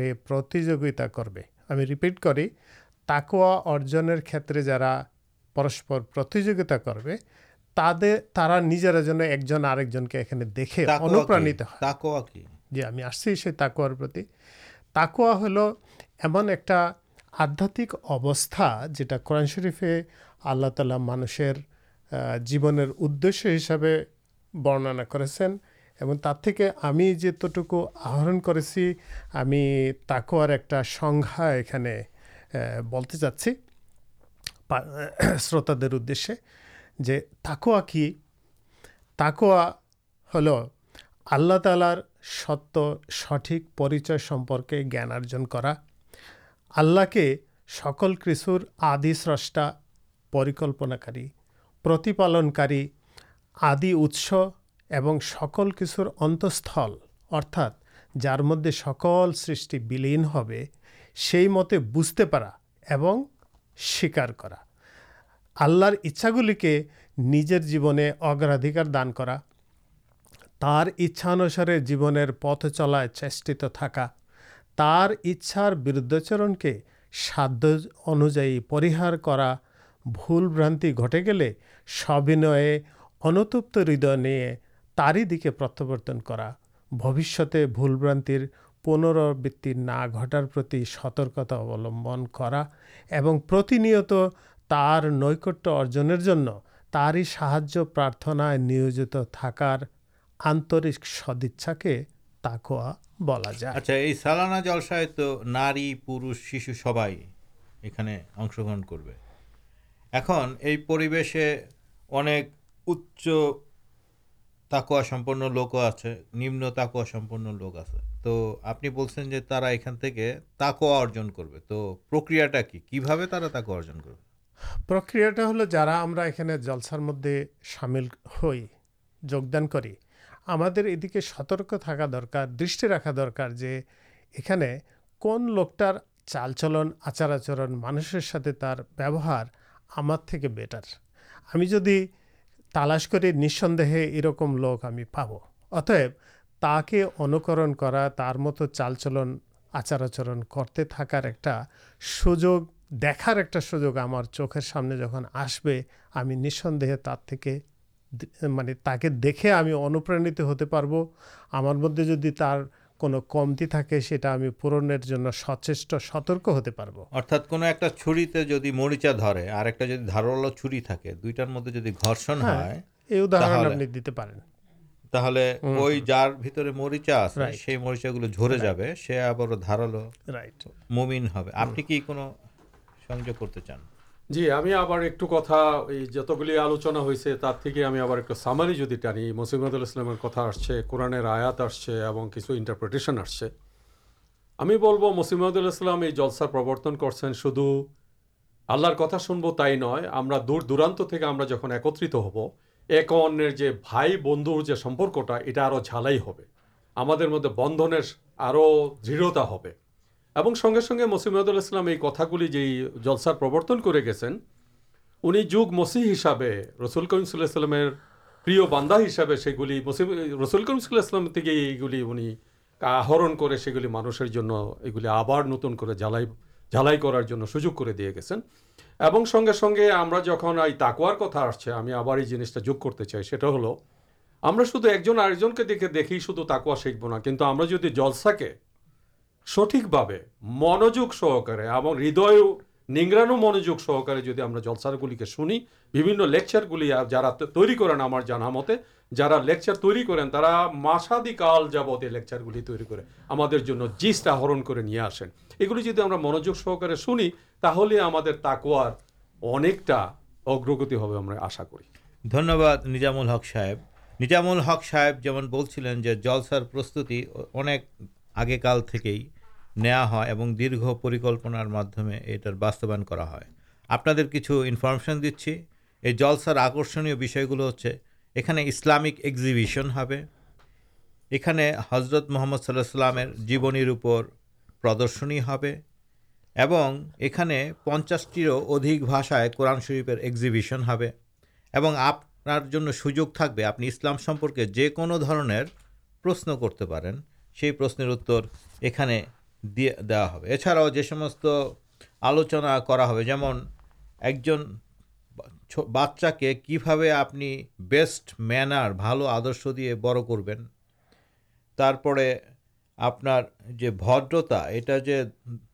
کرکوا ارجن کارا পরস্পর প্রতিযোগিতা করবে তাদের তারা নিজেরা যেন একজন আরেকজনকে এখানে দেখে অনুপ্রাণিত হয় তাকোয়া কি যে আমি আসছি সেই তাকুয়ার প্রতি তাকুয়া হলো এমন একটা আধ্যাত্মিক অবস্থা যেটা কোরআন শরীফে আল্লাহ তালা মানুষের জীবনের উদ্দেশ্য হিসাবে বর্ণনা করেছেন এবং তার থেকে আমি যেতটুকু আহরণ করেছি আমি তাকুয়ার একটা شدے تاکہ کی تاکوا ہل آللہ تالار سب سٹھکمپے جان کر کے سکل کسر آدی سسٹا پرکلپاکاریپالنکاری آدی اتس اور سکل کچھ اتل ارتق جار مدد سکل سلین بجتے پارا سیار کرچا گل کے نجر جیونے اگراعدھکار دانا ترچانوسارے جیب پت چل چکا ترچار برداچر کے ساتھ انوائرا بھولبرانٹے گنتپ ہدھ نہیں تاری پنربت نہٹار سترکتا اولامبن کرٹ ارجن سہاج پرارتن نوجوت تھکار آنرک سدیچا کے تاکوا بلا جائے اچھا یہ سالانا جلشا تو نار پو سب نے اشگریشے انک تاکوا سمپن لوک آپ تکواسمپن لوک آتے تو آپ کرا جلسار مدد سامل ہوئی جگدان کردی کے سترکا درکار دش رکھا درکار جو یہ لوکٹار چال چلن آچراچر مانشر ساتارش کر نسند یہ رکم لوک ہمیں پو اتب انکرن کرالچلن آچر آچر کرتے تھار ایک سوجو دیکھار ایک سوجو ہمار چوکر سامنے جہاں آسبی میے دیکھے ہمیں انوپرا ہوتے ہمار مدد جی تر کمتی تھی ہمیں پورنر جو سچے سترک ہوتے پھر ایک چوری سے جدید مرچا درے اور ایک چوری تھا مدد ہو یہ ادا آپ نے دیتے پین مسمد السلام مسیم کرتا شنب تھی نا دور دوران جہاں ایکترت ہو ایک انر بند یہاں جالائی ہودن اور آڑھتا ہے اور سنگے سنگے مسیم اللہ کتاگلس مسی ہسے رسول کمسلسلام پر رسول قمسلام تھی یہ گل آہرن کرانسر آر نتن کر جلائی کرار سوجو کر دیے گیس سنگے سنگے ہمارا جہاں تاکوار کتا آسے ہمیں آپ جنستا جگ کرتے چاہیے ہل ہم ایک جن آ دیکھ سو تاکوا شکبنا کنٹر کے سٹکے منوج سہکارے ہردو نگرانو منوج سہکارے جلسہ گلے کے سنی بھی لیکچر گلیا جا تر کرنا مارا لیکچر تری کرساد جبت لیکچر گلی تیری کر ہم جس آہر کر لیے آسین ایگلی جیسا منجوگ سہکارے شنی تکوارگتی آشا کر دباد نجامل ہق صاحب نجامل ہک صاحب جو جل سارتی آگے کال تھی نیا ہوگلپن یہ باستوائن ہے آپ انفرمیشن دل سارکے یہسلامک ایکزیبشن ہے یہ حضرت محمد صلی الام جیون پردرشن یہ پچاسٹروں ادھک بھاشائے قورن شرفر ایکزیبشن ہو سوجکمپے جنوبر پرشن کرتے پہنچر یہ داڑا جلوچنا کرم ایک جن بچا کے کیب آپ مینار بال آدر دے بڑھے ت آپرتا یہ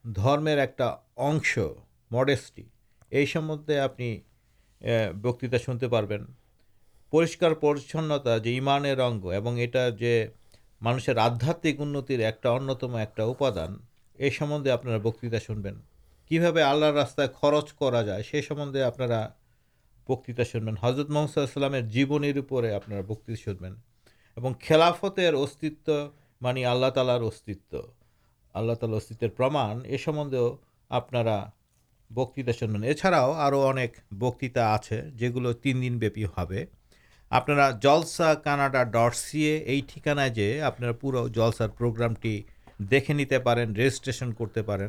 دمر ایک عش مڈیسٹی یہ سمندے آپ بکتا شنتے پڑے پورک پرچھنتا جوانگ یہ مانشر آدھات ایکتم ایک سمندے آپ بکتا شنبین کی بھا راستہ خرچ کرا جائے سمندے آپ بکتا شنبین حضرت محسوس جیون آپ بکتا شنبینفتر است مانی آللا تالارت اللہ تعالی استر پرما یہ سمبندے آپ بکتا شرن اچھا آؤ انک بکتا آپ تین دن وپی ہوا جلسا کاناڈا ڈٹ سیے ٹھکانا گئے آپ پورا جلسار پروگرامٹی دیکھے نیجسٹریشن کرتے کر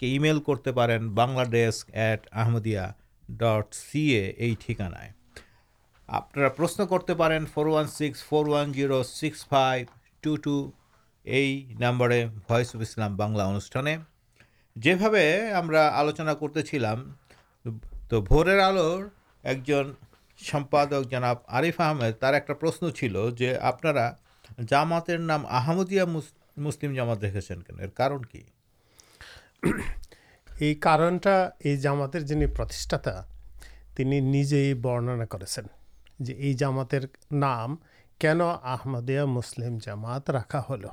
ایم کرتے کرنلہ ڈیسک ایٹ آمدیہ ڈٹ سیے ٹھکانا آپ پرشن کرتے پہ فور وکس فور ونو سکس فائیو ٹو ٹو یہ number voice of Islam Bangla انوشانے جی بھا ہم آلوچنا کرتے تو بور آلو ایک جن سمپاد جناب عریف آمد چل آپ جامات نام آمدیہ مسلم جامات رکھے کہ کارن کی کارنٹا یہ جامات جنشاتا تینج برننا کرات کن آمدے مسلم جامات رکھا ہل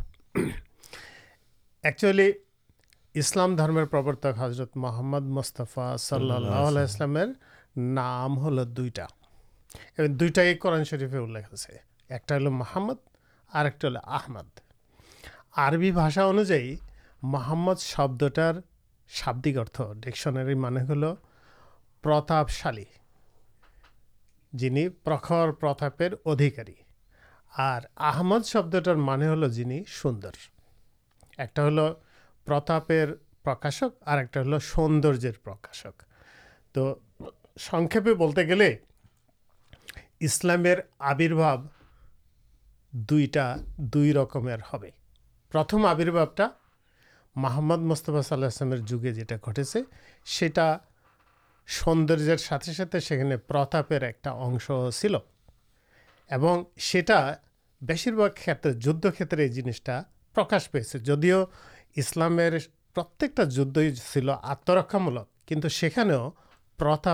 ایکچولی اسلام درمر پرورتک حضرت محمد مستفا صلی اللہ علیہ نام ہل دو یعنی قرآن شرفیں الے ایک محمد اور ایک آمد عربی بھاشا انوجائ محمد شبدار شبدی ارتھ ڈکشنر مان ہل پرتپالی جنہ پرخر پرتر ادھیکاری آمد شبدار مان ہل جن سوندر ایک ہل پرتکل سوندر پرکاشک تو سیپے بولتے گے اسلام آبرباب دو رکم آبرباب محمد مستفا صلیمیر جگہ جو سوندر ساتھے ساتھ سننے پرتر ایکش بشر بھگ جی جنسٹا پرکاش پیسے جدیو اسلامک جد آترکامول کنٹے پرت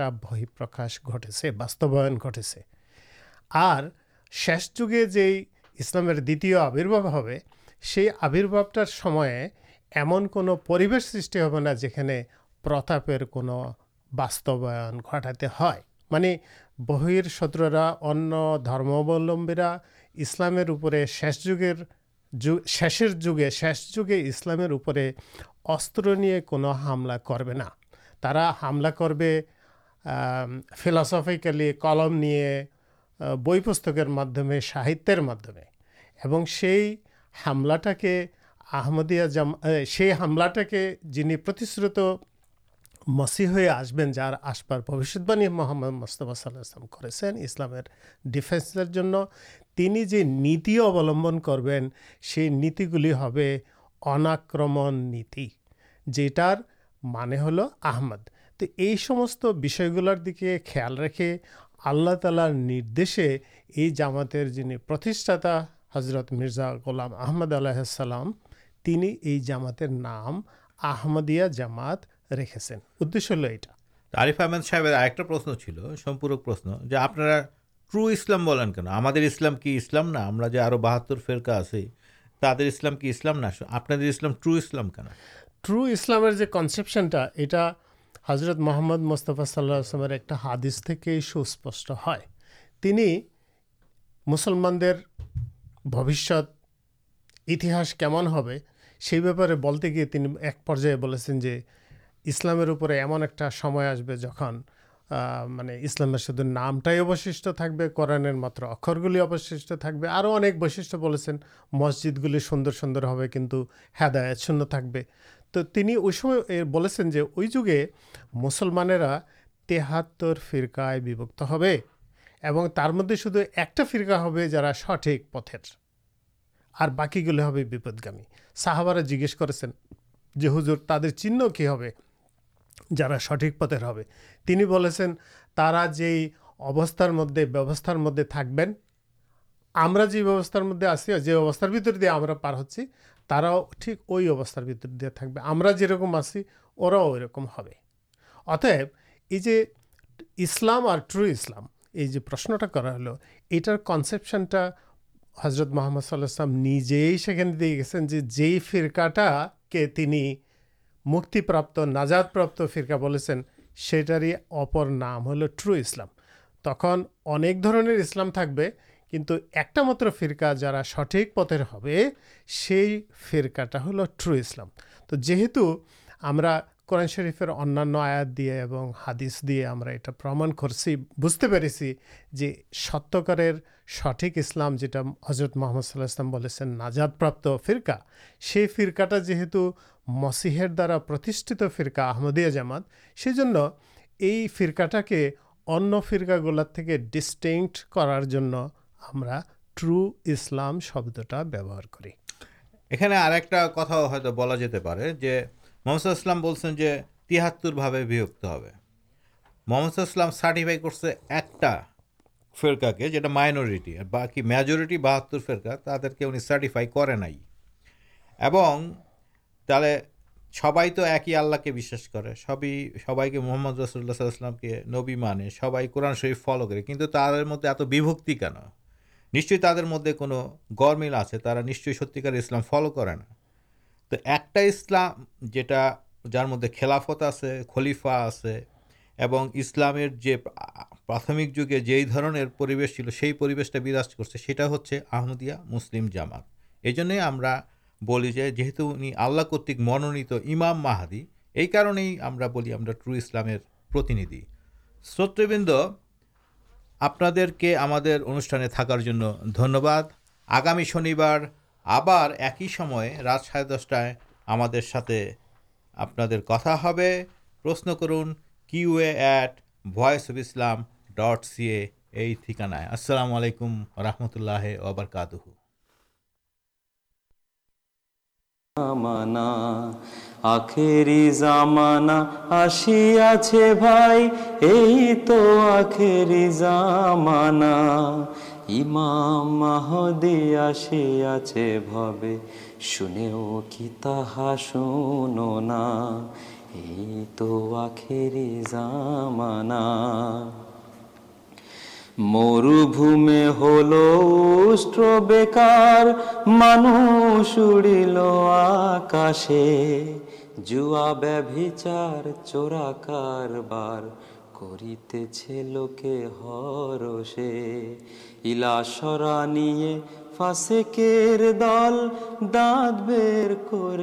بہ پرکاش گٹے سے باسوائن گٹے سے آ ش جگہ جولام دبرو آبر ایمنش سب نہت باستہ ہے منی بہر شترا ان دماوہ اسلام شیش جگہ شیشے شیش جگے اسلام اسر نہیں کوملا کر فلسفکلی کلم بہ پکرم ساہتر مدمے اور آمدیہ جام ہملہ جنہیں মসি হয়ে আসবেন যার আসবার ভবিষ্যৎবাণী মোহাম্মদ মোস্তফা সাল্লাহ ইসলাম করেছেন ইসলামের ডিফেন্সের জন্য তিনি যে নীতি অবলম্বন করবেন সেই নীতিগুলি হবে অনাক্রমণ নীতি যেটার মানে হলো আহমদ তো এই সমস্ত বিষয়গুলোর দিকে খেয়াল রেখে আল্লাহ তালার নির্দেশে এই জামাতের যিনি প্রতিষ্ঠাতা হজরত মির্জা গোলাম আহমদ আলাহিসাল্লাম তিনি এই জামাতের নাম আহমদিয়া জামাত رکھسیہمد صاحب جو آپ ٹروسلام کہ ہم بہاتر فیرکا آئی تعداد کی اسلام نہ آپ اسلام کا نا ٹو اسلام کنسےپشن یہ حضرت محمد مستفا صلیم ایک حادثے کے سوسپشٹ ہے مسلمان انتی کمن ہے سی بارے بولتے گیا ایک پر اسلام ایمن ایکسے جہاں مطلب اسلام شدھ نامٹائی اوشیشن متر اکر گلش تھوڑی بشن مسجد گلے سوندر سوندر ہودایت تک تو وہ جگہ مسلمانا تہاتر فرقائ بھیبکت ہو مدد شو ایک فرقا ہو جا سٹھیک پتھر اور باقی گھوڑی ہودگامی صحابارا جیج کر تر چین کی جا سٹھک پتھر تا جی ابستار مدد وبستار مدد تھے ہمیں جو ابستار ہوا ٹھیک وہی اوستار بھی تھے جمع آس اکمے اتے یہ جولام اور ٹروسلام یہ پرشنٹ کرنسےپشن حضرت محمد صلی السلام نجے سے دے گی جو جی فرقہ کے تین مکتی نازادپرپرکا بولار ہی اپر نام ہل ٹروسلام تک انکر اسلام کچھ ایک متر فیرکا جا سٹھک پتھر فرقا ہل ٹروسلام توہت ہمیں قرآن شرفر انان آپ حادث دے ہم بجتے پہ سی ستر سٹک اسلام جو حضرت محمد صلی اللہ سے نازادپرپ فرقا سی فرقاٹا جیتو مسیحر دارا پر فرقا آمدیا جامات یہ فرقا کے ان فرقا گلاتی ڈسٹینکٹ کرارا ٹروسلام شبدہ بہار کرتا بلا جاتے محمد السلام بولتے ہیں جو تیے ہو محمد السلام سارٹیفائی کرتے ایک فرقا کے جو مائنریٹی باقی مجریٹی بہتر فرقا تعداد سارٹیفائی کر تھی سب ایک ہی آلہ کے بشاش کر سبھی سب کے محمد رسول اللہ صلاح اللہ نبی مانے سب قورن شرف فلو کربکی کا نو نشچ مدد کو گرمین آتے تا نشچ ستار اسلام فلو کرنا تو ایک اسلام جو مدد خلافت آلیفا آپ اسلام پراتھمک جگہ جینے چل سیوشا براج کرتے سا ہزے آمدیہ مسلم جامات یہاں بلیے جیت اللہ کرتک منونت امام ماہدی یہ کارنے بول ہمسلامت ستیہبیند آپ کے انوشان تھکارباد آگامی شنی بار آپ ایک ہیمے دسٹائے ہما پرشن کرن کیو ایٹ وس اف اسلام ڈٹ سیے ٹھکانا السلام علیکم رحمۃ اللہ وبرکاتہ ما ماہیا تو آخر جمانا مروچار چوراکے لوکے ہر سلسرا نہیں فیکل بر کر